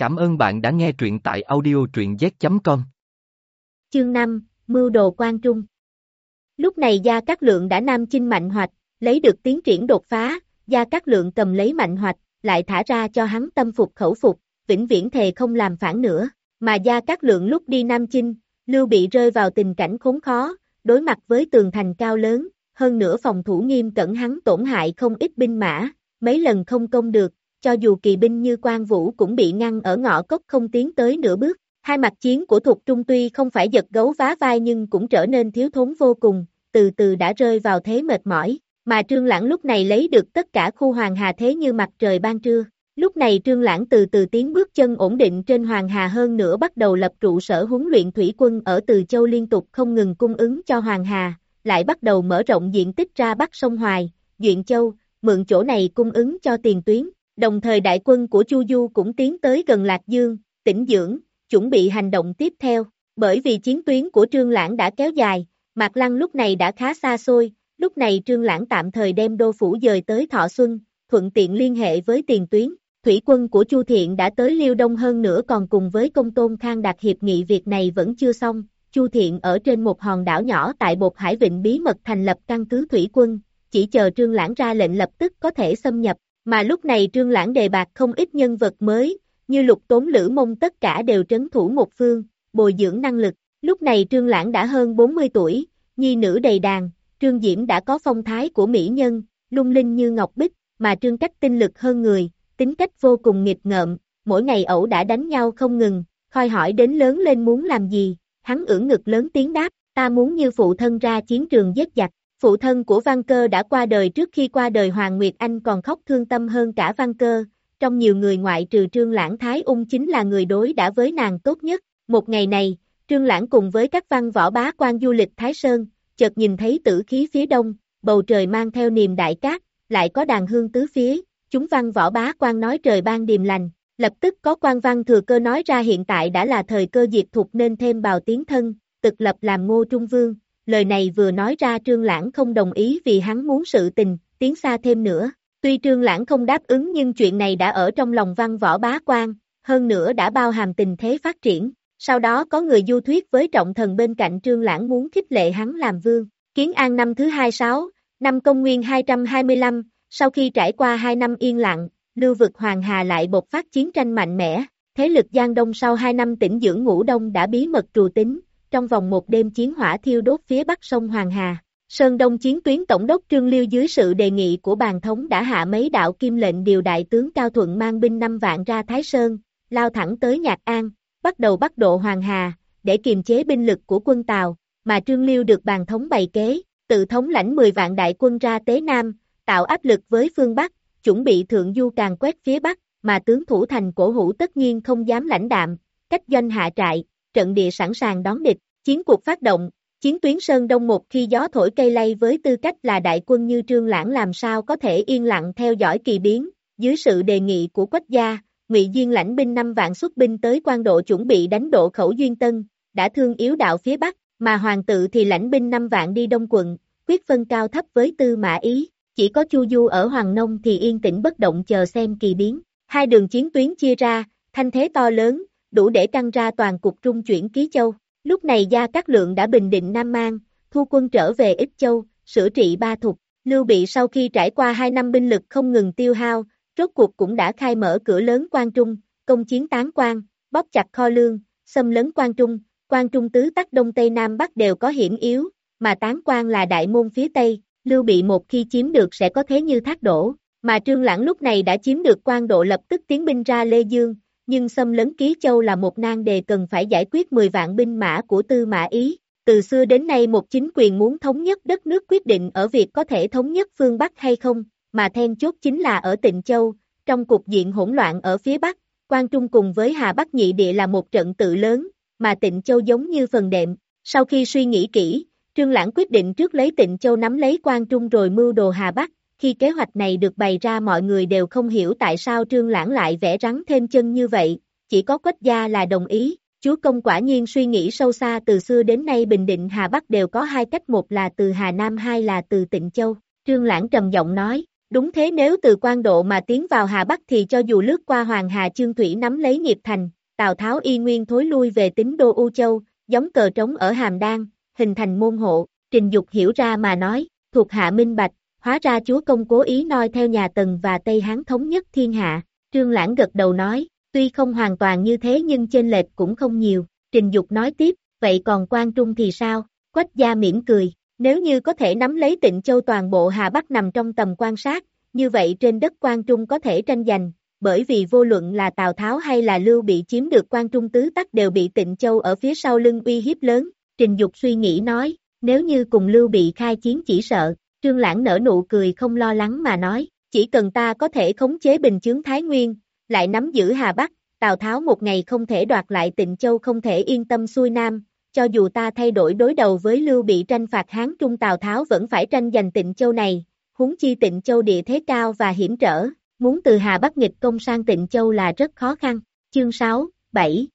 Cảm ơn bạn đã nghe truyện tại audio truyện z.com. Chương 5, Mưu đồ quan trung. Lúc này Gia Cát Lượng đã nam chinh mạnh hoạch, lấy được tiến triển đột phá, Gia Cát Lượng cầm lấy mạnh hoạch, lại thả ra cho hắn tâm phục khẩu phục, vĩnh viễn thề không làm phản nữa, mà Gia Cát Lượng lúc đi Nam Chinh, Lưu Bị rơi vào tình cảnh khốn khó, đối mặt với tường thành cao lớn, hơn nữa phòng thủ nghiêm cẩn hắn tổn hại không ít binh mã, mấy lần không công được, cho dù kỳ binh như quan vũ cũng bị ngăn ở ngõ cốc không tiến tới nửa bước. Hai mặt chiến của Thục Trung tuy không phải giật gấu vá vai nhưng cũng trở nên thiếu thốn vô cùng, từ từ đã rơi vào thế mệt mỏi, mà Trương Lãng lúc này lấy được tất cả khu Hoàng Hà thế như mặt trời ban trưa. Lúc này Trương Lãng từ từ tiến bước chân ổn định trên Hoàng Hà hơn nữa bắt đầu lập trụ sở huấn luyện thủy quân ở Từ Châu liên tục không ngừng cung ứng cho Hoàng Hà, lại bắt đầu mở rộng diện tích ra Bắc sông Hoài, Duyện Châu, mượn chỗ này cung ứng cho tiền tuyến, đồng thời đại quân của Chu Du cũng tiến tới gần Lạc Dương, tỉnh dưỡng, chuẩn bị hành động tiếp theo, bởi vì chiến tuyến của Trương Lãng đã kéo dài, Mạc Lăng lúc này đã khá xa xôi, lúc này Trương Lãng tạm thời đem đô phủ dời tới Thọ Xuân, thuận tiện liên hệ với tiền tuyến. Thủy quân của Chu Thiện đã tới Liêu Đông hơn nữa còn cùng với công tôn Khang đạt hiệp nghị việc này vẫn chưa xong. Chu Thiện ở trên một hòn đảo nhỏ tại Bột Hải Vịnh bí mật thành lập căn cứ thủy quân, chỉ chờ Trương Lãng ra lệnh lập tức có thể xâm nhập, mà lúc này Trương Lãng đề bạc không ít nhân vật mới, như lục tốn lữ mông tất cả đều trấn thủ một phương, bồi dưỡng năng lực. Lúc này Trương Lãng đã hơn 40 tuổi, nhi nữ đầy đàn, Trương Diễm đã có phong thái của mỹ nhân, lung linh như ngọc bích, mà Trương Cách tinh lực hơn người, tính cách vô cùng nghịch ngợm, mỗi ngày ẩu đã đánh nhau không ngừng, khoi hỏi đến lớn lên muốn làm gì, hắn ưỡn ngực lớn tiếng đáp, ta muốn như phụ thân ra chiến trường giết giặc. Phụ thân của Văn Cơ đã qua đời trước khi qua đời Hoàng Nguyệt Anh còn khóc thương tâm hơn cả Văn Cơ, trong nhiều người ngoại trừ Trương Lãng Thái Ung chính là người đối đã với nàng tốt nhất. Một ngày này, Trương Lãng cùng với các văn võ bá quan du lịch Thái Sơn, chợt nhìn thấy tử khí phía đông, bầu trời mang theo niềm đại cát, lại có đàn hương tứ phía, chúng văn võ bá quan nói trời ban điềm lành, lập tức có quan văn thừa cơ nói ra hiện tại đã là thời cơ diệt thục nên thêm bào tiến thân, tực lập làm ngô trung vương, lời này vừa nói ra trương lãng không đồng ý vì hắn muốn sự tình, tiến xa thêm nữa, tuy trương lãng không đáp ứng nhưng chuyện này đã ở trong lòng văn võ bá quan, hơn nữa đã bao hàm tình thế phát triển, sau đó có người du thuyết với trọng thần bên cạnh trương lãng muốn khích lệ hắn làm vương, kiến an năm thứ 26, năm công nguyên 225, sau khi trải qua 2 năm yên lặng, lưu vực Hoàng Hà lại bộc phát chiến tranh mạnh mẽ, thế lực Giang Đông sau 2 năm tĩnh dưỡng ngũ đông đã bí mật trù tính, trong vòng một đêm chiến hỏa thiêu đốt phía bắc sông Hoàng Hà. Sơn Đông chiến tuyến tổng đốc Trương Liêu dưới sự đề nghị của bàn thống đã hạ mấy đạo kim lệnh điều đại tướng Cao Thuận mang binh 5 vạn ra Thái Sơn, lao thẳng tới Nhạc An, bắt đầu bắt độ Hoàng Hà, để kiềm chế binh lực của quân Tàu, mà Trương Liêu được bàn thống bày kế, tự thống lãnh 10 vạn đại quân ra Tế Nam, tạo áp lực với phương Bắc, chuẩn bị thượng du càng quét phía Bắc, mà tướng thủ thành cổ hữu tất nhiên không dám lãnh đạm, cách doanh hạ trại, trận địa sẵn sàng đón địch, chiến cuộc phát động, chiến tuyến Sơn Đông một khi gió thổi cây lay với tư cách là đại quân như Trương Lãng làm sao có thể yên lặng theo dõi kỳ biến, dưới sự đề nghị của Quách gia, Ngụy Duyên lãnh binh năm vạn xuất binh tới quan độ chuẩn bị đánh độ khẩu Duyên Tân, đã thương yếu đạo phía Bắc, mà hoàng tự thì lãnh binh năm vạn đi Đông quận, quyết phân cao thấp với tư mã ý, chỉ có Chu Du ở Hoàng Nông thì yên tĩnh bất động chờ xem kỳ biến. Hai đường chiến tuyến chia ra, thanh thế to lớn, đủ để căng ra toàn cục trung chuyển ký châu. Lúc này Gia Cát Lượng đã bình định Nam Mang, thu quân trở về Ích Châu, sửa trị ba thục. Lưu Bị sau khi trải qua hai năm binh lực không ngừng tiêu hao, rốt cuộc cũng đã khai mở cửa lớn quan trung, công chiến tán quan, bóp chặt kho lương, xâm lấn quan trung, quan trung tứ tắc đông tây nam bắc đều có hiểm yếu, mà tán quan là đại môn phía tây, Lưu Bị một khi chiếm được sẽ có thế như thác đổ, mà Trương Lãng lúc này đã chiếm được quan độ lập tức tiến binh ra Lê Dương, nhưng xâm lấn Ký Châu là một nan đề cần phải giải quyết 10 vạn binh mã của Tư Mã Ý. Từ xưa đến nay một chính quyền muốn thống nhất đất nước quyết định ở việc có thể thống nhất phương Bắc hay không, mà then chốt chính là ở Tịnh Châu, trong cục diện hỗn loạn ở phía Bắc, Quan Trung cùng với Hà Bắc nhị địa là một trận tự lớn, mà Tịnh Châu giống như phần đệm. Sau khi suy nghĩ kỹ, Trương Lãng quyết định trước lấy Tịnh Châu nắm lấy Quan Trung rồi mưu đồ Hà Bắc, khi kế hoạch này được bày ra mọi người đều không hiểu tại sao Trương Lãng lại vẽ rắn thêm chân như vậy, chỉ có Quách gia là đồng ý. Chúa công quả nhiên suy nghĩ sâu xa từ xưa đến nay Bình Định Hà Bắc đều có hai cách một là từ Hà Nam hai là từ Tịnh Châu. Trương Lãng trầm giọng nói, Đúng thế nếu từ quan độ mà tiến vào Hà Bắc thì cho dù lướt qua Hoàng Hà Chương Thủy nắm lấy nghiệp thành, Tào Tháo y nguyên thối lui về tính đô U Châu, giống cờ trống ở Hàm Đan, hình thành môn hộ, trình dục hiểu ra mà nói, thuộc hạ minh bạch, hóa ra chúa công cố ý noi theo nhà Tần và Tây Hán thống nhất thiên hạ, trương lãng gật đầu nói, tuy không hoàn toàn như thế nhưng trên lệch cũng không nhiều, trình dục nói tiếp, vậy còn quan trung thì sao, quách gia mỉm cười, nếu như có thể nắm lấy tịnh châu toàn bộ Hà Bắc nằm trong tầm quan sát, như vậy trên đất quan trung có thể tranh giành, bởi vì vô luận là Tào Tháo hay là Lưu bị chiếm được quan trung tứ tắc đều bị tịnh châu ở phía sau lưng uy hiếp lớn, trình dục suy nghĩ nói, nếu như cùng Lưu bị khai chiến chỉ sợ, Trương Lãng nở nụ cười không lo lắng mà nói, chỉ cần ta có thể khống chế bình chướng Thái Nguyên, lại nắm giữ Hà Bắc, Tào Tháo một ngày không thể đoạt lại tịnh châu không thể yên tâm xuôi Nam, cho dù ta thay đổi đối đầu với Lưu bị tranh phạt Hán Trung Tào Tháo vẫn phải tranh giành tịnh châu này, huống chi tịnh châu địa thế cao và hiểm trở, muốn từ Hà Bắc nghịch công sang tịnh châu là rất khó khăn. Chương 6, 7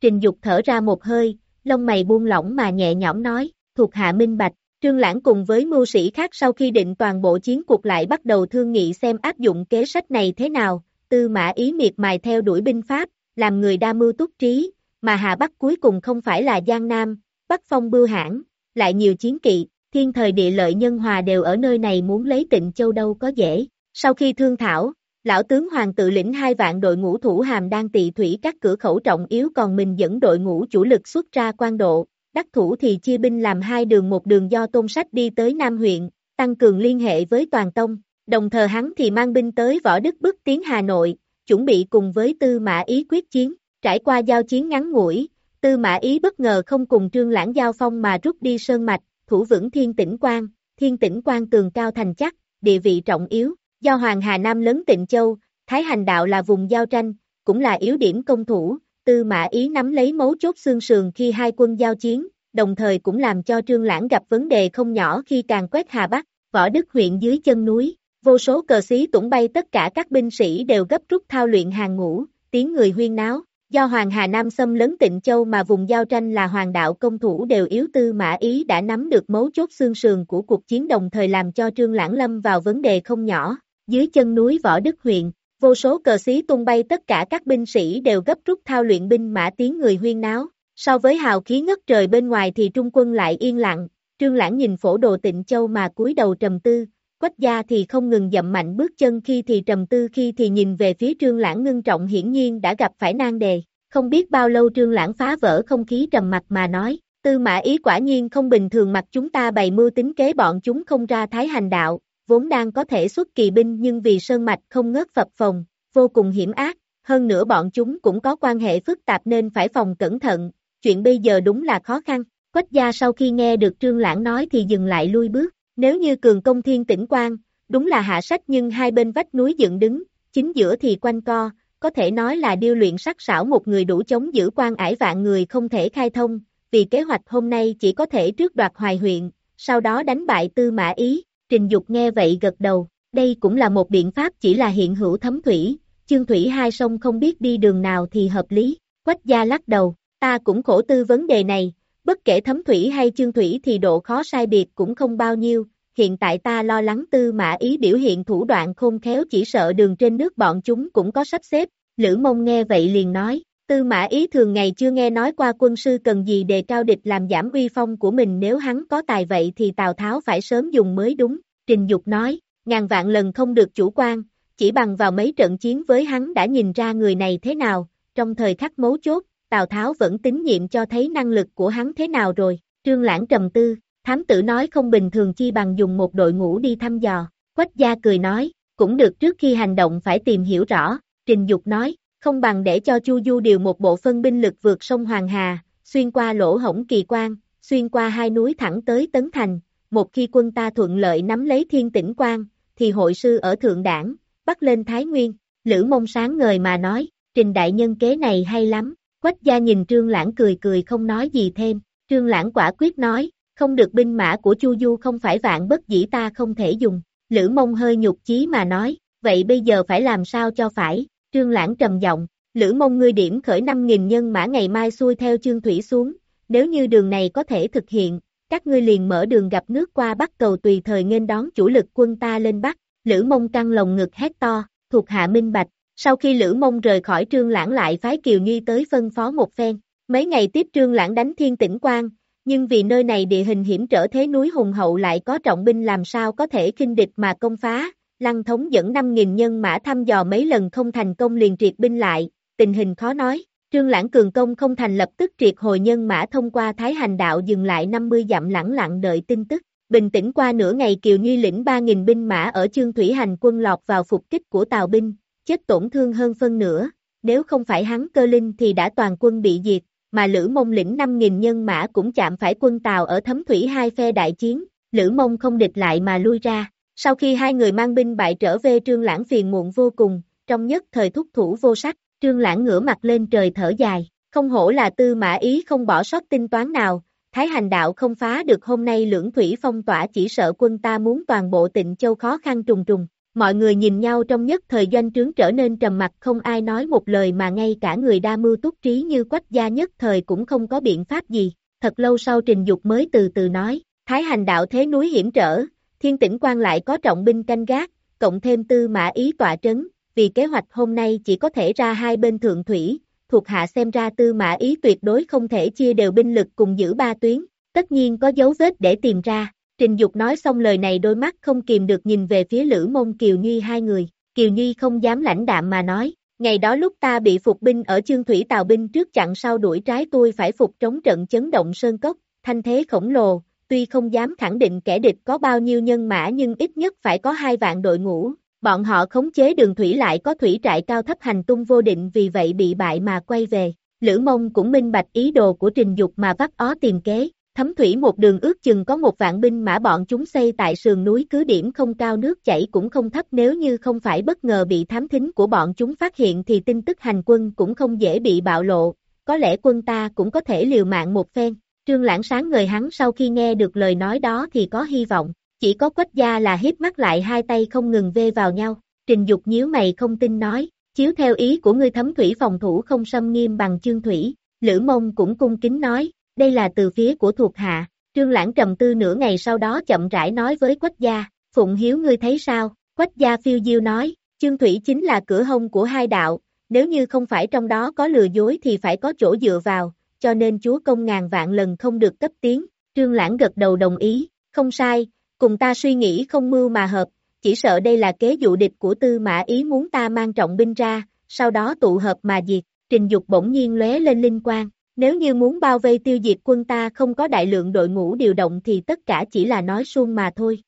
Trình Dục thở ra một hơi, lông mày buông lỏng mà nhẹ nhõm nói, thuộc hạ minh bạch, Trương Lãng cùng với mưu sĩ khác sau khi định toàn bộ chiến cuộc lại bắt đầu thương nghị xem áp dụng kế sách này thế nào, tư mã ý miệt mài theo đuổi binh pháp, làm người đa mưu túc trí, mà Hà Bắc cuối cùng không phải là Giang Nam, Bắc Phong bưu hãn, lại nhiều chiến kỵ, thiên thời địa lợi nhân hòa đều ở nơi này muốn lấy tịnh châu đâu có dễ. Sau khi thương thảo, lão tướng Hoàng tự lĩnh hai vạn đội ngũ thủ hàm đang tị thủy các cửa khẩu trọng yếu còn mình dẫn đội ngũ chủ lực xuất ra quan độ, đắc thủ thì chia binh làm hai đường một đường do tôn sách đi tới Nam huyện, tăng cường liên hệ với toàn tông, đồng thời hắn thì mang binh tới Võ Đức bước tiến Hà Nội, chuẩn bị cùng với Tư Mã Ý quyết chiến, trải qua giao chiến ngắn ngủi, Tư Mã Ý bất ngờ không cùng Trương Lãng giao phong mà rút đi sơn mạch, thủ vững thiên tĩnh quan, thiên tĩnh quan tường cao thành chắc, địa vị trọng yếu, do Hoàng Hà Nam lớn tịnh châu, Thái Hành Đạo là vùng giao tranh, cũng là yếu điểm công thủ, Tư Mã Ý nắm lấy mấu chốt xương sườn khi hai quân giao chiến, đồng thời cũng làm cho Trương Lãng gặp vấn đề không nhỏ khi càng quét Hà Bắc, võ đức huyện dưới chân núi, vô số cờ xí tủng bay tất cả các binh sĩ đều gấp rút thao luyện hàng ngũ, tiếng người huyên náo. Do Hoàng Hà Nam xâm lấn Tịnh Châu mà vùng giao tranh là hoàng đạo công thủ đều yếu tư mã ý đã nắm được mấu chốt xương sườn của cuộc chiến đồng thời làm cho Trương Lãng Lâm vào vấn đề không nhỏ. Dưới chân núi Võ Đức huyện, vô số cờ xí tung bay tất cả các binh sĩ đều gấp rút thao luyện binh mã tiếng người huyên náo. So với hào khí ngất trời bên ngoài thì trung quân lại yên lặng, Trương Lãng nhìn phổ đồ Tịnh Châu mà cúi đầu trầm tư, Quách gia thì không ngừng dậm mạnh bước chân khi thì trầm tư khi thì nhìn về phía trương lãng ngưng trọng hiển nhiên đã gặp phải nan đề. Không biết bao lâu trương lãng phá vỡ không khí trầm mặt mà nói, tư mã ý quả nhiên không bình thường mặt chúng ta bày mưu tính kế bọn chúng không ra thái hành đạo, vốn đang có thể xuất kỳ binh nhưng vì sơn mạch không ngớt phập phồng, vô cùng hiểm ác, hơn nữa bọn chúng cũng có quan hệ phức tạp nên phải phòng cẩn thận, chuyện bây giờ đúng là khó khăn. Quách gia sau khi nghe được trương lãng nói thì dừng lại lui bước, nếu như cường công thiên tỉnh quan, đúng là hạ sách nhưng hai bên vách núi dựng đứng, chính giữa thì quanh co, có thể nói là điêu luyện sắc sảo một người đủ chống giữ quan ải vạn người không thể khai thông, vì kế hoạch hôm nay chỉ có thể trước đoạt hoài huyện, sau đó đánh bại tư mã ý, trình dục nghe vậy gật đầu, đây cũng là một biện pháp chỉ là hiện hữu thấm thủy, chương thủy hai sông không biết đi đường nào thì hợp lý, quách gia lắc đầu, ta cũng khổ tư vấn đề này, bất kể thấm thủy hay chương thủy thì độ khó sai biệt cũng không bao nhiêu, hiện tại ta lo lắng tư mã ý biểu hiện thủ đoạn khôn khéo chỉ sợ đường trên nước bọn chúng cũng có sắp xếp, Lữ mông nghe vậy liền nói, tư mã ý thường ngày chưa nghe nói qua quân sư cần gì đề cao địch làm giảm uy phong của mình nếu hắn có tài vậy thì Tào Tháo phải sớm dùng mới đúng, Trình Dục nói, ngàn vạn lần không được chủ quan, chỉ bằng vào mấy trận chiến với hắn đã nhìn ra người này thế nào, trong thời khắc mấu chốt, Tào Tháo vẫn tín nhiệm cho thấy năng lực của hắn thế nào rồi, Trương Lãng trầm tư, thám tử nói không bình thường chi bằng dùng một đội ngũ đi thăm dò, Quách gia cười nói, cũng được trước khi hành động phải tìm hiểu rõ, Trình Dục nói, không bằng để cho Chu Du điều một bộ phân binh lực vượt sông Hoàng Hà, xuyên qua lỗ hổng kỳ quan, xuyên qua hai núi thẳng tới Tấn Thành, một khi quân ta thuận lợi nắm lấy thiên tĩnh quan, thì hội sư ở Thượng Đảng, bắt lên Thái Nguyên, Lữ mông sáng ngời mà nói, trình đại nhân kế này hay lắm, Quách gia nhìn Trương Lãng cười cười không nói gì thêm, Trương Lãng quả quyết nói, không được binh mã của Chu Du không phải vạn bất dĩ ta không thể dùng, Lữ mông hơi nhục chí mà nói, vậy bây giờ phải làm sao cho phải, Trương Lãng trầm giọng, Lữ mông ngươi điểm khởi 5.000 nhân mã ngày mai xuôi theo chương thủy xuống, nếu như đường này có thể thực hiện, các ngươi liền mở đường gặp nước qua Bắc cầu tùy thời nghênh đón chủ lực quân ta lên Bắc, Lữ mông căng lồng ngực hét to, thuộc hạ minh bạch, sau khi Lữ mông rời khỏi trương lãng lại phái Kiều Nhi tới phân phó một phen, mấy ngày tiếp trương lãng đánh thiên tĩnh quan, nhưng vì nơi này địa hình hiểm trở thế núi hùng hậu lại có trọng binh làm sao có thể kinh địch mà công phá, lăng thống dẫn 5.000 nhân mã thăm dò mấy lần không thành công liền triệt binh lại, tình hình khó nói, trương lãng cường công không thành lập tức triệt hồi nhân mã thông qua Thái Hành Đạo dừng lại 50 dặm lẳng lặng đợi tin tức. Bình tĩnh qua nửa ngày Kiều Nhi lĩnh 3.000 binh mã ở chương thủy hành quân lọt vào phục kích của Tào binh, chết tổn thương hơn phân nửa, nếu không phải hắn cơ linh thì đã toàn quân bị diệt, mà Lữ Mông lĩnh 5.000 nhân mã cũng chạm phải quân Tàu ở thấm thủy hai phe đại chiến, Lữ Mông không địch lại mà lui ra. Sau khi hai người mang binh bại trở về Trương Lãng phiền muộn vô cùng, trong nhất thời thúc thủ vô sách, Trương Lãng ngửa mặt lên trời thở dài, không hổ là tư mã ý không bỏ sót tinh toán nào, Thái hành đạo không phá được hôm nay lưỡng thủy phong tỏa chỉ sợ quân ta muốn toàn bộ tịnh châu khó khăn trùng trùng. Mọi người nhìn nhau trong nhất thời doanh trướng trở nên trầm mặt không ai nói một lời mà ngay cả người đa mưu túc trí như quách gia nhất thời cũng không có biện pháp gì. Thật lâu sau trình dục mới từ từ nói, Thái hành đạo thế núi hiểm trở, thiên tĩnh quan lại có trọng binh canh gác, cộng thêm tư mã ý tọa trấn, vì kế hoạch hôm nay chỉ có thể ra hai bên thượng thủy, thuộc hạ xem ra tư mã ý tuyệt đối không thể chia đều binh lực cùng giữ ba tuyến, tất nhiên có dấu vết để tìm ra. Trình Dục nói xong lời này đôi mắt không kìm được nhìn về phía Lữ Mông Kiều Nhi hai người, Kiều Nhi không dám lãnh đạm mà nói, ngày đó lúc ta bị phục binh ở chương thủy tàu binh trước chặn sau đuổi trái tôi phải phục trống trận chấn động sơn cốc, thanh thế khổng lồ, tuy không dám khẳng định kẻ địch có bao nhiêu nhân mã nhưng ít nhất phải có hai vạn đội ngũ, bọn họ khống chế đường thủy lại có thủy trại cao thấp hành tung vô định vì vậy bị bại mà quay về, Lữ Mông cũng minh bạch ý đồ của trình dục mà vắt ó tìm kế, Thấm thủy một đường ước chừng có một vạn binh mã bọn chúng xây tại sườn núi cứ điểm không cao nước chảy cũng không thấp. Nếu như không phải bất ngờ bị thám thính của bọn chúng phát hiện thì tin tức hành quân cũng không dễ bị bạo lộ, có lẽ quân ta cũng có thể liều mạng một phen. Trương Lãng sáng người hắn sau khi nghe được lời nói đó thì có hy vọng, chỉ có quách gia là hiếp mắt lại hai tay không ngừng vê vào nhau, trình dục nhíu mày không tin nói, chiếu theo ý của ngươi thấm thủy phòng thủ không xâm nghiêm bằng chương thủy, Lữ Mông cũng cung kính nói, đây là từ phía của thuộc hạ, trương lãng trầm tư nửa ngày sau đó chậm rãi nói với quách gia, phụng hiếu ngươi thấy sao, quách gia phiêu diêu nói, chương thủy chính là cửa hông của hai đạo, nếu như không phải trong đó có lừa dối thì phải có chỗ dựa vào, cho nên chúa công ngàn vạn lần không được cấp tiến, trương lãng gật đầu đồng ý, không sai, cùng ta suy nghĩ không mưu mà hợp, chỉ sợ đây là kế dụ địch của tư mã ý muốn ta mang trọng binh ra, sau đó tụ hợp mà diệt, trình dục bỗng nhiên lóe lên linh quang, nếu như muốn bao vây tiêu diệt quân ta không có đại lượng đội ngũ điều động thì tất cả chỉ là nói suông mà thôi.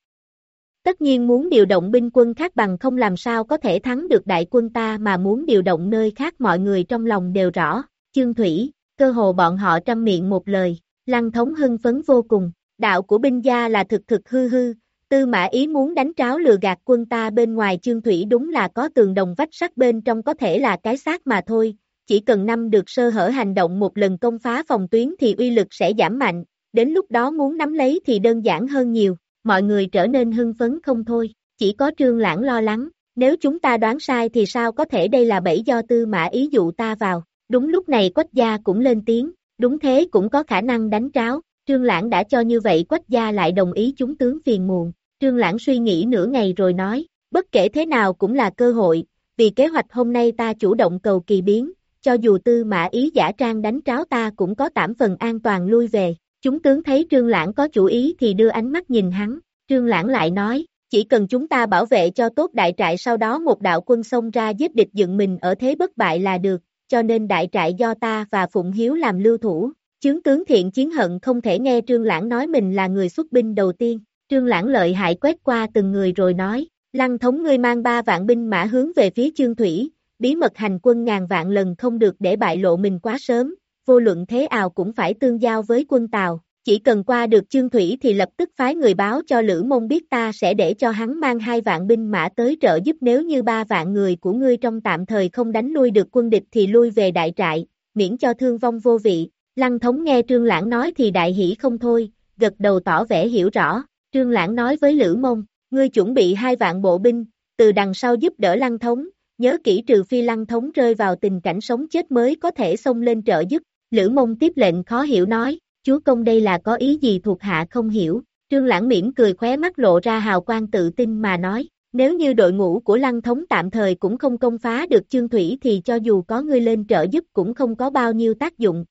Tất nhiên muốn điều động binh quân khác bằng không làm sao có thể thắng được đại quân ta mà muốn điều động nơi khác mọi người trong lòng đều rõ. Chương Thủy, cơ hồ bọn họ trăm miệng một lời, lăng thống hưng phấn vô cùng, đạo của binh gia là thực thực hư hư, tư mã ý muốn đánh tráo lừa gạt quân ta bên ngoài chương thủy đúng là có tường đồng vách sắt bên trong có thể là cái xác mà thôi, chỉ cần năm được sơ hở hành động một lần công phá phòng tuyến thì uy lực sẽ giảm mạnh, đến lúc đó muốn nắm lấy thì đơn giản hơn nhiều, mọi người trở nên hưng phấn không thôi, chỉ có trương lãng lo lắng, nếu chúng ta đoán sai thì sao có thể đây là bẫy do tư mã ý dụ ta vào, đúng lúc này quách gia cũng lên tiếng, đúng thế cũng có khả năng đánh tráo, trương lãng đã cho như vậy quách gia lại đồng ý chúng tướng phiền muộn, trương lãng suy nghĩ nửa ngày rồi nói, bất kể thế nào cũng là cơ hội, vì kế hoạch hôm nay ta chủ động cầu kỳ biến, cho dù tư mã ý giả trang đánh tráo ta cũng có tạm phần an toàn lui về. Chúng tướng thấy Trương Lãng có chủ ý thì đưa ánh mắt nhìn hắn, Trương Lãng lại nói, chỉ cần chúng ta bảo vệ cho tốt đại trại sau đó một đạo quân xông ra giết địch dựng mình ở thế bất bại là được, cho nên đại trại do ta và Phụng Hiếu làm lưu thủ. Chướng tướng thiện chiến hận không thể nghe Trương Lãng nói mình là người xuất binh đầu tiên, Trương Lãng lợi hại quét qua từng người rồi nói, Lăng thống ngươi mang ba vạn binh mã hướng về phía trương Thủy, bí mật hành quân ngàn vạn lần không được để bại lộ mình quá sớm, vô luận thế ào cũng phải tương giao với quân Tàu, chỉ cần qua được trương thủy thì lập tức phái người báo cho Lữ Mông biết ta sẽ để cho hắn mang hai vạn binh mã tới trợ giúp nếu như ba vạn người của ngươi trong tạm thời không đánh lui được quân địch thì lui về đại trại, miễn cho thương vong vô vị. Lăng thống nghe Trương Lãng nói thì đại hỷ không thôi, gật đầu tỏ vẻ hiểu rõ, Trương Lãng nói với Lữ Mông, ngươi chuẩn bị hai vạn bộ binh, từ đằng sau giúp đỡ Lăng thống, nhớ kỹ trừ phi lăng thống rơi vào tình cảnh sống chết mới có thể xông lên trợ giúp, Lữ mông tiếp lệnh khó hiểu nói, chúa công đây là có ý gì thuộc hạ không hiểu, trương lãng mỉm cười khóe mắt lộ ra hào quang tự tin mà nói, nếu như đội ngũ của lăng thống tạm thời cũng không công phá được chương thủy thì cho dù có ngươi lên trợ giúp cũng không có bao nhiêu tác dụng.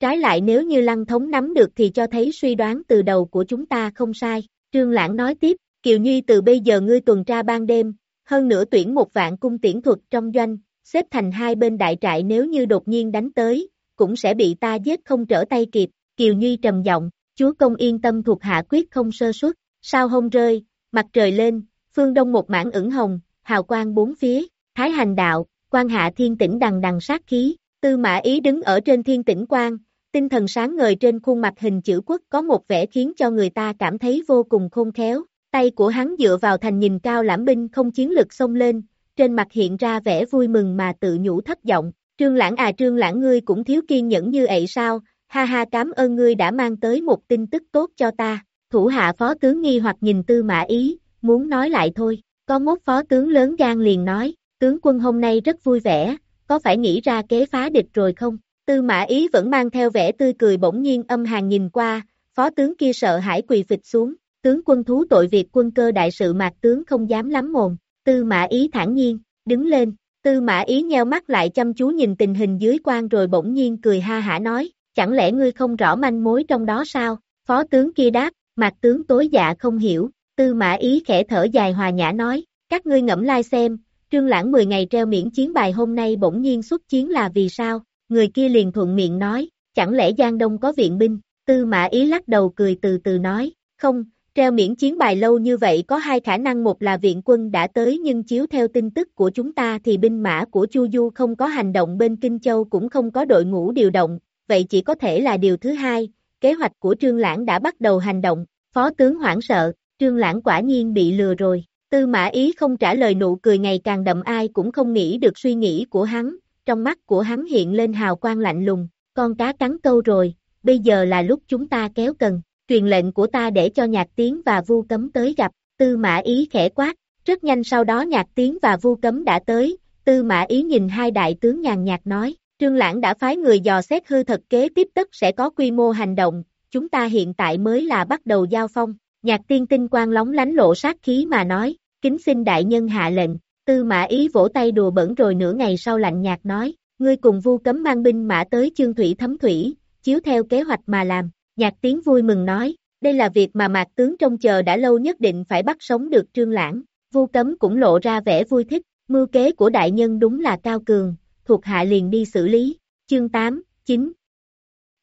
Trái lại nếu như lăng thống nắm được thì cho thấy suy đoán từ đầu của chúng ta không sai. Trương Lãng nói tiếp, Kiều Nhi từ bây giờ ngươi tuần tra ban đêm, hơn nữa tuyển một vạn cung tiễn thuật trong doanh, xếp thành hai bên đại trại nếu như đột nhiên đánh tới, cũng sẽ bị ta giết không trở tay kịp. Kiều Nhi trầm giọng, chúa công yên tâm thuộc hạ quyết không sơ suất, sao hông rơi, mặt trời lên, phương đông một mảng ửng hồng, hào quang bốn phía, thái hành đạo, quan hạ thiên tĩnh đằng đằng sát khí, tư mã ý đứng ở trên thiên tĩnh quan, tinh thần sáng ngời trên khuôn mặt hình chữ quốc có một vẻ khiến cho người ta cảm thấy vô cùng khôn khéo, tay của hắn dựa vào thành nhìn cao lãm binh không chiến lực xông lên, trên mặt hiện ra vẻ vui mừng mà tự nhủ thất vọng. trương lãng à trương lãng ngươi cũng thiếu kiên nhẫn như vậy sao, ha ha cảm ơn ngươi đã mang tới một tin tức tốt cho ta, thủ hạ phó tướng nghi hoặc nhìn tư mã ý, muốn nói lại thôi, có mốt phó tướng lớn gan liền nói, tướng quân hôm nay rất vui vẻ, có phải nghĩ ra kế phá địch rồi không? Tư mã ý vẫn mang theo vẻ tươi cười bỗng nhiên âm hàng nhìn qua, phó tướng kia sợ hãi quỳ phịch xuống, tướng quân thú tội việc quân cơ đại sự mạc tướng không dám lắm mồm, tư mã ý thản nhiên, đứng lên, tư mã ý nheo mắt lại chăm chú nhìn tình hình dưới quan rồi bỗng nhiên cười ha hả nói, chẳng lẽ ngươi không rõ manh mối trong đó sao, phó tướng kia đáp, mạc tướng tối dạ không hiểu, tư mã ý khẽ thở dài hòa nhã nói, các ngươi ngẫm lai xem, trương lãng 10 ngày treo miễn chiến bài hôm nay bỗng nhiên xuất chiến là vì sao, người kia liền thuận miệng nói, chẳng lẽ Giang Đông có viện binh, tư mã ý lắc đầu cười từ từ nói, không, treo miễn chiến bài lâu như vậy có hai khả năng một là viện quân đã tới nhưng chiếu theo tin tức của chúng ta thì binh mã của Chu Du không có hành động bên Kinh Châu cũng không có đội ngũ điều động, vậy chỉ có thể là điều thứ hai, kế hoạch của Trương Lãng đã bắt đầu hành động, phó tướng hoảng sợ, Trương Lãng quả nhiên bị lừa rồi, tư mã ý không trả lời nụ cười ngày càng đậm ai cũng không nghĩ được suy nghĩ của hắn, trong mắt của hắn hiện lên hào quang lạnh lùng, con cá cắn câu rồi, bây giờ là lúc chúng ta kéo cần, truyền lệnh của ta để cho nhạc tiếng và vu cấm tới gặp, tư mã ý khẽ quát, rất nhanh sau đó nhạc tiếng và vu cấm đã tới, tư mã ý nhìn hai đại tướng nhàn nhạt nói, trương lãng đã phái người dò xét hư thật kế tiếp tất sẽ có quy mô hành động, chúng ta hiện tại mới là bắt đầu giao phong, nhạc tiên tinh quang lóng lánh lộ sát khí mà nói, kính xin đại nhân hạ lệnh, Tư mã ý vỗ tay đùa bẩn rồi nửa ngày sau lạnh nhạt nói, ngươi cùng vu cấm mang binh mã tới chương thủy thấm thủy, chiếu theo kế hoạch mà làm, nhạc tiếng vui mừng nói, đây là việc mà mạc tướng trông chờ đã lâu nhất định phải bắt sống được trương lãng, vu cấm cũng lộ ra vẻ vui thích, mưu kế của đại nhân đúng là cao cường, thuộc hạ liền đi xử lý, chương 8, 9.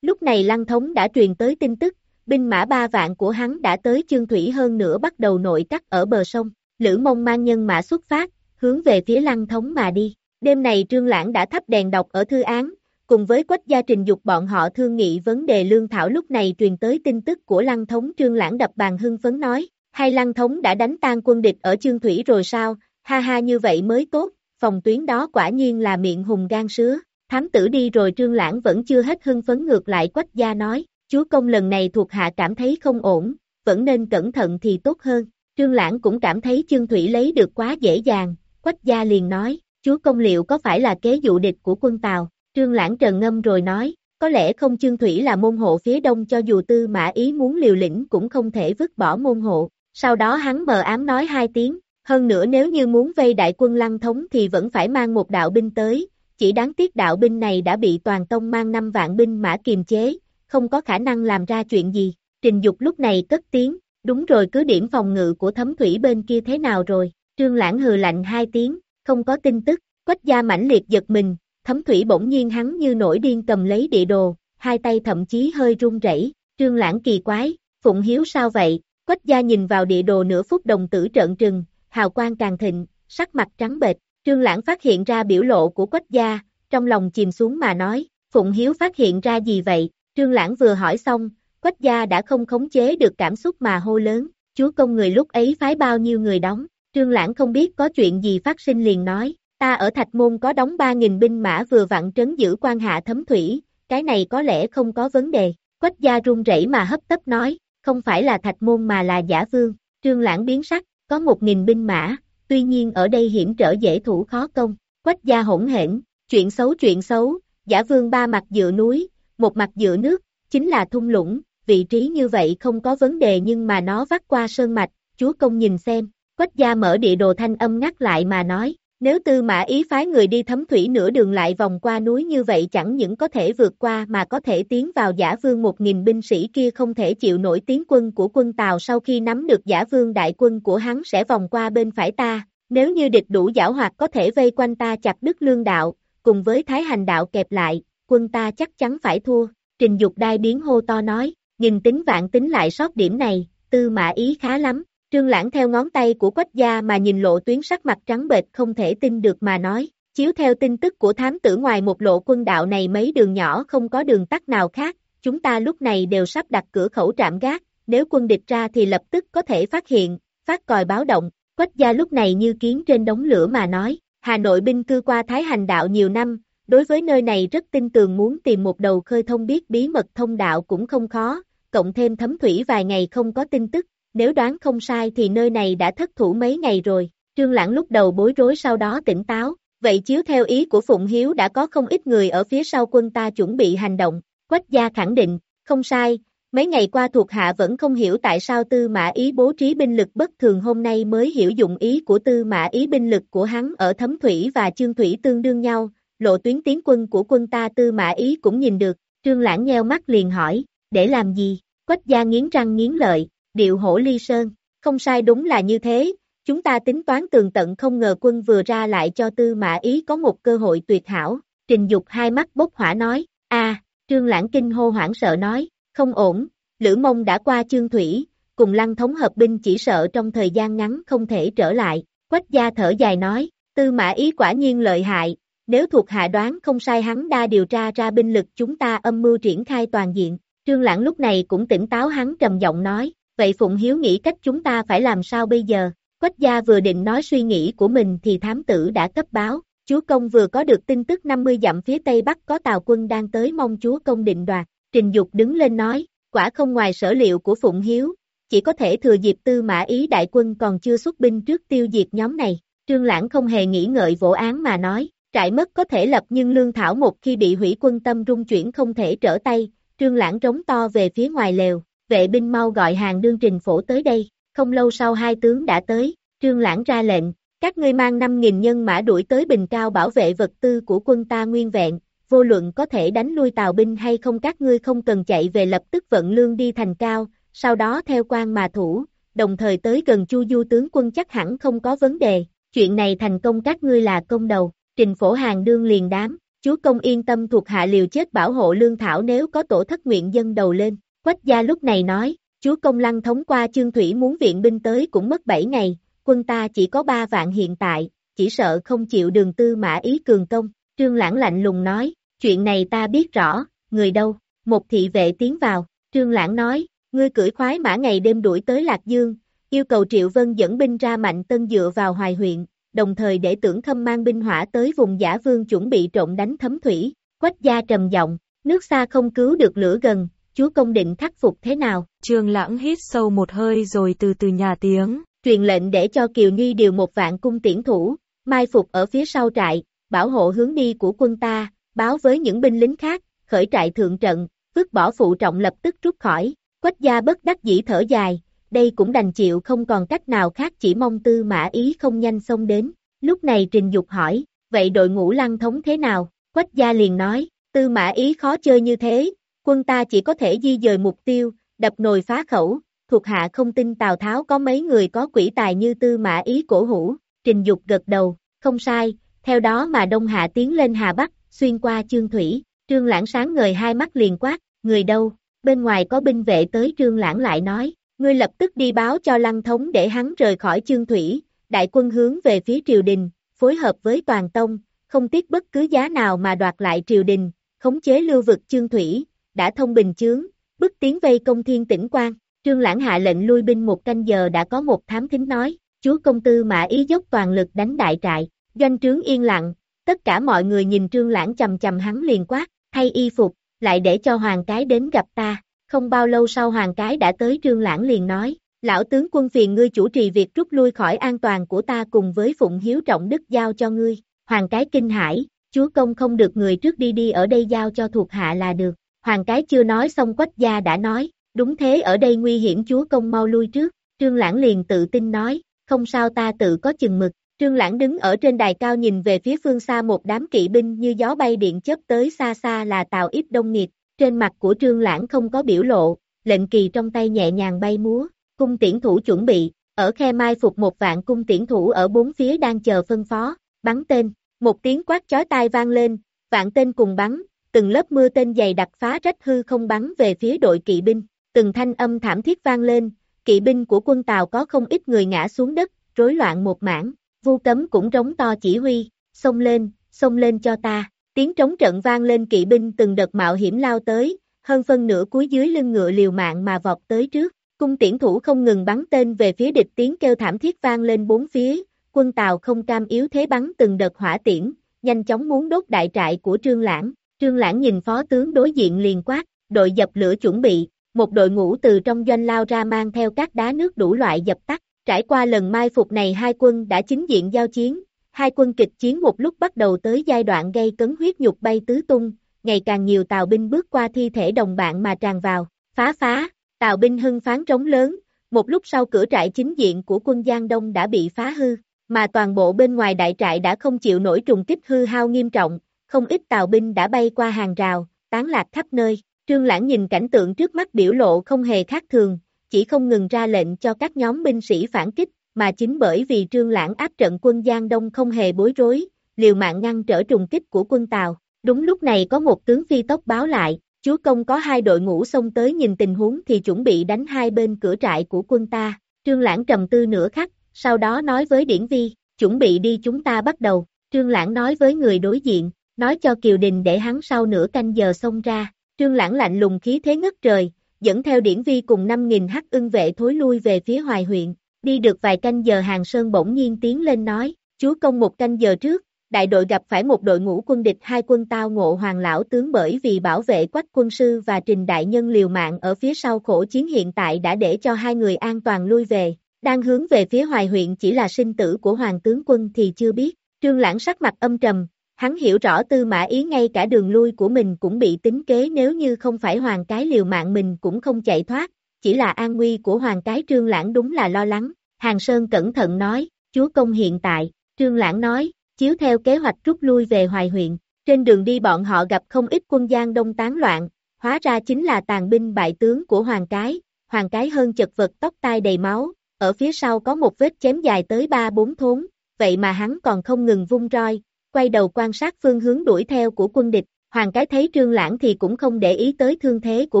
Lúc này lăng thống đã truyền tới tin tức, binh mã ba vạn của hắn đã tới chương thủy hơn nữa bắt đầu nội cắt ở bờ sông, lữ mông mang nhân mã xuất phát, hướng về phía lăng thống mà đi. Đêm này Trương Lãng đã thắp đèn đọc ở thư án, cùng với quách gia trình dục bọn họ thương nghị vấn đề lương thảo lúc này truyền tới tin tức của lăng thống. Trương Lãng đập bàn hưng phấn nói, hay lăng thống đã đánh tan quân địch ở chương thủy rồi sao, ha ha như vậy mới tốt, phòng tuyến đó quả nhiên là miệng hùng gan sứa, thám tử đi rồi Trương Lãng vẫn chưa hết hưng phấn ngược lại quách gia nói, chúa công lần này thuộc hạ cảm thấy không ổn, vẫn nên cẩn thận thì tốt hơn, Trương Lãng cũng cảm thấy chương thủy lấy được quá dễ dàng, Quách gia liền nói, chúa công liệu có phải là kế dụ địch của quân Tàu, trương lãng trần ngâm rồi nói, có lẽ không chương thủy là môn hộ phía đông cho dù tư mã ý muốn liều lĩnh cũng không thể vứt bỏ môn hộ, sau đó hắn mờ ám nói hai tiếng, hơn nữa nếu như muốn vây đại quân lăng thống thì vẫn phải mang một đạo binh tới, chỉ đáng tiếc đạo binh này đã bị toàn tông mang năm vạn binh mã kiềm chế, không có khả năng làm ra chuyện gì, trình dục lúc này cất tiếng, đúng rồi cứ điểm phòng ngự của thấm thủy bên kia thế nào rồi, Trương Lãng hừ lạnh hai tiếng, không có tin tức, quách gia mãnh liệt giật mình, thấm thủy bỗng nhiên hắn như nổi điên cầm lấy địa đồ, hai tay thậm chí hơi run rẩy. Trương Lãng kỳ quái, Phụng Hiếu sao vậy, quách gia nhìn vào địa đồ nửa phút đồng tử trợn trừng, hào quang càng thịnh, sắc mặt trắng bệch, Trương Lãng phát hiện ra biểu lộ của quách gia, trong lòng chìm xuống mà nói, Phụng Hiếu phát hiện ra gì vậy, Trương Lãng vừa hỏi xong, quách gia đã không khống chế được cảm xúc mà hô lớn, chúa công người lúc ấy phái bao nhiêu người đóng, Trương Lãng không biết có chuyện gì phát sinh liền nói, ta ở Thạch Môn có đóng 3.000 binh mã vừa vặn trấn giữ quan hạ thấm thủy, cái này có lẽ không có vấn đề. Quách gia run rẩy mà hấp tấp nói, không phải là Thạch Môn mà là giả vương. Trương Lãng biến sắc, có 1.000 binh mã, tuy nhiên ở đây hiểm trở dễ thủ khó công. Quách gia hỗn hển, chuyện xấu chuyện xấu, giả vương ba mặt dựa núi, một mặt dựa nước, chính là thung lũng, vị trí như vậy không có vấn đề nhưng mà nó vắt qua sơn mạch, chúa công nhìn xem, Quách gia mở địa đồ thanh âm ngắt lại mà nói, nếu tư mã ý phái người đi thấm thủy nửa đường lại vòng qua núi như vậy chẳng những có thể vượt qua mà có thể tiến vào giả vương một nghìn binh sĩ kia không thể chịu nổi tiến quân của quân Tàu sau khi nắm được giả vương đại quân của hắn sẽ vòng qua bên phải ta, nếu như địch đủ giảo hoạt có thể vây quanh ta chặt đứt lương đạo, cùng với thái hành đạo kẹp lại, quân ta chắc chắn phải thua, trình dục đai biến hô to nói, nhìn tính vạn tính lại sót điểm này, tư mã ý khá lắm, Trương Lãng theo ngón tay của Quách gia mà nhìn lộ tuyến sắc mặt trắng bệch không thể tin được mà nói, chiếu theo tin tức của thám tử ngoài một lộ quân đạo này mấy đường nhỏ không có đường tắt nào khác, chúng ta lúc này đều sắp đặt cửa khẩu trạm gác, nếu quân địch ra thì lập tức có thể phát hiện, phát còi báo động, Quách gia lúc này như kiến trên đống lửa mà nói, Hà Nội binh cư qua Thái Hành đạo nhiều năm, đối với nơi này rất tin tường muốn tìm một đầu khơi thông biết bí mật thông đạo cũng không khó, cộng thêm thấm thủy vài ngày không có tin tức, nếu đoán không sai thì nơi này đã thất thủ mấy ngày rồi, Trương Lãng lúc đầu bối rối sau đó tỉnh táo, vậy chiếu theo ý của Phụng Hiếu đã có không ít người ở phía sau quân ta chuẩn bị hành động, Quách gia khẳng định, không sai, mấy ngày qua thuộc hạ vẫn không hiểu tại sao tư mã ý bố trí binh lực bất thường hôm nay mới hiểu dụng ý của tư mã ý binh lực của hắn ở thấm thủy và chương thủy tương đương nhau, lộ tuyến tiến quân của quân ta tư mã ý cũng nhìn được, Trương Lãng nheo mắt liền hỏi, để làm gì, Quách gia nghiến răng nghiến lợi, điệu hổ ly sơn, không sai đúng là như thế, chúng ta tính toán tường tận không ngờ quân vừa ra lại cho tư mã ý có một cơ hội tuyệt hảo, trình dục hai mắt bốc hỏa nói, a trương lãng kinh hô hoảng sợ nói, không ổn, lữ mông đã qua chương thủy, cùng lăng thống hợp binh chỉ sợ trong thời gian ngắn không thể trở lại, quách gia thở dài nói, tư mã ý quả nhiên lợi hại, nếu thuộc hạ đoán không sai hắn đa điều tra ra binh lực chúng ta âm mưu triển khai toàn diện, trương lãng lúc này cũng tỉnh táo hắn trầm giọng nói, vậy Phụng Hiếu nghĩ cách chúng ta phải làm sao bây giờ? Quách gia vừa định nói suy nghĩ của mình thì thám tử đã cấp báo, chúa công vừa có được tin tức 50 dặm phía tây bắc có tàu quân đang tới mong chúa công định đoạt, trình dục đứng lên nói, quả không ngoài sở liệu của Phụng Hiếu, chỉ có thể thừa dịp tư mã ý đại quân còn chưa xuất binh trước tiêu diệt nhóm này, trương lãng không hề nghĩ ngợi vỗ án mà nói, trại mất có thể lập nhưng lương thảo một khi bị hủy quân tâm rung chuyển không thể trở tay, trương lãng trống to về phía ngoài lều, vệ binh mau gọi hàng đương trình phổ tới đây, không lâu sau hai tướng đã tới, trương lãng ra lệnh, các ngươi mang 5.000 nhân mã đuổi tới bình cao bảo vệ vật tư của quân ta nguyên vẹn, vô luận có thể đánh lui tàu binh hay không các ngươi không cần chạy về lập tức vận lương đi thành cao, sau đó theo quan mà thủ, đồng thời tới gần chu du tướng quân chắc hẳn không có vấn đề, chuyện này thành công các ngươi là công đầu, trình phổ hàng đương liền đám, chúa công yên tâm thuộc hạ liều chết bảo hộ lương thảo nếu có tổ thất nguyện dân đầu lên, Quách gia lúc này nói, chúa công lăng thống qua chương thủy muốn viện binh tới cũng mất 7 ngày, quân ta chỉ có 3 vạn hiện tại, chỉ sợ không chịu đường tư mã ý cường công. Trương Lãng lạnh lùng nói, chuyện này ta biết rõ, người đâu, một thị vệ tiến vào, Trương Lãng nói, ngươi cưỡi khoái mã ngày đêm đuổi tới Lạc Dương, yêu cầu Triệu Vân dẫn binh ra mạnh tân dựa vào hoài huyện, đồng thời để tưởng khâm mang binh hỏa tới vùng giả vương chuẩn bị trộn đánh thấm thủy, quách gia trầm giọng, nước xa không cứu được lửa gần, chúa công định khắc phục thế nào? Trường lãng hít sâu một hơi rồi từ từ nhà tiếng. Truyền lệnh để cho Kiều Nhi điều một vạn cung tiễn thủ, mai phục ở phía sau trại, bảo hộ hướng đi của quân ta, báo với những binh lính khác, khởi trại thượng trận, vứt bỏ phụ trọng lập tức rút khỏi. Quách gia bất đắc dĩ thở dài, đây cũng đành chịu không còn cách nào khác chỉ mong tư mã ý không nhanh xông đến. Lúc này Trình Dục hỏi, vậy đội ngũ lăng thống thế nào? Quách gia liền nói, tư mã ý khó chơi như thế, Quân ta chỉ có thể di dời mục tiêu, đập nồi phá khẩu, thuộc hạ không tin Tào Tháo có mấy người có quỷ tài như tư mã ý cổ hủ, trình dục gật đầu, không sai, theo đó mà Đông Hạ tiến lên Hà Bắc, xuyên qua Chương Thủy, Trương Lãng sáng ngời hai mắt liền quát, người đâu, bên ngoài có binh vệ tới Trương Lãng lại nói, ngươi lập tức đi báo cho Lăng Thống để hắn rời khỏi Chương Thủy, đại quân hướng về phía triều đình, phối hợp với toàn tông, không tiếc bất cứ giá nào mà đoạt lại triều đình, khống chế lưu vực Chương Thủy, đã thông bình chướng, bức tiến vây công thiên tỉnh quan, trương lãng hạ lệnh lui binh một canh giờ đã có một thám thính nói, chúa công tư mã ý dốc toàn lực đánh đại trại, doanh trướng yên lặng, tất cả mọi người nhìn trương lãng chầm chầm hắn liền quát, thay y phục, lại để cho hoàng cái đến gặp ta, không bao lâu sau hoàng cái đã tới trương lãng liền nói, lão tướng quân phiền ngươi chủ trì việc rút lui khỏi an toàn của ta cùng với phụng hiếu trọng đức giao cho ngươi, hoàng cái kinh hải, chúa công không được người trước đi đi ở đây giao cho thuộc hạ là được, Hoàng cái chưa nói xong quách gia đã nói, đúng thế ở đây nguy hiểm chúa công mau lui trước, trương lãng liền tự tin nói, không sao ta tự có chừng mực. Trương Lãng đứng ở trên đài cao nhìn về phía phương xa một đám kỵ binh như gió bay điện chớp tới xa xa là tàu ít Đông Nghiệt, trên mặt của Trương Lãng không có biểu lộ, lệnh kỳ trong tay nhẹ nhàng bay múa, cung tiễn thủ chuẩn bị, ở khe mai phục một vạn cung tiễn thủ ở bốn phía đang chờ phân phó, bắn tên, một tiếng quát chói tai vang lên, vạn tên cùng bắn, từng lớp mưa tên dày đặc phá rách hư không bắn về phía đội kỵ binh, từng thanh âm thảm thiết vang lên, kỵ binh của quân Tàu có không ít người ngã xuống đất, rối loạn một mảng, vu cấm cũng rống to chỉ huy, xông lên, xông lên cho ta, tiếng trống trận vang lên kỵ binh từng đợt mạo hiểm lao tới, hơn phân nửa cuối dưới lưng ngựa liều mạng mà vọt tới trước, cung tiễn thủ không ngừng bắn tên về phía địch tiếng kêu thảm thiết vang lên bốn phía, quân Tàu không cam yếu thế bắn từng đợt hỏa tiễn, nhanh chóng muốn đốt đại trại của Trương Lãng, Trương Lãng nhìn phó tướng đối diện liền quát, đội dập lửa chuẩn bị, một đội ngũ từ trong doanh lao ra mang theo các đá nước đủ loại dập tắt, trải qua lần mai phục này hai quân đã chính diện giao chiến, hai quân kịch chiến một lúc bắt đầu tới giai đoạn gây cấn huyết nhục bay tứ tung, ngày càng nhiều tàu binh bước qua thi thể đồng bạn mà tràn vào, phá phá, tàu binh hưng phán trống lớn, một lúc sau cửa trại chính diện của quân Giang Đông đã bị phá hư, mà toàn bộ bên ngoài đại trại đã không chịu nổi trùng kích hư hao nghiêm trọng, không ít tàu binh đã bay qua hàng rào, tán lạc khắp nơi. Trương Lãng nhìn cảnh tượng trước mắt biểu lộ không hề khác thường, chỉ không ngừng ra lệnh cho các nhóm binh sĩ phản kích, mà chính bởi vì Trương Lãng áp trận quân Giang Đông không hề bối rối, liều mạng ngăn trở trùng kích của quân Tàu. Đúng lúc này có một tướng phi tốc báo lại, chúa công có hai đội ngũ xông tới nhìn tình huống thì chuẩn bị đánh hai bên cửa trại của quân ta. Trương Lãng trầm tư nửa khắc, sau đó nói với Điển Vi, chuẩn bị đi chúng ta bắt đầu. Trương Lãng nói với người đối diện, nói cho Kiều Đình để hắn sau nửa canh giờ xông ra, trương lãng lạnh lùng khí thế ngất trời, dẫn theo điển vi cùng 5.000 hắc ưng vệ thối lui về phía hoài huyện, đi được vài canh giờ hàng sơn bỗng nhiên tiến lên nói, chúa công một canh giờ trước, đại đội gặp phải một đội ngũ quân địch hai quân tao ngộ hoàng lão tướng bởi vì bảo vệ quách quân sư và trình đại nhân liều mạng ở phía sau khổ chiến hiện tại đã để cho hai người an toàn lui về, đang hướng về phía hoài huyện chỉ là sinh tử của hoàng tướng quân thì chưa biết, trương lãng sắc mặt âm trầm, Hắn hiểu rõ tư mã ý ngay cả đường lui của mình cũng bị tính kế nếu như không phải hoàng cái liều mạng mình cũng không chạy thoát, chỉ là an nguy của hoàng cái trương lãng đúng là lo lắng. Hàng Sơn cẩn thận nói, chúa công hiện tại, trương lãng nói, chiếu theo kế hoạch rút lui về hoài huyện. Trên đường đi bọn họ gặp không ít quân giang đông tán loạn, hóa ra chính là tàn binh bại tướng của hoàng cái, hoàng cái hơn chật vật tóc tai đầy máu, ở phía sau có một vết chém dài tới ba bốn thốn, vậy mà hắn còn không ngừng vung roi, quay đầu quan sát phương hướng đuổi theo của quân địch, hoàng cái thấy trương lãng thì cũng không để ý tới thương thế của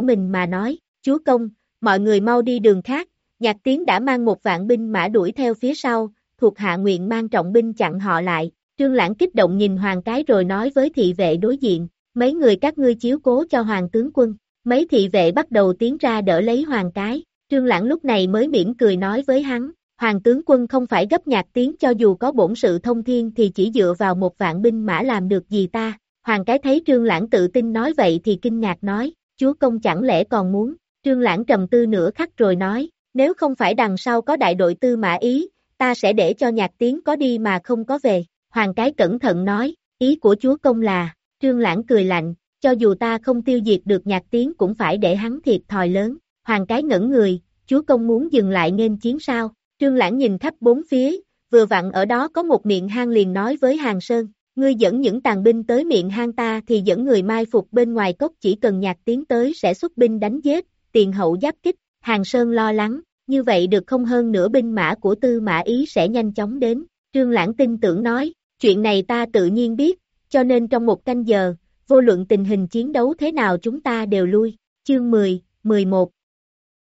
mình mà nói, chúa công, mọi người mau đi đường khác, nhạc tiếng đã mang một vạn binh mã đuổi theo phía sau, thuộc hạ nguyện mang trọng binh chặn họ lại, trương lãng kích động nhìn hoàng cái rồi nói với thị vệ đối diện, mấy người các ngươi chiếu cố cho hoàng tướng quân, mấy thị vệ bắt đầu tiến ra đỡ lấy hoàng cái, trương lãng lúc này mới mỉm cười nói với hắn, Hoàng tướng quân không phải gấp nhạc tiếng cho dù có bổn sự thông thiên thì chỉ dựa vào một vạn binh mã làm được gì ta. Hoàng cái thấy Trương Lãng tự tin nói vậy thì kinh ngạc nói, chúa công chẳng lẽ còn muốn, Trương Lãng trầm tư nửa khắc rồi nói, nếu không phải đằng sau có đại đội tư mã ý, ta sẽ để cho nhạc tiếng có đi mà không có về. Hoàng cái cẩn thận nói, ý của chúa công là, Trương Lãng cười lạnh, cho dù ta không tiêu diệt được nhạc tiếng cũng phải để hắn thiệt thòi lớn. Hoàng cái ngẩn người, chúa công muốn dừng lại nên chiến sao? Trương Lãng nhìn khắp bốn phía, vừa vặn ở đó có một miệng hang liền nói với Hàng Sơn, ngươi dẫn những tàn binh tới miệng hang ta thì dẫn người mai phục bên ngoài cốc chỉ cần nhạc tiến tới sẽ xuất binh đánh giết, tiền hậu giáp kích, Hàng Sơn lo lắng, như vậy được không hơn nửa binh mã của tư mã ý sẽ nhanh chóng đến, Trương Lãng tin tưởng nói, chuyện này ta tự nhiên biết, cho nên trong một canh giờ, vô luận tình hình chiến đấu thế nào chúng ta đều lui, chương 10, 11.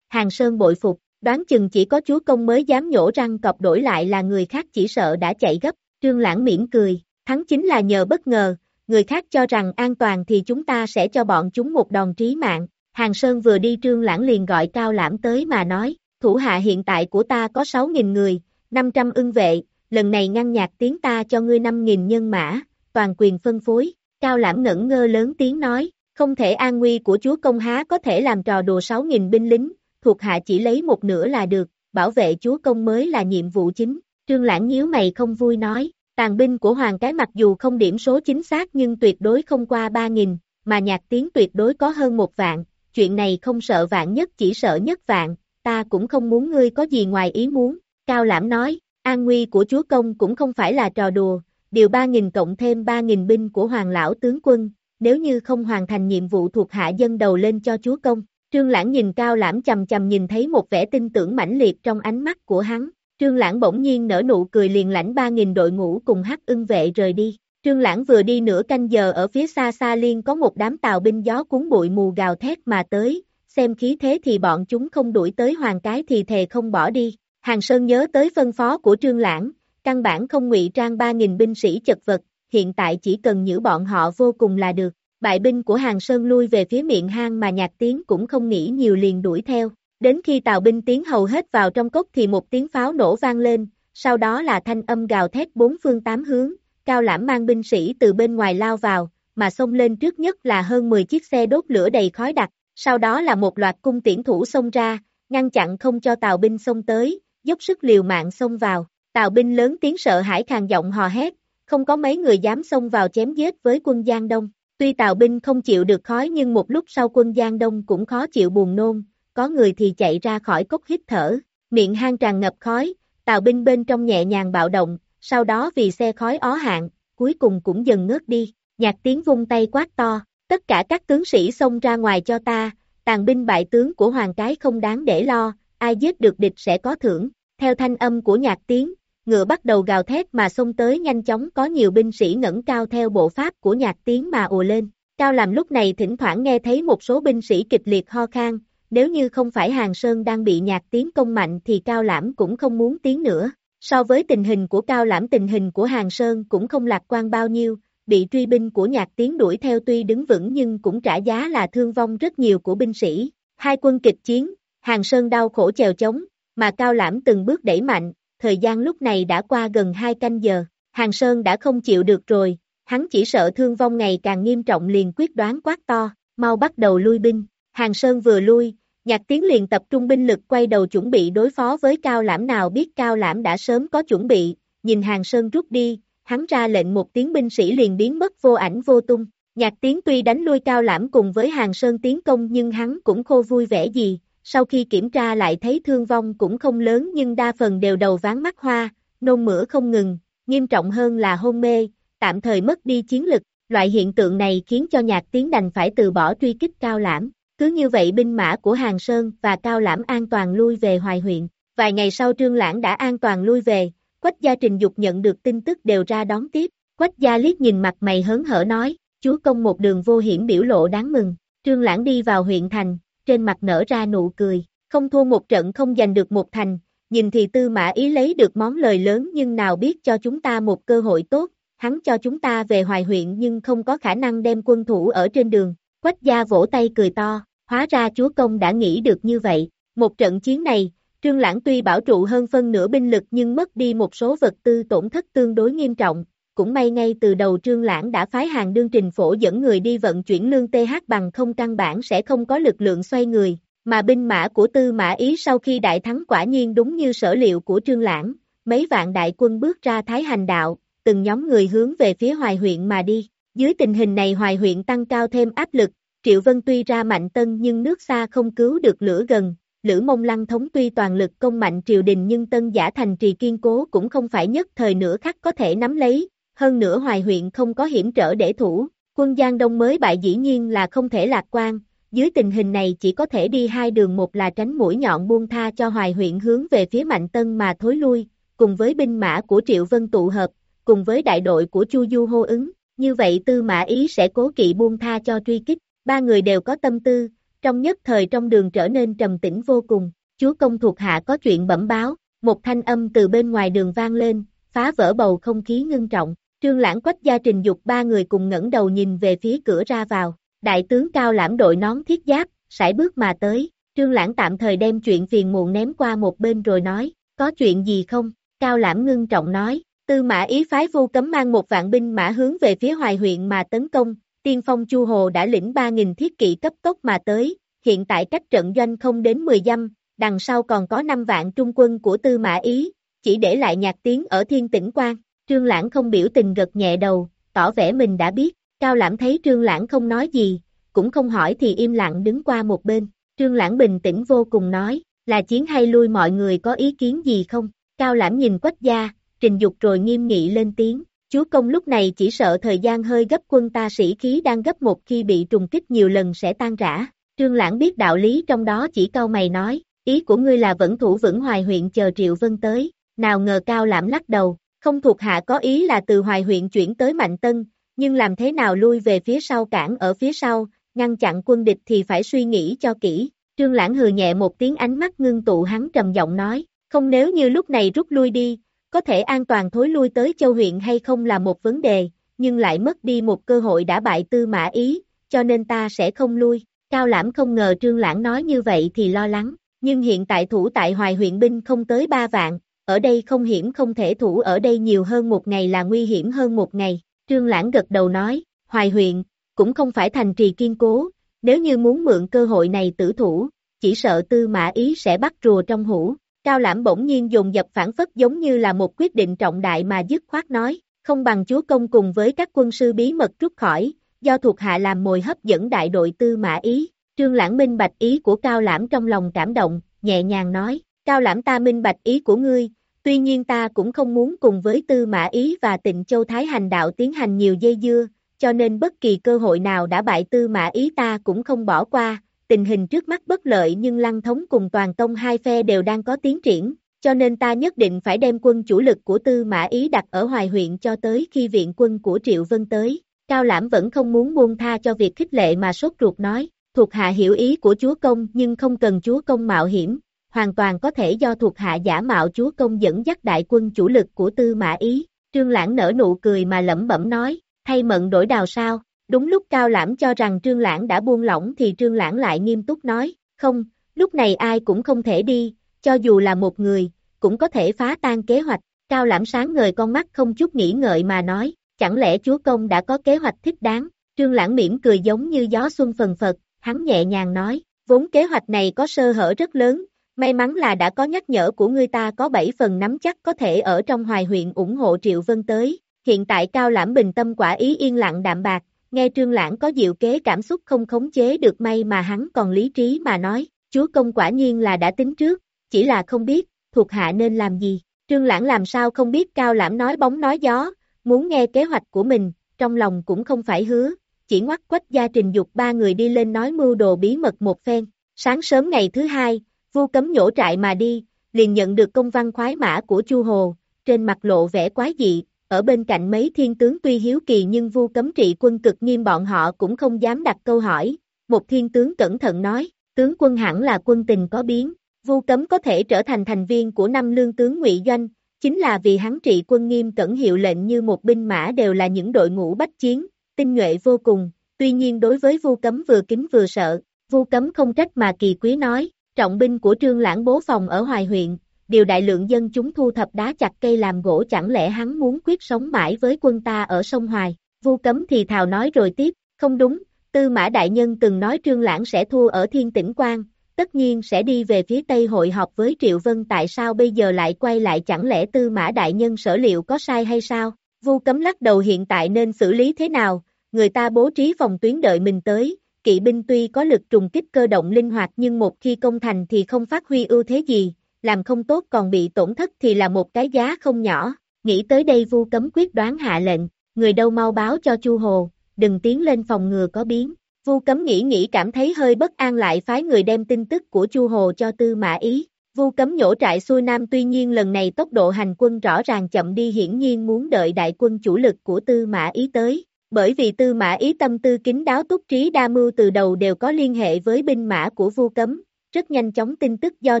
Hàng Sơn bội phục, đoán chừng chỉ có chúa công mới dám nhổ răng cọp đổi lại là người khác chỉ sợ đã chạy gấp, trương lãng mỉm cười, thắng chính là nhờ bất ngờ, người khác cho rằng an toàn thì chúng ta sẽ cho bọn chúng một đòn trí mạng, Hàng Sơn vừa đi trương lãng liền gọi cao lãm tới mà nói, thủ hạ hiện tại của ta có 6.000 người, 500 ưng vệ, lần này ngăn nhạc tiếng ta cho ngươi 5.000 nhân mã, toàn quyền phân phối, cao lãm ngẩn ngơ lớn tiếng nói, không thể an nguy của chúa công há có thể làm trò đùa 6.000 binh lính, thuộc hạ chỉ lấy một nửa là được, bảo vệ chúa công mới là nhiệm vụ chính. Trương Lãng nhíu mày không vui nói, tàn binh của hoàng cái mặc dù không điểm số chính xác nhưng tuyệt đối không qua 3.000, mà nhạc tiếng tuyệt đối có hơn một vạn, chuyện này không sợ vạn nhất chỉ sợ nhất vạn, ta cũng không muốn ngươi có gì ngoài ý muốn. Cao Lãm nói, An nguy của chúa công cũng không phải là trò đùa, điều 3.000 cộng thêm 3.000 binh của hoàng lão tướng quân, nếu như không hoàn thành nhiệm vụ thuộc hạ dân đầu lên cho chúa công. Trương Lãng nhìn cao lãm chầm chầm nhìn thấy một vẻ tin tưởng mãnh liệt trong ánh mắt của hắn. Trương Lãng bỗng nhiên nở nụ cười liền lãnh 3.000 đội ngũ cùng hắc ưng vệ rời đi. Trương Lãng vừa đi nửa canh giờ ở phía xa xa liên có một đám tàu binh gió cuốn bụi mù gào thét mà tới, xem khí thế thì bọn chúng không đuổi tới hoàng cái thì thề không bỏ đi. Hàng Sơn nhớ tới phân phó của Trương Lãng, căn bản không ngụy trang 3.000 binh sĩ chật vật, hiện tại chỉ cần giữ bọn họ vô cùng là được. Bại binh của Hàng Sơn lui về phía miệng hang mà nhạc tiếng cũng không nghĩ nhiều liền đuổi theo. Đến khi tàu binh tiến hầu hết vào trong cốc thì một tiếng pháo nổ vang lên, sau đó là thanh âm gào thét bốn phương tám hướng, cao lãm mang binh sĩ từ bên ngoài lao vào, mà xông lên trước nhất là hơn 10 chiếc xe đốt lửa đầy khói đặc, sau đó là một loạt cung tiễn thủ xông ra, ngăn chặn không cho tàu binh xông tới, dốc sức liều mạng xông vào, tàu binh lớn tiếng sợ hãi khàn giọng hò hét, không có mấy người dám xông vào chém giết với quân Giang Đông. Tuy tàu binh không chịu được khói nhưng một lúc sau quân Giang Đông cũng khó chịu buồn nôn, có người thì chạy ra khỏi cốc hít thở, miệng hang tràn ngập khói, tàu binh bên trong nhẹ nhàng bạo động, sau đó vì xe khói ó hạn, cuối cùng cũng dần ngớt đi, nhạc tiếng vung tay quát to, tất cả các tướng sĩ xông ra ngoài cho ta, tàn binh bại tướng của hoàng cái không đáng để lo, ai giết được địch sẽ có thưởng, theo thanh âm của nhạc tiếng, ngựa bắt đầu gào thét mà xông tới nhanh chóng có nhiều binh sĩ ngẩng cao theo bộ pháp của nhạc tiếng mà ồ lên, cao làm lúc này thỉnh thoảng nghe thấy một số binh sĩ kịch liệt ho khan, nếu như không phải Hàng Sơn đang bị nhạc tiếng công mạnh thì Cao Lãm cũng không muốn tiến nữa. So với tình hình của Cao Lãm tình hình của Hàng Sơn cũng không lạc quan bao nhiêu, bị truy binh của nhạc tiếng đuổi theo tuy đứng vững nhưng cũng trả giá là thương vong rất nhiều của binh sĩ. Hai quân kịch chiến, Hàng Sơn đau khổ chèo chống, mà Cao Lãm từng bước đẩy mạnh, thời gian lúc này đã qua gần hai canh giờ, Hàng Sơn đã không chịu được rồi, hắn chỉ sợ thương vong ngày càng nghiêm trọng liền quyết đoán quát to, mau bắt đầu lui binh, Hàng Sơn vừa lui, Nhạc Tiến liền tập trung binh lực quay đầu chuẩn bị đối phó với Cao Lãm nào biết Cao Lãm đã sớm có chuẩn bị, nhìn Hàng Sơn rút đi, hắn ra lệnh một tiếng binh sĩ liền biến mất vô ảnh vô tung. Nhạc Tiến tuy đánh lui Cao Lãm cùng với Hàng Sơn tiến công nhưng hắn cũng khô vui vẻ gì, sau khi kiểm tra lại thấy thương vong cũng không lớn nhưng đa phần đều đầu ván mắt hoa, nôn mửa không ngừng, nghiêm trọng hơn là hôn mê, tạm thời mất đi chiến lực, loại hiện tượng này khiến cho Nhạc Tiến đành phải từ bỏ truy kích Cao Lãm. Cứ như vậy binh mã của Hàng Sơn và Cao Lãm an toàn lui về Hoài huyện. Vài ngày sau Trương Lãng đã an toàn lui về, Quách gia Trình Dục nhận được tin tức đều ra đón tiếp. Quách gia liếc nhìn mặt mày hớn hở nói, chúa công một đường vô hiểm biểu lộ đáng mừng. Trương Lãng đi vào huyện thành, trên mặt nở ra nụ cười, không thua một trận không giành được một thành, nhìn thì tư mã ý lấy được món lời lớn nhưng nào biết cho chúng ta một cơ hội tốt, hắn cho chúng ta về hoài huyện nhưng không có khả năng đem quân thủ ở trên đường, quách gia vỗ tay cười to, hóa ra chúa công đã nghĩ được như vậy, một trận chiến này, Trương Lãng tuy bảo trụ hơn phân nửa binh lực nhưng mất đi một số vật tư tổn thất tương đối nghiêm trọng, cũng may ngay từ đầu Trương Lãng đã phái hàng đương trình phổ dẫn người đi vận chuyển lương TH bằng không căn bản sẽ không có lực lượng xoay người, mà binh mã của Tư Mã Ý sau khi đại thắng quả nhiên đúng như sở liệu của Trương Lãng, mấy vạn đại quân bước ra Thái Hành Đạo, từng nhóm người hướng về phía Hoài huyện mà đi. Dưới tình hình này Hoài huyện tăng cao thêm áp lực, Triệu Vân tuy ra mạnh tân nhưng nước xa không cứu được lửa gần, Lữ Mông Lăng thống tuy toàn lực công mạnh triều đình nhưng tân giả thành trì kiên cố cũng không phải nhất thời nửa khắc có thể nắm lấy, hơn nữa hoài huyện không có hiểm trở để thủ, quân Giang Đông mới bại dĩ nhiên là không thể lạc quan, dưới tình hình này chỉ có thể đi hai đường một là tránh mũi nhọn buông tha cho hoài huyện hướng về phía mạnh tân mà thối lui, cùng với binh mã của Triệu Vân tụ hợp, cùng với đại đội của Chu Du hô ứng, như vậy tư mã ý sẽ cố kỵ buông tha cho truy kích. Ba người đều có tâm tư, trong nhất thời trong đường trở nên trầm tĩnh vô cùng, chúa công thuộc hạ có chuyện bẩm báo, một thanh âm từ bên ngoài đường vang lên, phá vỡ bầu không khí ngưng trọng, trương lãng quách gia trình dục ba người cùng ngẩng đầu nhìn về phía cửa ra vào, đại tướng cao lãm đội nón thiết giáp, sải bước mà tới, trương lãng tạm thời đem chuyện phiền muộn ném qua một bên rồi nói, có chuyện gì không, cao lãm ngưng trọng nói, tư mã ý phái vu cấm mang một vạn binh mã hướng về phía hoài huyện mà tấn công, tiên phong Chu Hồ đã lĩnh 3.000 thiết kỵ cấp tốc mà tới, hiện tại cách trận doanh không đến 10 dăm, đằng sau còn có 5 vạn trung quân của Tư Mã Ý, chỉ để lại nhạc tiếng ở thiên tĩnh quan. Trương Lãng không biểu tình gật nhẹ đầu, tỏ vẻ mình đã biết, Cao Lãm thấy Trương Lãng không nói gì, cũng không hỏi thì im lặng đứng qua một bên. Trương Lãng bình tĩnh vô cùng nói, là chiến hay lui mọi người có ý kiến gì không? Cao Lãm nhìn Quách gia, trình dục rồi nghiêm nghị lên tiếng, chúa công lúc này chỉ sợ thời gian hơi gấp quân ta sĩ khí đang gấp một khi bị trùng kích nhiều lần sẽ tan rã. Trương Lãng biết đạo lý trong đó chỉ câu mày nói, ý của ngươi là vẫn thủ vững hoài huyện chờ Triệu Vân tới, nào ngờ Cao Lãm lắc đầu, không thuộc hạ có ý là từ hoài huyện chuyển tới Mạnh Tân, nhưng làm thế nào lui về phía sau cản ở phía sau, ngăn chặn quân địch thì phải suy nghĩ cho kỹ. Trương Lãng hừ nhẹ một tiếng ánh mắt ngưng tụ hắn trầm giọng nói, không nếu như lúc này rút lui đi, có thể an toàn thối lui tới châu huyện hay không là một vấn đề, nhưng lại mất đi một cơ hội đã bại tư mã ý, cho nên ta sẽ không lui. Cao Lãm không ngờ Trương Lãng nói như vậy thì lo lắng, nhưng hiện tại thủ tại Hoài huyện binh không tới 3 vạn, ở đây không hiểm không thể thủ ở đây nhiều hơn một ngày là nguy hiểm hơn một ngày. Trương Lãng gật đầu nói, Hoài huyện, cũng không phải thành trì kiên cố, nếu như muốn mượn cơ hội này tử thủ, chỉ sợ tư mã ý sẽ bắt rùa trong hũ. Cao Lãm bỗng nhiên dùng dập phản phất giống như là một quyết định trọng đại mà dứt khoát nói, không bằng chúa công cùng với các quân sư bí mật rút khỏi, do thuộc hạ làm mồi hấp dẫn đại đội tư mã ý. Trương Lãng minh bạch ý của Cao Lãm trong lòng cảm động, nhẹ nhàng nói, Cao Lãm ta minh bạch ý của ngươi, tuy nhiên ta cũng không muốn cùng với Tư Mã Ý và Tịnh Châu Thái hành đạo tiến hành nhiều dây dưa, cho nên bất kỳ cơ hội nào đã bại Tư Mã Ý ta cũng không bỏ qua, tình hình trước mắt bất lợi nhưng Lăng Thống cùng Toàn Tông hai phe đều đang có tiến triển, cho nên ta nhất định phải đem quân chủ lực của Tư Mã Ý đặt ở Hoài huyện cho tới khi viện quân của Triệu Vân tới. Cao Lãm vẫn không muốn buông tha cho việc khích lệ mà sốt ruột nói, thuộc hạ hiểu ý của chúa công nhưng không cần chúa công mạo hiểm, hoàn toàn có thể do thuộc hạ giả mạo chúa công dẫn dắt đại quân chủ lực của tư mã ý. Trương Lãng nở nụ cười mà lẩm bẩm nói, thay mận đổi đào sao, đúng lúc Cao Lãm cho rằng Trương Lãng đã buông lỏng thì Trương Lãng lại nghiêm túc nói, không, lúc này ai cũng không thể đi, cho dù là một người, cũng có thể phá tan kế hoạch, Cao Lãm sáng ngời con mắt không chút nghĩ ngợi mà nói, chẳng lẽ chúa công đã có kế hoạch thích đáng, Trương Lãng mỉm cười giống như gió xuân phần phật, hắn nhẹ nhàng nói, vốn kế hoạch này có sơ hở rất lớn, may mắn là đã có nhắc nhở của ngươi ta có 7 phần nắm chắc có thể ở trong hoài huyện ủng hộ Triệu Vân tới, hiện tại Cao Lãm bình tâm quả ý yên lặng đạm bạc, nghe Trương Lãng có diệu kế cảm xúc không khống chế được may mà hắn còn lý trí mà nói, chúa công quả nhiên là đã tính trước, chỉ là không biết, thuộc hạ nên làm gì, Trương Lãng làm sao không biết Cao Lãm nói bóng nói gió, muốn nghe kế hoạch của mình, trong lòng cũng không phải hứa, chỉ ngoắt quách gia trình dục ba người đi lên nói mưu đồ bí mật một phen. Sáng sớm ngày thứ hai, vu cấm nhổ trại mà đi, liền nhận được công văn khoái mã của Chu Hồ, trên mặt lộ vẻ quái dị, ở bên cạnh mấy thiên tướng tuy hiếu kỳ nhưng vu cấm trị quân cực nghiêm bọn họ cũng không dám đặt câu hỏi. Một thiên tướng cẩn thận nói, tướng quân hẳn là quân tình có biến, vu cấm có thể trở thành thành viên của năm lương tướng ngụy doanh, chính là vì hắn trị quân nghiêm cẩn hiệu lệnh như một binh mã đều là những đội ngũ bách chiến, tinh nhuệ vô cùng, tuy nhiên đối với vu cấm vừa kính vừa sợ, vu cấm không trách mà kỳ quý nói, trọng binh của trương lãng bố phòng ở Hoài huyện, điều đại lượng dân chúng thu thập đá chặt cây làm gỗ chẳng lẽ hắn muốn quyết sống mãi với quân ta ở sông Hoài, vu cấm thì thào nói rồi tiếp, không đúng, tư mã đại nhân từng nói trương lãng sẽ thua ở thiên tỉnh quan, tất nhiên sẽ đi về phía Tây hội họp với Triệu Vân tại sao bây giờ lại quay lại chẳng lẽ tư mã đại nhân sở liệu có sai hay sao, vu cấm lắc đầu hiện tại nên xử lý thế nào, người ta bố trí phòng tuyến đợi mình tới, kỵ binh tuy có lực trùng kích cơ động linh hoạt nhưng một khi công thành thì không phát huy ưu thế gì, làm không tốt còn bị tổn thất thì là một cái giá không nhỏ. Nghĩ tới đây vu cấm quyết đoán hạ lệnh, người đâu mau báo cho Chu Hồ, đừng tiến lên phòng ngừa có biến. Vu cấm nghĩ nghĩ cảm thấy hơi bất an lại phái người đem tin tức của Chu Hồ cho Tư Mã Ý. Vu cấm nhổ trại xuôi nam tuy nhiên lần này tốc độ hành quân rõ ràng chậm đi hiển nhiên muốn đợi đại quân chủ lực của Tư Mã Ý tới. Bởi vì tư mã ý tâm tư kính đáo túc trí đa mưu từ đầu đều có liên hệ với binh mã của vu cấm, rất nhanh chóng tin tức do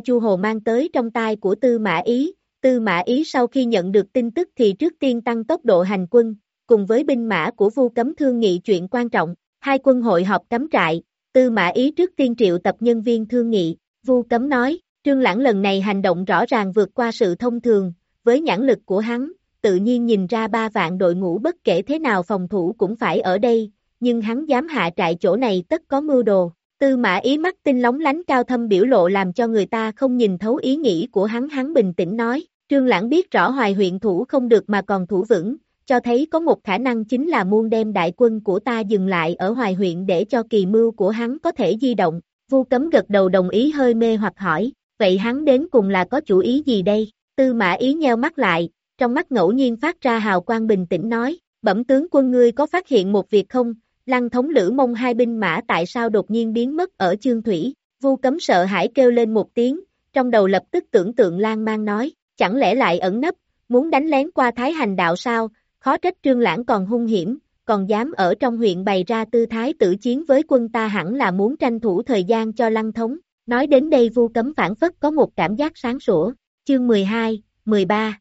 Chu Hồ mang tới trong tai của tư mã ý, tư mã ý sau khi nhận được tin tức thì trước tiên tăng tốc độ hành quân, cùng với binh mã của vu cấm thương nghị chuyện quan trọng, hai quân hội họp cắm trại, tư mã ý trước tiên triệu tập nhân viên thương nghị, vu cấm nói, trương lãng lần này hành động rõ ràng vượt qua sự thông thường, với nhãn lực của hắn, tự nhiên nhìn ra ba vạn đội ngũ bất kể thế nào phòng thủ cũng phải ở đây, nhưng hắn dám hạ trại chỗ này tất có mưu đồ. Tư mã ý mắt tinh lóng lánh cao thâm biểu lộ làm cho người ta không nhìn thấu ý nghĩ của hắn hắn bình tĩnh nói, trương lãng biết rõ hoài huyện thủ không được mà còn thủ vững, cho thấy có một khả năng chính là muôn đem đại quân của ta dừng lại ở hoài huyện để cho kỳ mưu của hắn có thể di động, vu cấm gật đầu đồng ý hơi mê hoặc hỏi, vậy hắn đến cùng là có chủ ý gì đây? Tư mã ý nheo mắt lại, trong mắt ngẫu nhiên phát ra hào quang bình tĩnh nói, bẩm tướng quân ngươi có phát hiện một việc không, lăng thống lữ mông hai binh mã tại sao đột nhiên biến mất ở chương thủy, vu cấm sợ hãi kêu lên một tiếng, trong đầu lập tức tưởng tượng lan mang nói, chẳng lẽ lại ẩn nấp, muốn đánh lén qua thái hành đạo sao, khó trách trương lãng còn hung hiểm, còn dám ở trong huyện bày ra tư thái tử chiến với quân ta hẳn là muốn tranh thủ thời gian cho lăng thống. Nói đến đây vu cấm phản phất có một cảm giác sáng sủa. Chương 12, 13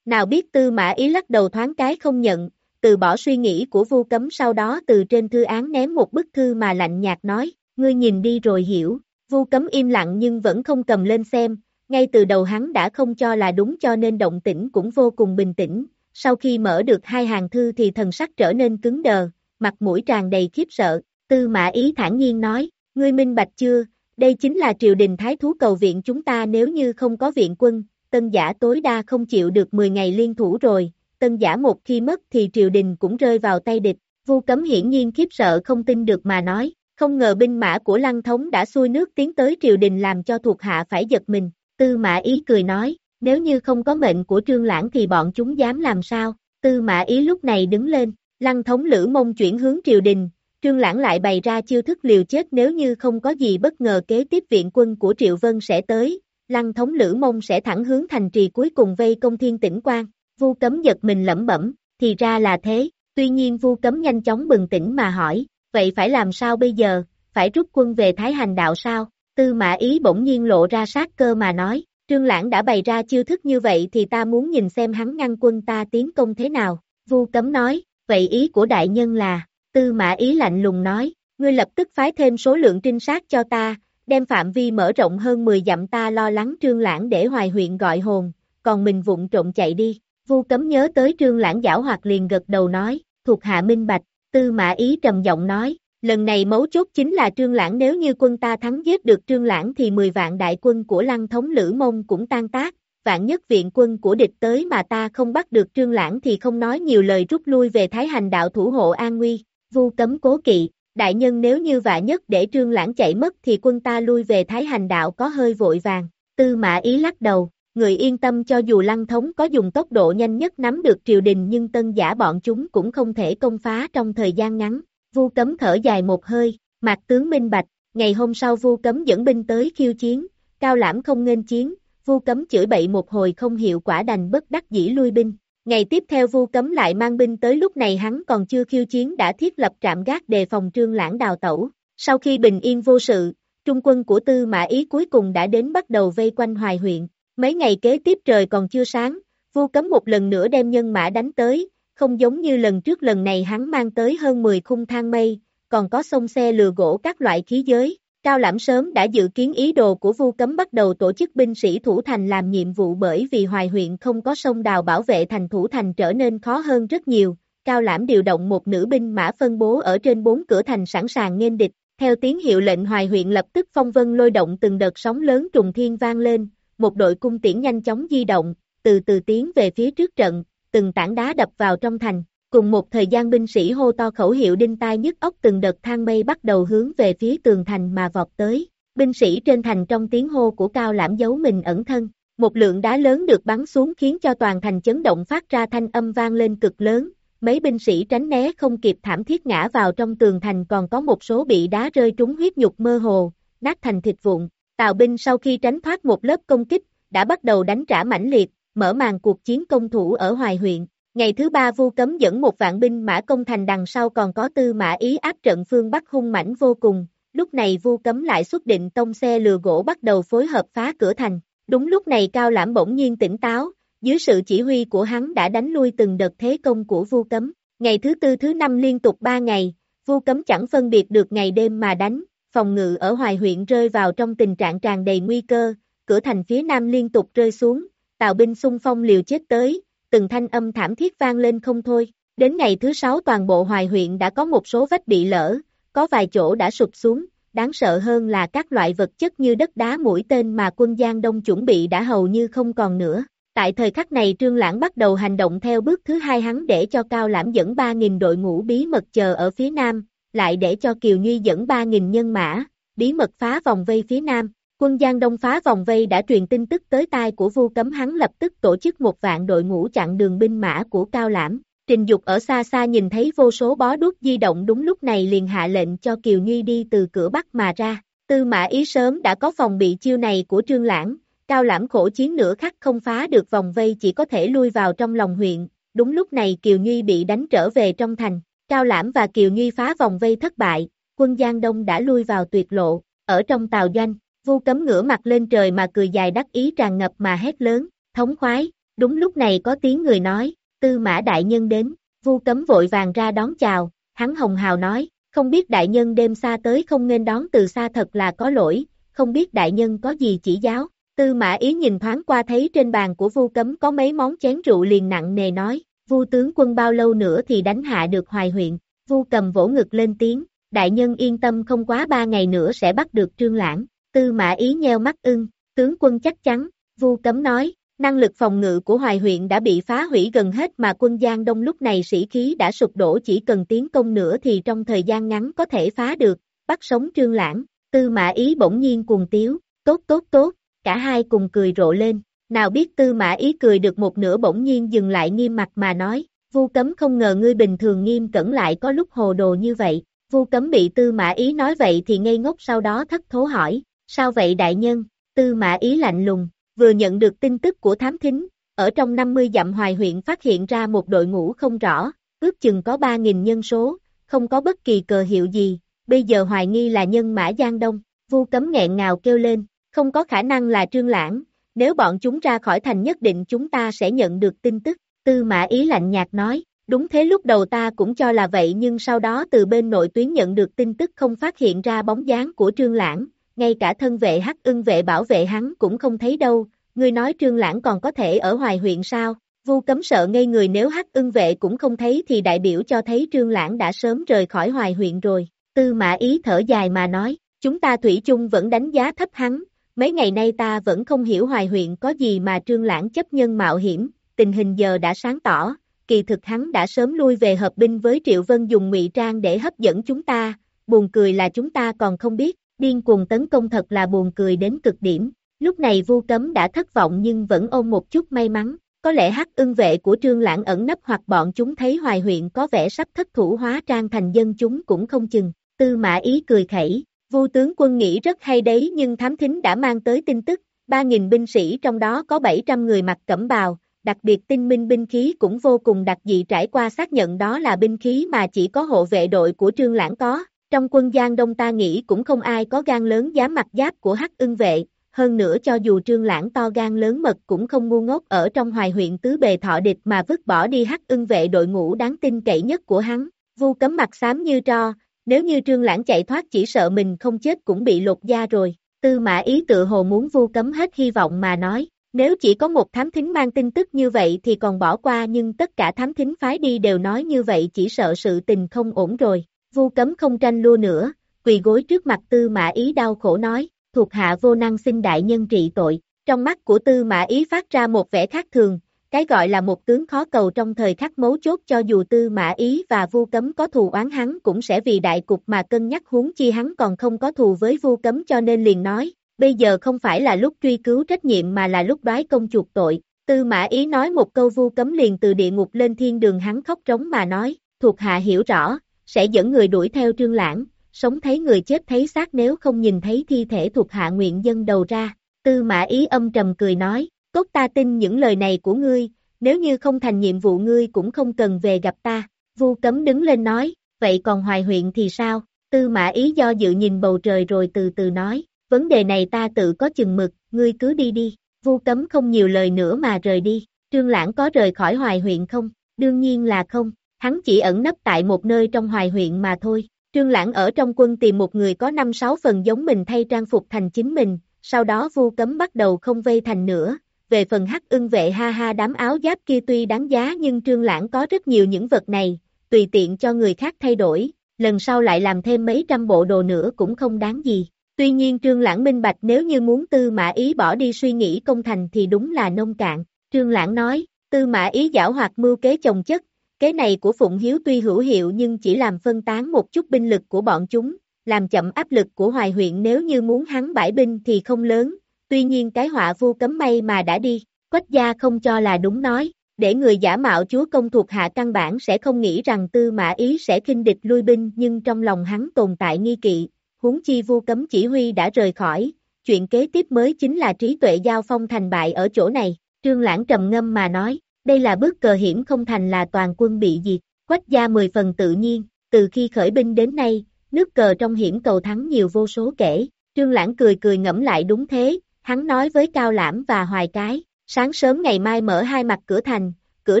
nào biết tư mã ý lắc đầu thoáng cái không nhận, từ bỏ suy nghĩ của vu cấm sau đó từ trên thư án ném một bức thư mà lạnh nhạt nói, ngươi nhìn đi rồi hiểu. Vu cấm im lặng nhưng vẫn không cầm lên xem, ngay từ đầu hắn đã không cho là đúng cho nên động tĩnh cũng vô cùng bình tĩnh, sau khi mở được hai hàng thư thì thần sắc trở nên cứng đờ, mặt mũi tràn đầy khiếp sợ, tư mã ý thản nhiên nói, ngươi minh bạch chưa, đây chính là triều đình thái thú cầu viện chúng ta nếu như không có viện quân, tân giả tối đa không chịu được 10 ngày liên thủ rồi, tân giả một khi mất thì triều đình cũng rơi vào tay địch, vu cấm hiển nhiên khiếp sợ không tin được mà nói, không ngờ binh mã của lăng thống đã xuôi nước tiến tới triều đình làm cho thuộc hạ phải giật mình, tư mã ý cười nói, nếu như không có mệnh của trương lãng thì bọn chúng dám làm sao, tư mã ý lúc này đứng lên, lăng thống lữ mông chuyển hướng triều đình, trương lãng lại bày ra chiêu thức liều chết nếu như không có gì bất ngờ kế tiếp viện quân của triệu vân sẽ tới, lăng thống lữ mông sẽ thẳng hướng thành trì cuối cùng vây công thiên tỉnh quan, vu cấm giật mình lẩm bẩm, thì ra là thế, tuy nhiên vu cấm nhanh chóng bừng tỉnh mà hỏi, vậy phải làm sao bây giờ, phải rút quân về Thái Hành đạo sao, tư mã ý bỗng nhiên lộ ra sát cơ mà nói, Trương Lãng đã bày ra chiêu thức như vậy thì ta muốn nhìn xem hắn ngăn quân ta tiến công thế nào. Vu Cấm nói, vậy ý của đại nhân là, tư mã ý lạnh lùng nói, ngươi lập tức phái thêm số lượng trinh sát cho ta, đem phạm vi mở rộng hơn 10 dặm ta lo lắng Trương Lãng để hoài huyện gọi hồn, còn mình vụng trộm chạy đi. Vu Cấm nhớ tới Trương Lãng giảo hoạt liền gật đầu nói, thuộc hạ minh bạch, tư mã ý trầm giọng nói, Lần này mấu chốt chính là Trương Lãng nếu như quân ta thắng giết được Trương Lãng thì 10 vạn đại quân của lăng thống Lữ Mông cũng tan tác, vạn nhất viện quân của địch tới mà ta không bắt được Trương Lãng thì không nói nhiều lời rút lui về Thái Hành đạo thủ hộ an nguy, vu cấm cố kỵ, đại nhân nếu như vạ nhất để Trương Lãng chạy mất thì quân ta lui về Thái Hành đạo có hơi vội vàng, tư mã ý lắc đầu. Người yên tâm cho dù lăng thống có dùng tốc độ nhanh nhất nắm được triều đình nhưng tân giả bọn chúng cũng không thể công phá trong thời gian ngắn, Vu Cấm thở dài một hơi, mặt tướng minh bạch, ngày hôm sau Vu Cấm dẫn binh tới khiêu chiến, Cao Lãm không nên chiến, Vu Cấm chửi bậy một hồi không hiệu quả đành bất đắc dĩ lui binh. Ngày tiếp theo Vu Cấm lại mang binh tới lúc này hắn còn chưa khiêu chiến đã thiết lập trạm gác đề phòng Trương Lãng đào tẩu. Sau khi bình yên vô sự, trung quân của Tư Mã Ý cuối cùng đã đến bắt đầu vây quanh Hoài huyện. Mấy ngày kế tiếp trời còn chưa sáng, Vu Cấm một lần nữa đem nhân mã đánh tới, không giống như lần trước lần này hắn mang tới hơn 10 khung thang mây, còn có sông xe lừa gỗ các loại khí giới. Cao Lãm sớm đã dự kiến ý đồ của Vu Cấm bắt đầu tổ chức binh sĩ thủ thành làm nhiệm vụ bởi vì Hoài huyện không có sông đào bảo vệ thành thủ thành trở nên khó hơn rất nhiều. Cao Lãm điều động một nữ binh mã phân bố ở trên bốn cửa thành sẵn sàng nghênh địch. Theo tiếng hiệu lệnh Hoài huyện lập tức phong vân lôi động từng đợt sóng lớn trùng thiên vang lên, một đội cung tiễn nhanh chóng di động, từ từ tiến về phía trước trận, từng tảng đá đập vào trong thành, cùng một thời gian binh sĩ hô to khẩu hiệu đinh tai nhức ốc từng đợt thang mây bắt đầu hướng về phía tường thành mà vọt tới. Binh sĩ trên thành trong tiếng hô của cao lãm giấu mình ẩn thân, một lượng đá lớn được bắn xuống khiến cho toàn thành chấn động phát ra thanh âm vang lên cực lớn, mấy binh sĩ tránh né không kịp thảm thiết ngã vào trong tường thành còn có một số bị đá rơi trúng huyết nhục mơ hồ, nát thành thịt vụn. Tào binh sau khi tránh thoát một lớp công kích, đã bắt đầu đánh trả mãnh liệt, mở màn cuộc chiến công thủ ở Hoài huyện. Ngày thứ ba Vu Cấm dẫn một vạn binh mã công thành đằng sau còn có tư mã ý áp trận phương Bắc hung mãnh vô cùng. Lúc này Vu Cấm lại xuất định tông xe lừa gỗ bắt đầu phối hợp phá cửa thành. Đúng lúc này Cao Lãm bỗng nhiên tỉnh táo, dưới sự chỉ huy của hắn đã đánh lui từng đợt thế công của Vu Cấm. Ngày thứ tư thứ năm liên tục ba ngày, Vu Cấm chẳng phân biệt được ngày đêm mà đánh, phòng ngự ở Hoài huyện rơi vào trong tình trạng tràn đầy nguy cơ, cửa thành phía nam liên tục rơi xuống, tào binh xung phong liều chết tới, từng thanh âm thảm thiết vang lên không thôi. Đến ngày thứ sáu toàn bộ hoài huyện đã có một số vách bị lỡ, có vài chỗ đã sụp xuống, đáng sợ hơn là các loại vật chất như đất đá mũi tên mà quân Giang Đông chuẩn bị đã hầu như không còn nữa. Tại thời khắc này Trương Lãng bắt đầu hành động theo bước thứ hai hắn để cho Cao Lãm dẫn 3.000 đội ngũ bí mật chờ ở phía nam, lại để cho Kiều Nhi dẫn 3.000 nhân mã, bí mật phá vòng vây phía nam. Quân Giang Đông phá vòng vây đã truyền tin tức tới tai của Vu Cấm hắn lập tức tổ chức một vạn đội ngũ chặn đường binh mã của Cao Lãm. Trình Dục ở xa xa nhìn thấy vô số bó đuốc di động đúng lúc này liền hạ lệnh cho Kiều Nhi đi từ cửa Bắc mà ra. Tư Mã Ý sớm đã có phòng bị chiêu này của Trương Lãng, Cao Lãm khổ chiến nửa khắc không phá được vòng vây chỉ có thể lui vào trong lòng huyện. Đúng lúc này Kiều Nhi bị đánh trở về trong thành. Cao Lãm và Kiều Nhi phá vòng vây thất bại, quân Giang Đông đã lui vào tuyệt lộ, ở trong tàu doanh, Vu cấm ngửa mặt lên trời mà cười dài đắc ý tràn ngập mà hét lớn, thống khoái, đúng lúc này có tiếng người nói, tư mã đại nhân đến, vu cấm vội vàng ra đón chào, hắn hồng hào nói, không biết đại nhân đêm xa tới không nên đón từ xa thật là có lỗi, không biết đại nhân có gì chỉ giáo, tư mã ý nhìn thoáng qua thấy trên bàn của vu cấm có mấy món chén rượu liền nặng nề nói, vu tướng quân bao lâu nữa thì đánh hạ được hoài huyện, vu cầm vỗ ngực lên tiếng, đại nhân yên tâm không quá ba ngày nữa sẽ bắt được trương lãng, Tư mã ý nheo mắt ưng, tướng quân chắc chắn, vu cấm nói, năng lực phòng ngự của hoài huyện đã bị phá hủy gần hết mà quân Giang Đông lúc này sĩ khí đã sụp đổ chỉ cần tiến công nữa thì trong thời gian ngắn có thể phá được, bắt sống trương lãng, tư mã ý bỗng nhiên cuồng tiếu, tốt tốt tốt, cả hai cùng cười rộ lên, nào biết tư mã ý cười được một nửa bỗng nhiên dừng lại nghiêm mặt mà nói, vu cấm không ngờ ngươi bình thường nghiêm cẩn lại có lúc hồ đồ như vậy, vu cấm bị tư mã ý nói vậy thì ngây ngốc sau đó thất thố hỏi, Sao vậy đại nhân? Tư mã ý lạnh lùng, vừa nhận được tin tức của thám thính, ở trong 50 dặm hoài huyện phát hiện ra một đội ngũ không rõ, ước chừng có 3.000 nhân số, không có bất kỳ cờ hiệu gì, bây giờ hoài nghi là nhân mã Giang Đông, vu cấm nghẹn ngào kêu lên, không có khả năng là trương lãng, nếu bọn chúng ra khỏi thành nhất định chúng ta sẽ nhận được tin tức, tư mã ý lạnh nhạt nói, đúng thế lúc đầu ta cũng cho là vậy nhưng sau đó từ bên nội tuyến nhận được tin tức không phát hiện ra bóng dáng của trương lãng, ngay cả thân vệ hắc ưng vệ bảo vệ hắn cũng không thấy đâu, ngươi nói trương lãng còn có thể ở hoài huyện sao, vu cấm sợ ngây người nếu hắc ưng vệ cũng không thấy thì đại biểu cho thấy trương lãng đã sớm rời khỏi hoài huyện rồi, tư mã ý thở dài mà nói, chúng ta thủy chung vẫn đánh giá thấp hắn, mấy ngày nay ta vẫn không hiểu hoài huyện có gì mà trương lãng chấp nhân mạo hiểm, tình hình giờ đã sáng tỏ, kỳ thực hắn đã sớm lui về hợp binh với Triệu Vân dùng ngụy trang để hấp dẫn chúng ta, buồn cười là chúng ta còn không biết, điên cuồng tấn công thật là buồn cười đến cực điểm. Lúc này vu cấm đã thất vọng nhưng vẫn ôm một chút may mắn, có lẽ hắc ưng vệ của trương lãng ẩn nấp hoặc bọn chúng thấy hoài huyện có vẻ sắp thất thủ hóa trang thành dân chúng cũng không chừng, tư mã ý cười khẩy, vu tướng quân nghĩ rất hay đấy nhưng thám thính đã mang tới tin tức, 3.000 binh sĩ trong đó có 700 người mặc cẩm bào, đặc biệt tinh minh binh khí cũng vô cùng đặc dị trải qua xác nhận đó là binh khí mà chỉ có hộ vệ đội của trương lãng có, trong quân Giang Đông ta nghĩ cũng không ai có gan lớn dám mặc giáp của hắc ưng vệ, hơn nữa cho dù trương lãng to gan lớn mật cũng không ngu ngốc ở trong hoài huyện tứ bề thọ địch mà vứt bỏ đi hắc ưng vệ đội ngũ đáng tin cậy nhất của hắn, vu cấm mặt xám như tro, nếu như trương lãng chạy thoát chỉ sợ mình không chết cũng bị lột da rồi, tư mã ý tự hồ muốn vu cấm hết hy vọng mà nói, nếu chỉ có một thám thính mang tin tức như vậy thì còn bỏ qua nhưng tất cả thám thính phái đi đều nói như vậy chỉ sợ sự tình không ổn rồi, Vu cấm không tranh lua nữa, quỳ gối trước mặt tư mã ý đau khổ nói, thuộc hạ vô năng xin đại nhân trị tội. Trong mắt của tư mã ý phát ra một vẻ khác thường, cái gọi là một tướng khó cầu trong thời khắc mấu chốt cho dù tư mã ý và vu cấm có thù oán hắn cũng sẽ vì đại cục mà cân nhắc huống chi hắn còn không có thù với vu cấm cho nên liền nói, bây giờ không phải là lúc truy cứu trách nhiệm mà là lúc đoái công chuộc tội. Tư mã ý nói một câu vu cấm liền từ địa ngục lên thiên đường hắn khóc trống mà nói, thuộc hạ hiểu rõ, sẽ dẫn người đuổi theo trương lãng, sống thấy người chết thấy xác nếu không nhìn thấy thi thể thuộc hạ nguyện dân đầu ra. Tư mã ý âm trầm cười nói, tốt ta tin những lời này của ngươi, nếu như không thành nhiệm vụ ngươi cũng không cần về gặp ta. Vu cấm đứng lên nói, vậy còn hoài huyện thì sao? Tư mã ý do dự nhìn bầu trời rồi từ từ nói, vấn đề này ta tự có chừng mực, ngươi cứ đi đi. Vu cấm không nhiều lời nữa mà rời đi. Trương Lãng có rời khỏi hoài huyện không? Đương nhiên là không, hắn chỉ ẩn nấp tại một nơi trong hoài huyện mà thôi. Trương Lãng ở trong quân tìm một người có 5-6 phần giống mình thay trang phục thành chính mình, sau đó vu cấm bắt đầu không vây thành nữa. Về phần hắc ưng vệ ha ha đám áo giáp kia tuy đáng giá nhưng Trương Lãng có rất nhiều những vật này, tùy tiện cho người khác thay đổi, lần sau lại làm thêm mấy trăm bộ đồ nữa cũng không đáng gì. Tuy nhiên Trương Lãng minh bạch nếu như muốn tư mã ý bỏ đi suy nghĩ công thành thì đúng là nông cạn. Trương Lãng nói, tư mã ý giảo hoạt mưu kế chồng chất, Kế này của Phụng Hiếu tuy hữu hiệu nhưng chỉ làm phân tán một chút binh lực của bọn chúng, làm chậm áp lực của Hoài huyện nếu như muốn hắn bãi binh thì không lớn, tuy nhiên cái họa vu cấm may mà đã đi, quách gia không cho là đúng nói, để người giả mạo chúa công thuộc hạ căn bản sẽ không nghĩ rằng tư mã ý sẽ khinh địch lui binh nhưng trong lòng hắn tồn tại nghi kỵ, huống chi vu cấm chỉ huy đã rời khỏi, chuyện kế tiếp mới chính là trí tuệ giao phong thành bại ở chỗ này, trương lãng trầm ngâm mà nói, đây là bước cờ hiểm không thành là toàn quân bị diệt, quách gia mười phần tự nhiên, từ khi khởi binh đến nay, nước cờ trong hiểm cầu thắng nhiều vô số kể, trương lãng cười cười ngẫm lại đúng thế, hắn nói với Cao Lãm và Hoài Cái, sáng sớm ngày mai mở hai mặt cửa thành, cửa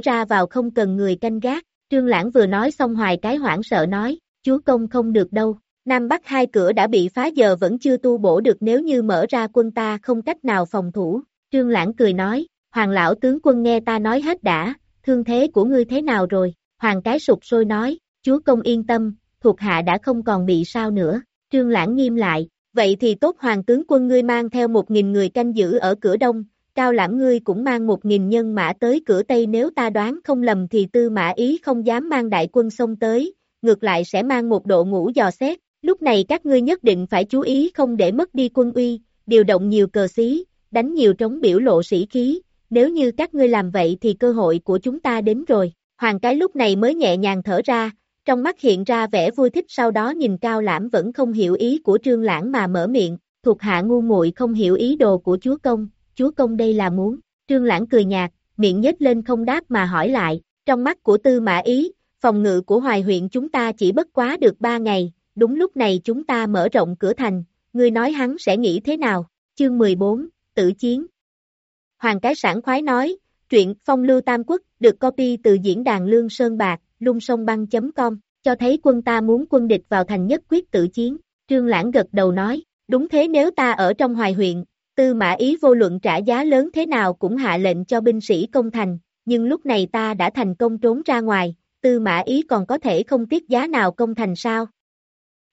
ra vào không cần người canh gác, trương lãng vừa nói xong Hoài Cái hoảng sợ nói, chúa công không được đâu, Nam Bắc hai cửa đã bị phá giờ vẫn chưa tu bổ được nếu như mở ra quân ta không cách nào phòng thủ, trương lãng cười nói, Hoàng lão tướng quân nghe ta nói hết đã, thương thế của ngươi thế nào rồi, Hoàng cái sụp sôi nói, chúa công yên tâm, thuộc hạ đã không còn bị sao nữa, trương lãng nghiêm lại, vậy thì tốt Hoàng tướng quân ngươi mang theo một nghìn người canh giữ ở cửa đông, cao lãm ngươi cũng mang một nghìn nhân mã tới cửa tây nếu ta đoán không lầm thì tư mã ý không dám mang đại quân xông tới, ngược lại sẽ mang một độ ngũ dò xét, lúc này các ngươi nhất định phải chú ý không để mất đi quân uy, điều động nhiều cờ xí, đánh nhiều trống biểu lộ sĩ khí, nếu như các ngươi làm vậy thì cơ hội của chúng ta đến rồi. Hoàng cái lúc này mới nhẹ nhàng thở ra, trong mắt hiện ra vẻ vui thích sau đó nhìn Cao Lãm vẫn không hiểu ý của Trương Lãng mà mở miệng, thuộc hạ ngu muội không hiểu ý đồ của chúa công, chúa công đây là muốn. Trương Lãng cười nhạt, miệng nhếch lên không đáp mà hỏi lại, trong mắt của Tư Mã Ý, phòng ngự của Hoài huyện chúng ta chỉ bất quá được ba ngày, đúng lúc này chúng ta mở rộng cửa thành, ngươi nói hắn sẽ nghĩ thế nào? Chương 14, Tử Chiến Hoàng Cái Sản khoái nói, truyện Phong Lưu Tam Quốc được copy từ diễn đàn Lương Sơn Bạc, lung sông băng.com, cho thấy quân ta muốn quân địch vào thành nhất quyết tự chiến. Trương Lãng gật đầu nói, đúng thế nếu ta ở trong hoài huyện, tư mã ý vô luận trả giá lớn thế nào cũng hạ lệnh cho binh sĩ công thành, nhưng lúc này ta đã thành công trốn ra ngoài, tư mã ý còn có thể không tiếc giá nào công thành sao?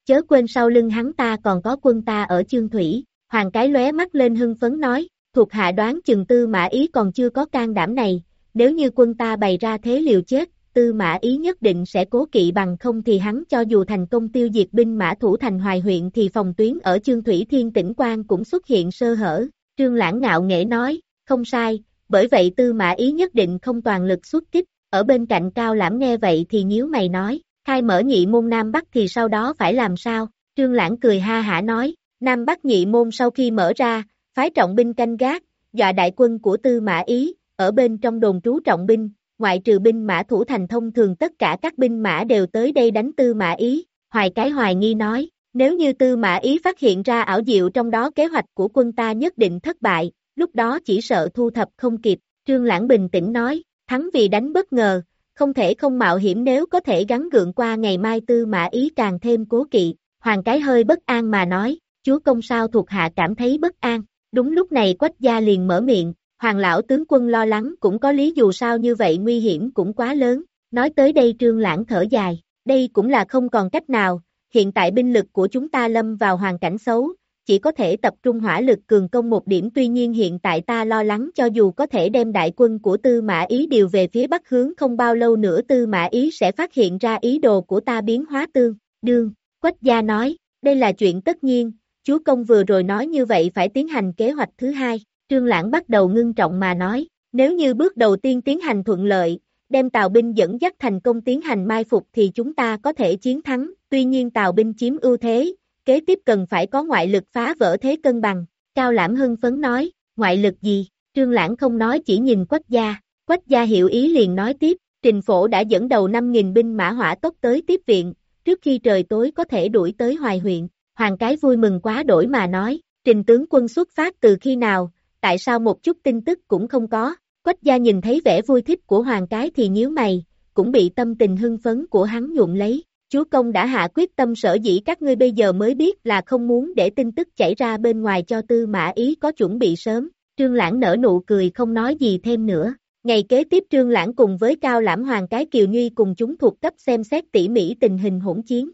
Chớ quên sau lưng hắn ta còn có quân ta ở chương thủy, hoàng cái lóe mắt lên hưng phấn nói, thuộc hạ đoán chừng tư mã ý còn chưa có can đảm này, nếu như quân ta bày ra thế liều chết, tư mã ý nhất định sẽ cố kỵ bằng không thì hắn cho dù thành công tiêu diệt binh mã thủ thành hoài huyện thì phòng tuyến ở chương thủy thiên tỉnh quan cũng xuất hiện sơ hở, trương lãng ngạo nghệ nói, không sai, bởi vậy tư mã ý nhất định không toàn lực xuất kích, ở bên cạnh cao lãm nghe vậy thì nhíu mày nói, khai mở nhị môn Nam Bắc thì sau đó phải làm sao, trương lãng cười ha hả nói, Nam Bắc nhị môn sau khi mở ra, phái trọng binh canh gác, dọa đại quân của tư mã ý, ở bên trong đồn trú trọng binh, ngoại trừ binh mã thủ thành thông thường tất cả các binh mã đều tới đây đánh tư mã ý, hoài cái hoài nghi nói, nếu như tư mã ý phát hiện ra ảo diệu trong đó kế hoạch của quân ta nhất định thất bại, lúc đó chỉ sợ thu thập không kịp, trương lãng bình tĩnh nói, thắng vì đánh bất ngờ, không thể không mạo hiểm nếu có thể gắn gượng qua ngày mai tư mã ý càng thêm cố kỵ, hoàng cái hơi bất an mà nói, chúa công sao thuộc hạ cảm thấy bất an, đúng lúc này quách gia liền mở miệng, Hoàng lão tướng quân lo lắng cũng có lý dù sao như vậy nguy hiểm cũng quá lớn, nói tới đây trương lãng thở dài, đây cũng là không còn cách nào, hiện tại binh lực của chúng ta lâm vào hoàn cảnh xấu, chỉ có thể tập trung hỏa lực cường công một điểm. Tuy nhiên hiện tại ta lo lắng cho dù có thể đem đại quân của Tư Mã Ý điều về phía bắc hướng không bao lâu nữa Tư Mã Ý sẽ phát hiện ra ý đồ của ta biến hóa tương, đương, Quách Gia nói, đây là chuyện tất nhiên, chúa công vừa rồi nói như vậy phải tiến hành kế hoạch thứ hai, Trương Lãng bắt đầu ngưng trọng mà nói, nếu như bước đầu tiên tiến hành thuận lợi, đem tàu binh dẫn dắt thành công tiến hành mai phục thì chúng ta có thể chiến thắng, tuy nhiên tàu binh chiếm ưu thế, kế tiếp cần phải có ngoại lực phá vỡ thế cân bằng. Cao Lãm hưng phấn nói, ngoại lực gì? Trương Lãng không nói chỉ nhìn Quách Gia, Quách Gia hiểu ý liền nói tiếp, Trình Phổ đã dẫn đầu 5.000 binh mã hỏa tốc tới tiếp viện, trước khi trời tối có thể đuổi tới Hoài huyện. Hoàng cái vui mừng quá đổi mà nói, Trình tướng quân xuất phát từ khi nào, tại sao một chút tin tức cũng không có, quách gia nhìn thấy vẻ vui thích của hoàng cái thì nhíu mày, cũng bị tâm tình hưng phấn của hắn nhuộm lấy, chúa công đã hạ quyết tâm sở dĩ các ngươi bây giờ mới biết là không muốn để tin tức chảy ra bên ngoài cho tư mã ý có chuẩn bị sớm, trương lãng nở nụ cười không nói gì thêm nữa. Ngày kế tiếp Trương Lãng cùng với Cao Lãm Hoàng Cái Kiều Nhuy cùng chúng thuộc cấp xem xét tỉ mỉ tình hình hỗn chiến.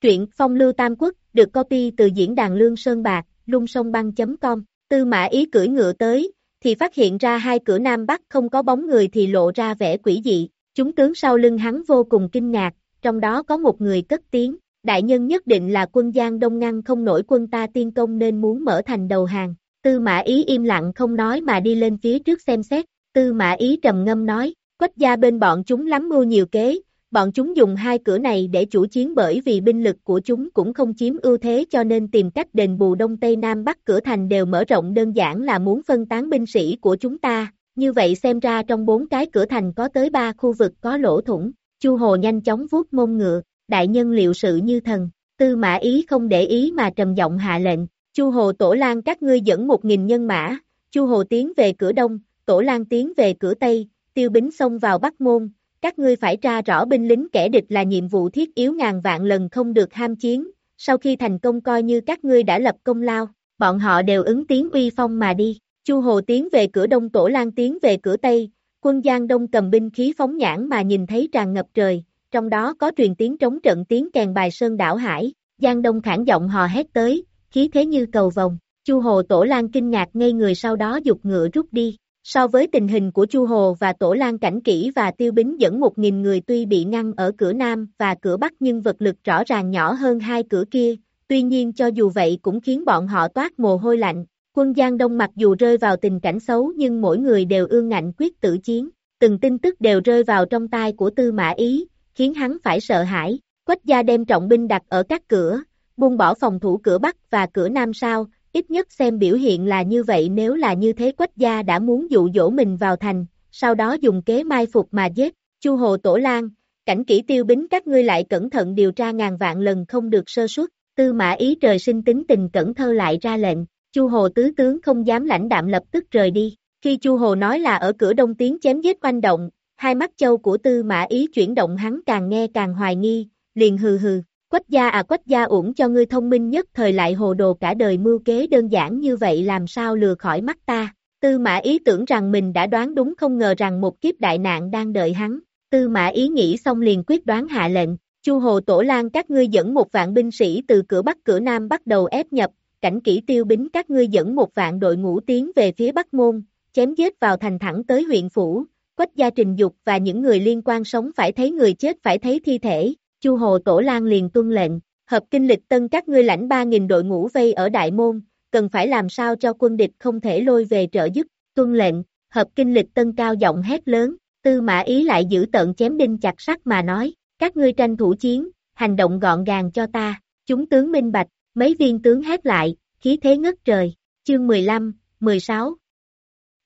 Truyện Phong Lưu Tam Quốc được copy từ diễn đàn Lương Sơn Bạc, lung sông băng.com Tư mã ý cưỡi ngựa tới, thì phát hiện ra hai cửa Nam Bắc không có bóng người thì lộ ra vẻ quỷ dị, chúng tướng sau lưng hắn vô cùng kinh ngạc, trong đó có một người cất tiếng, đại nhân nhất định là quân Giang Đông ngăn không nổi quân ta tiên công nên muốn mở thành đầu hàng. Tư mã ý im lặng không nói mà đi lên phía trước xem xét, tư mã ý trầm ngâm nói, quách gia bên bọn chúng lắm mưu nhiều kế, bọn chúng dùng hai cửa này để chủ chiến bởi vì binh lực của chúng cũng không chiếm ưu thế cho nên tìm cách đền bù đông tây nam bắc cửa thành đều mở rộng đơn giản là muốn phân tán binh sĩ của chúng ta, như vậy xem ra trong bốn cái cửa thành có tới ba khu vực có lỗ thủng, Chu Hồ nhanh chóng vuốt mông ngựa, đại nhân liệu sự như thần, tư mã ý không để ý mà trầm giọng hạ lệnh, Chu Hồ Tổ Lan các ngươi dẫn một nghìn nhân mã, Chu Hồ tiến về cửa đông, Tổ Lan tiến về cửa tây, tiêu bính xông vào Bắc Môn, các ngươi phải tra rõ binh lính kẻ địch là nhiệm vụ thiết yếu ngàn vạn lần không được ham chiến, sau khi thành công coi như các ngươi đã lập công lao, bọn họ đều ứng tiếng uy phong mà đi, Chu Hồ tiến về cửa đông Tổ Lan tiến về cửa tây, quân Giang Đông cầm binh khí phóng nhãn mà nhìn thấy tràn ngập trời, trong đó có truyền tiếng trống trận tiếng kèn bài sơn đảo hải, Giang Đông khản giọng hò hét tới, khí thế như cầu vòng, Chu Hồ Tổ Lan kinh ngạc ngay người sau đó dục ngựa rút đi. So với tình hình của Chu Hồ và Tổ Lan Cảnh Kỷ và Tiêu Bính dẫn 1.000 người tuy bị ngăn ở cửa Nam và cửa Bắc nhưng vật lực rõ ràng nhỏ hơn hai cửa kia, tuy nhiên cho dù vậy cũng khiến bọn họ toát mồ hôi lạnh. Quân Giang Đông mặc dù rơi vào tình cảnh xấu nhưng mỗi người đều ương ngạnh quyết tử chiến, từng tin tức đều rơi vào trong tai của Tư Mã Ý, khiến hắn phải sợ hãi. Quách gia đem trọng binh đặt ở các cửa, buông bỏ phòng thủ cửa Bắc và cửa Nam sao, ít nhất xem biểu hiện là như vậy nếu là như thế Quách gia đã muốn dụ dỗ mình vào thành, sau đó dùng kế mai phục mà giết, Chu Hồ Tổ Lan, cảnh kỹ tiêu bính các ngươi lại cẩn thận điều tra ngàn vạn lần không được sơ suất, tư mã ý trời sinh tính tình cẩn thơ lại ra lệnh, Chu Hồ tứ tướng không dám lãnh đạm lập tức rời đi, khi Chu Hồ nói là ở cửa đông tiếng chém giết quanh động, hai mắt châu của tư mã ý chuyển động hắn càng nghe càng hoài nghi, liền hừ hừ, Quách gia à quách gia uổng cho ngươi thông minh nhất thời lại hồ đồ cả đời mưu kế đơn giản như vậy làm sao lừa khỏi mắt ta. Tư mã ý tưởng rằng mình đã đoán đúng không ngờ rằng một kiếp đại nạn đang đợi hắn. Tư mã ý nghĩ xong liền quyết đoán hạ lệnh. Chu Hồ Tổ Lan các ngươi dẫn một vạn binh sĩ từ cửa Bắc cửa Nam bắt đầu ép nhập, cảnh kỹ tiêu bính các ngươi dẫn một vạn đội ngũ tiến về phía Bắc Môn, chém giết vào thành thẳng tới huyện Phủ, quách gia trình dục và những người liên quan sống phải thấy người chết phải thấy thi thể, Chu Hồ Tổ Lan liền tuân lệnh, hợp kinh lịch tân các ngươi lãnh 3.000 đội ngũ vây ở Đại Môn, cần phải làm sao cho quân địch không thể lôi về trợ giúp, tuân lệnh, hợp kinh lịch tân cao giọng hét lớn, tư mã ý lại giữ tận chém đinh chặt sắt mà nói, các ngươi tranh thủ chiến, hành động gọn gàng cho ta, chúng tướng minh bạch, mấy viên tướng hét lại, khí thế ngất trời, chương 15, 16.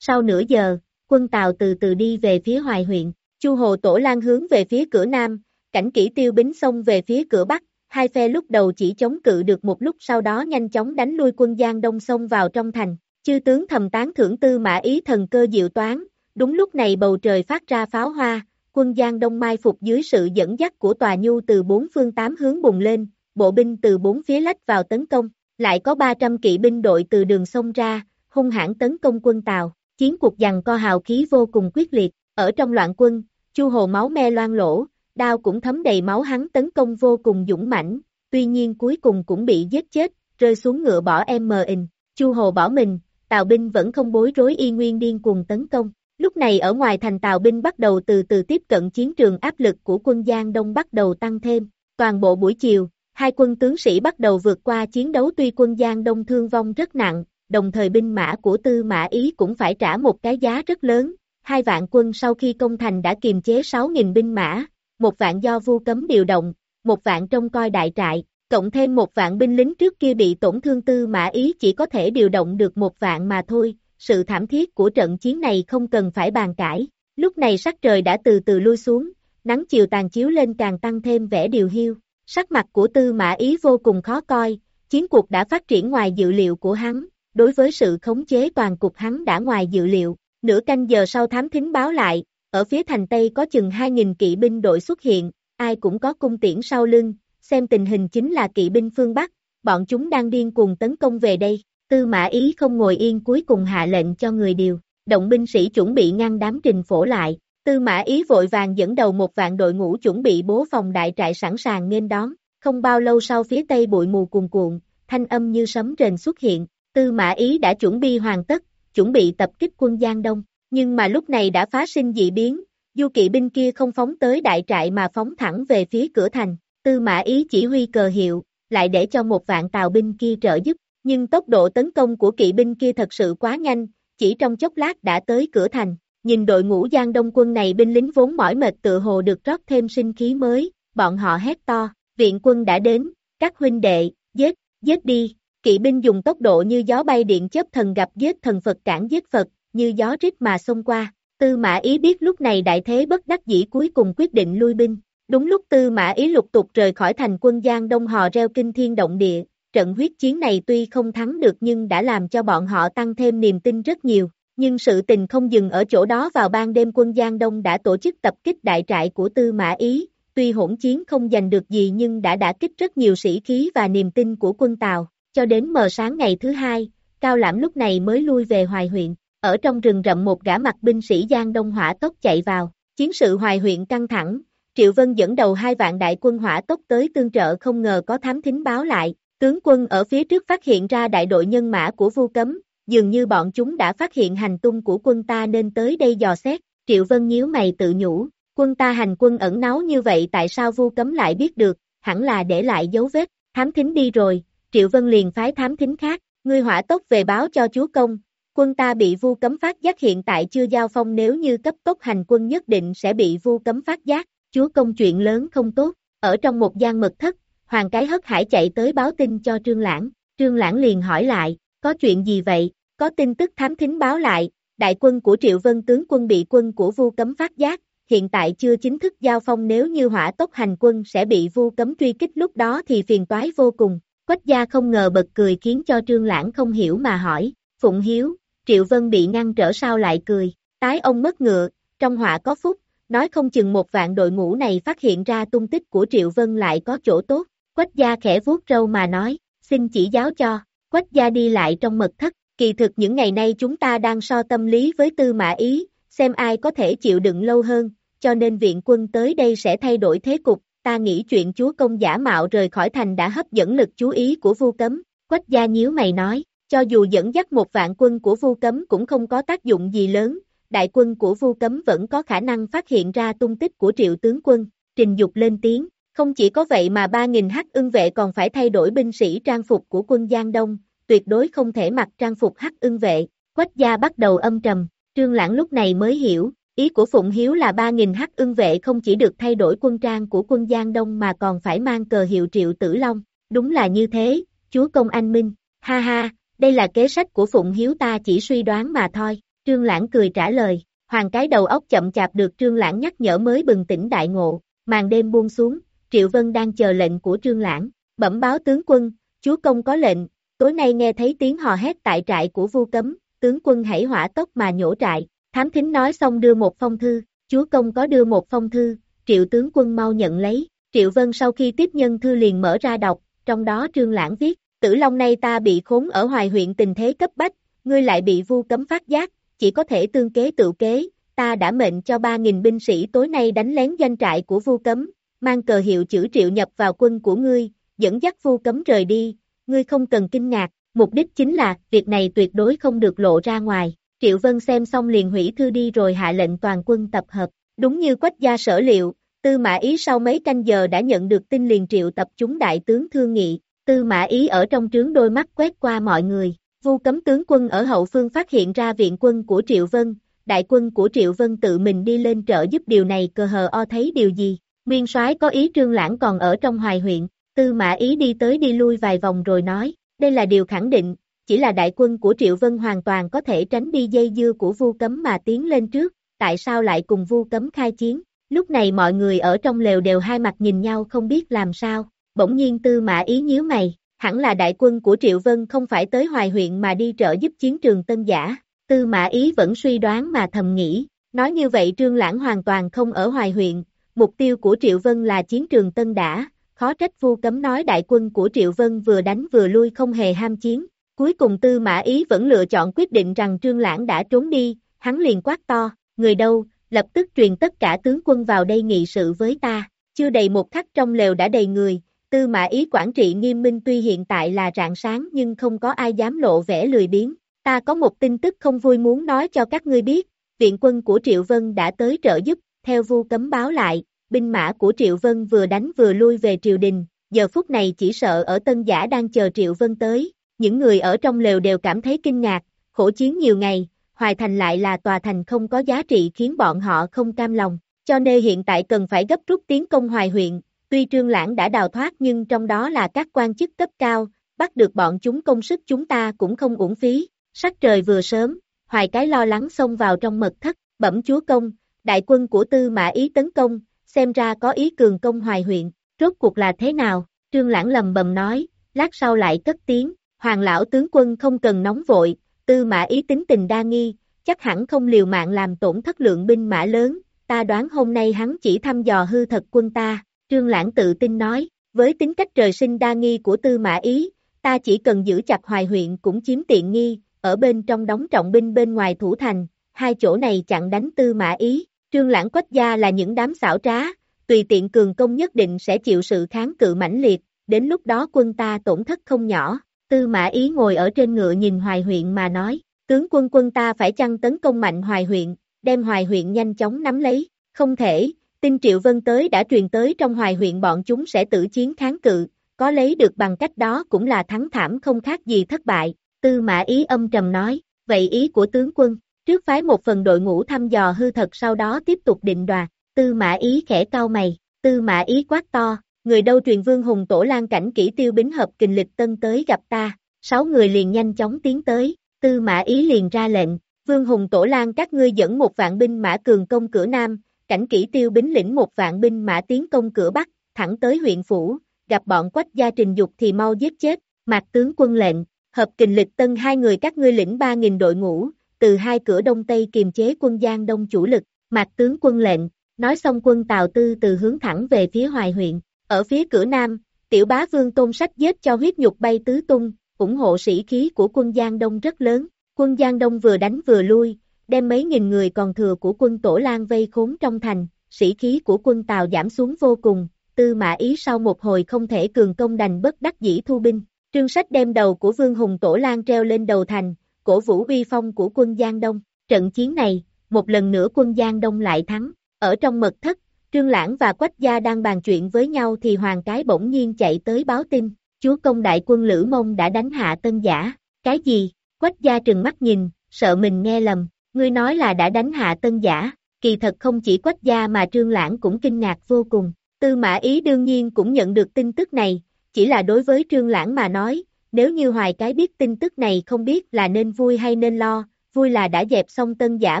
Sau nửa giờ, quân Tàu từ từ đi về phía Hoài huyện, Chu Hồ Tổ Lan hướng về phía cửa Nam, cảnh kỹ tiêu bính xông về phía cửa Bắc, hai phe lúc đầu chỉ chống cự được một lúc sau đó nhanh chóng đánh lui quân Giang Đông xông vào trong thành, chư tướng thầm tán thưởng tư mã ý thần cơ diệu toán, đúng lúc này bầu trời phát ra pháo hoa, quân Giang Đông mai phục dưới sự dẫn dắt của tòa nhu từ bốn phương tám hướng bùng lên, bộ binh từ bốn phía lách vào tấn công, lại có 300 kỵ binh đội từ đường sông ra, hung hãn tấn công quân Tàu, chiến cuộc giằng co hào khí vô cùng quyết liệt, ở trong loạn quân, Chu Hồ máu me loang lỗ, đao cũng thấm đầy máu hắn tấn công vô cùng dũng mãnh, tuy nhiên cuối cùng cũng bị giết chết, rơi xuống ngựa bỏ em mờ in, Chu Hồ bỏ mình, Tào binh vẫn không bối rối y nguyên điên cuồng tấn công. Lúc này ở ngoài thành Tào binh bắt đầu từ từ tiếp cận chiến trường áp lực của quân Giang Đông bắt đầu tăng thêm. Toàn bộ buổi chiều, hai quân tướng sĩ bắt đầu vượt qua chiến đấu tuy quân Giang Đông thương vong rất nặng, đồng thời binh mã của Tư Mã Ý cũng phải trả một cái giá rất lớn. Hai vạn quân sau khi công thành đã kiềm chế 6.000 binh mã, một vạn do vu cấm điều động, một vạn trong coi đại trại, cộng thêm một vạn binh lính trước kia bị tổn thương tư mã ý chỉ có thể điều động được một vạn mà thôi, sự thảm thiết của trận chiến này không cần phải bàn cãi. Lúc này sắc trời đã từ từ lui xuống, nắng chiều tàn chiếu lên càng tăng thêm vẻ điều hiu. Sắc mặt của tư mã ý vô cùng khó coi, chiến cuộc đã phát triển ngoài dự liệu của hắn, đối với sự khống chế toàn cục hắn đã ngoài dự liệu. Nửa canh giờ sau thám thính báo lại, ở phía thành Tây có chừng 2.000 kỵ binh đội xuất hiện, ai cũng có cung tiễn sau lưng, xem tình hình chính là kỵ binh phương Bắc, bọn chúng đang điên cuồng tấn công về đây. Tư mã ý không ngồi yên cuối cùng hạ lệnh cho người điều, động binh sĩ chuẩn bị ngăn đám trình phổ lại. Tư mã ý vội vàng dẫn đầu một vạn đội ngũ chuẩn bị bố phòng đại trại sẵn sàng nên đón. Không bao lâu sau phía tây bụi mù cuồn cuộn, thanh âm như sấm rền xuất hiện. Tư mã ý đã chuẩn bị hoàn tất, chuẩn bị tập kích quân Giang Đông. Nhưng mà lúc này đã phá sinh dị biến, du kỵ binh kia không phóng tới đại trại mà phóng thẳng về phía cửa thành. tư mã ý chỉ huy cờ hiệu, lại để cho một vạn tàu binh kia trợ giúp, nhưng tốc độ tấn công của kỵ binh kia thật sự quá nhanh, chỉ trong chốc lát đã tới cửa thành, nhìn đội ngũ Giang Đông quân này binh lính vốn mỏi mệt tự hồ được rót thêm sinh khí mới, bọn họ hét to, viện quân đã đến, các huynh đệ, giết, giết đi, kỵ binh dùng tốc độ như gió bay điện chớp thần gặp giết thần Phật cản giết Phật, như gió rít mà xông qua, tư mã ý biết lúc này đại thế bất đắc dĩ cuối cùng quyết định lui binh, đúng lúc tư mã ý lục tục rời khỏi thành quân Giang Đông hò reo kinh thiên động địa, trận huyết chiến này tuy không thắng được nhưng đã làm cho bọn họ tăng thêm niềm tin rất nhiều, nhưng sự tình không dừng ở chỗ đó vào ban đêm quân Giang Đông đã tổ chức tập kích đại trại của Tư Mã Ý, tuy hỗn chiến không giành được gì nhưng đã đả kích rất nhiều sĩ khí và niềm tin của quân Tàu, cho đến mờ sáng ngày thứ hai, Cao Lãm lúc này mới lui về Hoài huyện, ở trong rừng rậm một gã mặt binh sĩ Giang Đông hỏa tốc chạy vào, chiến sự Hoài huyện căng thẳng, Triệu Vân dẫn đầu hai vạn đại quân hỏa tốc tới tương trợ không ngờ có thám thính báo lại, tướng quân ở phía trước phát hiện ra đại đội nhân mã của Vu Cấm, dường như bọn chúng đã phát hiện hành tung của quân ta nên tới đây dò xét, Triệu Vân nhíu mày tự nhủ, quân ta hành quân ẩn náu như vậy tại sao Vu Cấm lại biết được, hẳn là để lại dấu vết, thám thính đi rồi, Triệu Vân liền phái thám thính khác, ngươi hỏa tốc về báo cho chúa công, quân ta bị Vu Cấm phát giác hiện tại chưa giao phong nếu như cấp tốc hành quân nhất định sẽ bị Vu Cấm phát giác, chúa công chuyện lớn không tốt, ở trong một gian mật thất, Hoàng cái hất hải chạy tới báo tin cho Trương Lãng, Trương Lãng liền hỏi lại, có chuyện gì vậy, có tin tức thám thính báo lại, đại quân của Triệu Vân tướng quân bị quân của Vu Cấm phát giác, hiện tại chưa chính thức giao phong nếu như hỏa tốc hành quân sẽ bị Vu Cấm truy kích lúc đó thì phiền toái vô cùng. Quách gia không ngờ bật cười khiến cho Trương Lãng không hiểu mà hỏi, Phụng Hiếu, Triệu Vân bị ngăn trở sao lại cười, tái ông mất ngựa, trong họa có phúc, nói không chừng một vạn đội ngũ này phát hiện ra tung tích của Triệu Vân lại có chỗ tốt, Quách gia khẽ vuốt râu mà nói, xin chỉ giáo cho, Quách gia đi lại trong mật thất, kỳ thực những ngày nay chúng ta đang so tâm lý với tư mã ý, xem ai có thể chịu đựng lâu hơn, cho nên viện quân tới đây sẽ thay đổi thế cục, ta nghĩ chuyện chúa công giả mạo rời khỏi thành đã hấp dẫn lực chú ý của vu cấm, quách gia nhíu mày nói, cho dù dẫn dắt một vạn quân của vu cấm cũng không có tác dụng gì lớn, đại quân của vu cấm vẫn có khả năng phát hiện ra tung tích của triệu tướng quân, trình dục lên tiếng, không chỉ có vậy mà 3.000 hắc ưng vệ còn phải thay đổi binh sĩ trang phục của quân Giang Đông, tuyệt đối không thể mặc trang phục hắc ưng vệ. Quách gia bắt đầu âm trầm, trương lãng lúc này mới hiểu, ý của Phụng Hiếu là 3.000 hắc ưng vệ không chỉ được thay đổi quân trang của quân Giang Đông mà còn phải mang cờ hiệu triệu tử long. Đúng là như thế, chúa công anh minh, ha ha, đây là kế sách của Phụng Hiếu ta chỉ suy đoán mà thôi. Trương Lãng cười trả lời, hoàng cái đầu óc chậm chạp được Trương Lãng nhắc nhở mới bừng tỉnh đại ngộ, màn đêm buông xuống, Triệu Vân đang chờ lệnh của Trương Lãng, bẩm báo tướng quân, chúa công có lệnh, tối nay nghe thấy tiếng hò hét tại trại của Vu Cấm, tướng quân hãy hỏa tốc mà nhổ trại, thám thính nói xong đưa một phong thư, chúa công có đưa một phong thư, Triệu tướng quân mau nhận lấy, Triệu Vân sau khi tiếp nhân thư liền mở ra đọc, trong đó Trương Lãng viết, Tử Long nay ta bị khốn ở hoài huyện tình thế cấp bách, ngươi lại bị Vu Cấm phát giác, chỉ có thể tương kế tự kế, ta đã mệnh cho 3.000 binh sĩ tối nay đánh lén doanh trại của Vu Cấm, mang cờ hiệu chữ triệu nhập vào quân của ngươi, dẫn dắt vu cấm rời đi, ngươi không cần kinh ngạc, mục đích chính là, việc này tuyệt đối không được lộ ra ngoài. Triệu Vân xem xong liền hủy thư đi rồi hạ lệnh toàn quân tập hợp, đúng như quách gia sở liệu, Tư Mã Ý sau mấy canh giờ đã nhận được tin liền triệu tập chúng đại tướng thương nghị, Tư Mã Ý ở trong trướng đôi mắt quét qua mọi người, vu cấm tướng quân ở hậu phương phát hiện ra viện quân của Triệu Vân, đại quân của Triệu Vân tự mình đi lên trợ giúp điều này cơ hờ o thấy điều gì, Nguyên soái có ý trương lãng còn ở trong hoài huyện, tư mã ý đi tới đi lui vài vòng rồi nói, đây là điều khẳng định, chỉ là đại quân của Triệu Vân hoàn toàn có thể tránh đi dây dưa của vu cấm mà tiến lên trước, tại sao lại cùng vu cấm khai chiến, lúc này mọi người ở trong lều đều hai mặt nhìn nhau không biết làm sao, bỗng nhiên tư mã ý nhíu mày, hẳn là đại quân của Triệu Vân không phải tới hoài huyện mà đi trợ giúp chiến trường tân giả, tư mã ý vẫn suy đoán mà thầm nghĩ, nói như vậy trương lãng hoàn toàn không ở hoài huyện, Mục tiêu của Triệu Vân là chiến trường Tân Đả, khó trách vu cấm nói đại quân của Triệu Vân vừa đánh vừa lui không hề ham chiến. Cuối cùng Tư Mã Ý vẫn lựa chọn quyết định rằng Trương Lãng đã trốn đi, hắn liền quát to, người đâu, lập tức truyền tất cả tướng quân vào đây nghị sự với ta. Chưa đầy một khắc trong lều đã đầy người, Tư Mã Ý quản trị nghiêm minh tuy hiện tại là rạng sáng nhưng không có ai dám lộ vẻ lười biếng. Ta có một tin tức không vui muốn nói cho các ngươi biết, viện quân của Triệu Vân đã tới trợ giúp, theo vu cấm báo lại, binh mã của Triệu Vân vừa đánh vừa lui về triều đình, giờ phút này chỉ sợ ở tân giả đang chờ Triệu Vân tới, những người ở trong lều đều cảm thấy kinh ngạc, khổ chiến nhiều ngày, Hoài Thành lại là tòa thành không có giá trị khiến bọn họ không cam lòng, cho nên hiện tại cần phải gấp rút tiến công Hoài huyện, tuy Trương Lãng đã đào thoát nhưng trong đó là các quan chức cấp cao, bắt được bọn chúng công sức chúng ta cũng không uổng phí, sắc trời vừa sớm, Hoài cái lo lắng xông vào trong mật thất, bẩm chúa công, đại quân của tư mã ý tấn công, xem ra có ý cường công Hoài huyện, rốt cuộc là thế nào, Trương Lãng lầm bầm nói, lát sau lại cất tiếng, Hoàng lão tướng quân không cần nóng vội, tư mã ý tính tình đa nghi, chắc hẳn không liều mạng làm tổn thất lượng binh mã lớn, ta đoán hôm nay hắn chỉ thăm dò hư thật quân ta, Trương Lãng tự tin nói, với tính cách trời sinh đa nghi của tư mã ý, ta chỉ cần giữ chặt hoài huyện cũng chiếm tiện nghi, ở bên trong đóng trọng binh bên ngoài thủ thành, hai chỗ này chặn đánh tư mã ý, Trương Lãng quách gia là những đám xảo trá, tùy tiện cường công nhất định sẽ chịu sự kháng cự mãnh liệt, đến lúc đó quân ta tổn thất không nhỏ, tư mã ý ngồi ở trên ngựa nhìn hoài huyện mà nói, tướng quân quân ta phải chăng tấn công mạnh hoài huyện, đem hoài huyện nhanh chóng nắm lấy, không thể, tin triệu vân tới đã truyền tới trong hoài huyện bọn chúng sẽ tử chiến kháng cự, có lấy được bằng cách đó cũng là thắng thảm không khác gì thất bại, tư mã ý âm trầm nói, vậy ý của tướng quân, trước phái một phần đội ngũ thăm dò hư thật sau đó tiếp tục định đoạt, tư mã ý khẽ cao mày, tư mã ý quát to, người đâu truyền vương hùng tổ lan cảnh kỹ tiêu bính hợp kình lịch tân tới gặp ta, sáu người liền nhanh chóng tiến tới, tư mã ý liền ra lệnh, vương hùng tổ lan các ngươi dẫn một vạn binh mã cường công cửa nam, cảnh kỹ tiêu bính lĩnh một vạn binh mã tiến công cửa bắc, thẳng tới huyện phủ, gặp bọn quách gia trình dục thì mau giết chết, mạc tướng quân lệnh, hợp kình lịch tân hai người các ngươi lĩnh ba nghìn đội ngũ, từ hai cửa đông tây kiềm chế quân Giang đông chủ lực, mạc tướng quân lệnh, nói xong quân Tào Tư từ hướng thẳng về phía hoài huyện, ở phía cửa nam, tiểu bá vương tôn sách giết cho huyết nhục bay tứ tung, ủng hộ sĩ khí của quân Giang Đông rất lớn, quân Giang Đông vừa đánh vừa lui, đem mấy nghìn người còn thừa của quân Tổ Lan vây khốn trong thành, sĩ khí của quân Tàu giảm xuống vô cùng, tư mã ý sau một hồi không thể cường công đành bất đắc dĩ thu binh, trương sách đem đầu của Vương Hùng Tổ Lan treo lên đầu thành, cổ vũ uy phong của quân Giang Đông, trận chiến này, một lần nữa quân Giang Đông lại thắng, ở trong mật thất, Trương Lãng và Quách Gia đang bàn chuyện với nhau thì Hoàng Cái bỗng nhiên chạy tới báo tin, chúa công đại quân Lữ Mông đã đánh hạ tân giả, cái gì, Quách Gia trừng mắt nhìn, sợ mình nghe lầm, ngươi nói là đã đánh hạ tân giả, kỳ thật không chỉ Quách Gia mà Trương Lãng cũng kinh ngạc vô cùng, Tư Mã Ý đương nhiên cũng nhận được tin tức này, chỉ là đối với Trương Lãng mà nói, nếu như Hoài Cái biết tin tức này không biết là nên vui hay nên lo, vui là đã dẹp xong tân giả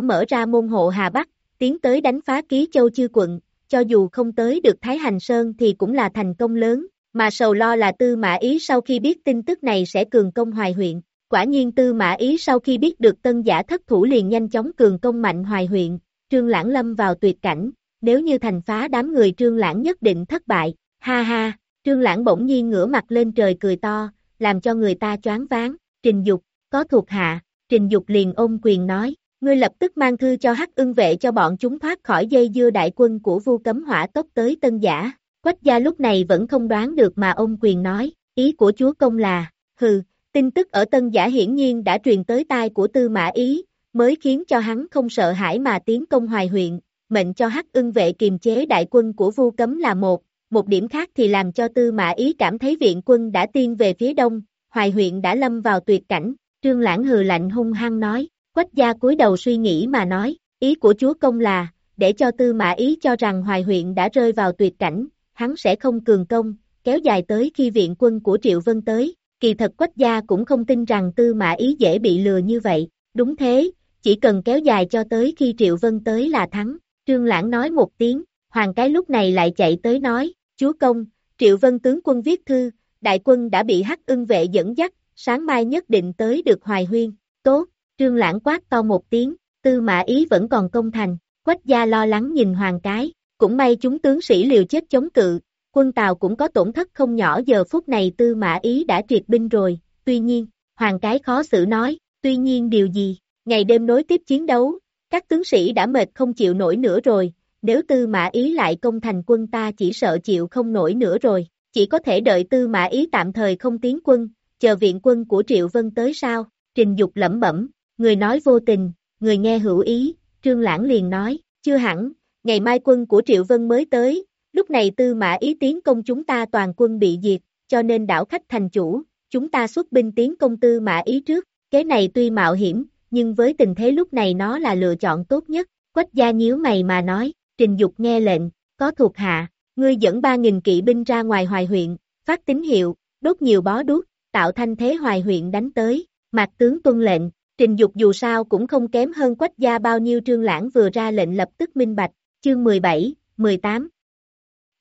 mở ra môn hộ Hà Bắc, tiến tới đánh phá ký châu chư quận, cho dù không tới được Thái Hành Sơn thì cũng là thành công lớn, mà sầu lo là Tư Mã Ý sau khi biết tin tức này sẽ cường công Hoài huyện. Quả nhiên Tư Mã Ý sau khi biết được tân giả thất thủ liền nhanh chóng cường công mạnh Hoài huyện, Trương Lãng lâm vào tuyệt cảnh, nếu như thành phá đám người Trương Lãng nhất định thất bại, ha ha, Trương Lãng bỗng nhiên ngửa mặt lên trời cười to, làm cho người ta choáng váng, Trình Dục, có thuộc hạ, Trình Dục liền ôm quyền nói, ngươi lập tức mang thư cho hắc ưng vệ cho bọn chúng thoát khỏi dây dưa đại quân của vu cấm hỏa tốc tới tân giả. Quách gia lúc này vẫn không đoán được mà ông quyền nói, ý của chúa công là, hừ, tin tức ở tân giả hiển nhiên đã truyền tới tai của tư mã ý, mới khiến cho hắn không sợ hãi mà tiến công hoài huyện, mệnh cho hắc ưng vệ kiềm chế đại quân của vu cấm là một, một điểm khác thì làm cho tư mã ý cảm thấy viện quân đã tiên về phía đông, hoài huyện đã lâm vào tuyệt cảnh, trương lãng hừ lạnh hung hăng nói, Quách gia cúi đầu suy nghĩ mà nói, ý của chúa công là, để cho tư mã ý cho rằng hoài huyện đã rơi vào tuyệt cảnh, hắn sẽ không cường công, kéo dài tới khi viện quân của Triệu Vân tới, kỳ thật quách gia cũng không tin rằng tư mã ý dễ bị lừa như vậy, đúng thế, chỉ cần kéo dài cho tới khi Triệu Vân tới là thắng, Trương Lãng nói một tiếng, hoàng cái lúc này lại chạy tới nói, chúa công, Triệu Vân tướng quân viết thư, đại quân đã bị hắc ưng vệ dẫn dắt, sáng mai nhất định tới được hoài huyên, tốt, Trương Lãng quát to một tiếng, tư mã ý vẫn còn công thành, quách gia lo lắng nhìn hoàng cái, cũng may chúng tướng sĩ liều chết chống cự, quân Tàu cũng có tổn thất không nhỏ giờ phút này tư mã ý đã triệt binh rồi, tuy nhiên, hoàng cái khó xử nói, tuy nhiên điều gì, ngày đêm nối tiếp chiến đấu, các tướng sĩ đã mệt không chịu nổi nữa rồi, nếu tư mã ý lại công thành quân ta chỉ sợ chịu không nổi nữa rồi, chỉ có thể đợi tư mã ý tạm thời không tiến quân, chờ viện quân của Triệu Vân tới sao, trình dục lẩm bẩm, người nói vô tình, người nghe hữu ý, Trương Lãng liền nói, chưa hẳn, ngày mai quân của Triệu Vân mới tới, lúc này tư mã ý tiến công chúng ta toàn quân bị diệt, cho nên đảo khách thành chủ, chúng ta xuất binh tiến công tư mã ý trước, kế này tuy mạo hiểm, nhưng với tình thế lúc này nó là lựa chọn tốt nhất, quách gia nhíu mày mà nói, trình dục nghe lệnh, có thuộc hạ, ngươi dẫn 3.000 kỵ binh ra ngoài hoài huyện, phát tín hiệu, đốt nhiều bó đuốc, tạo thanh thế hoài huyện đánh tới, mạc tướng tuân lệnh, trình dục dù sao cũng không kém hơn quách gia bao nhiêu trương lãng vừa ra lệnh lập tức minh bạch, chương 17, 18.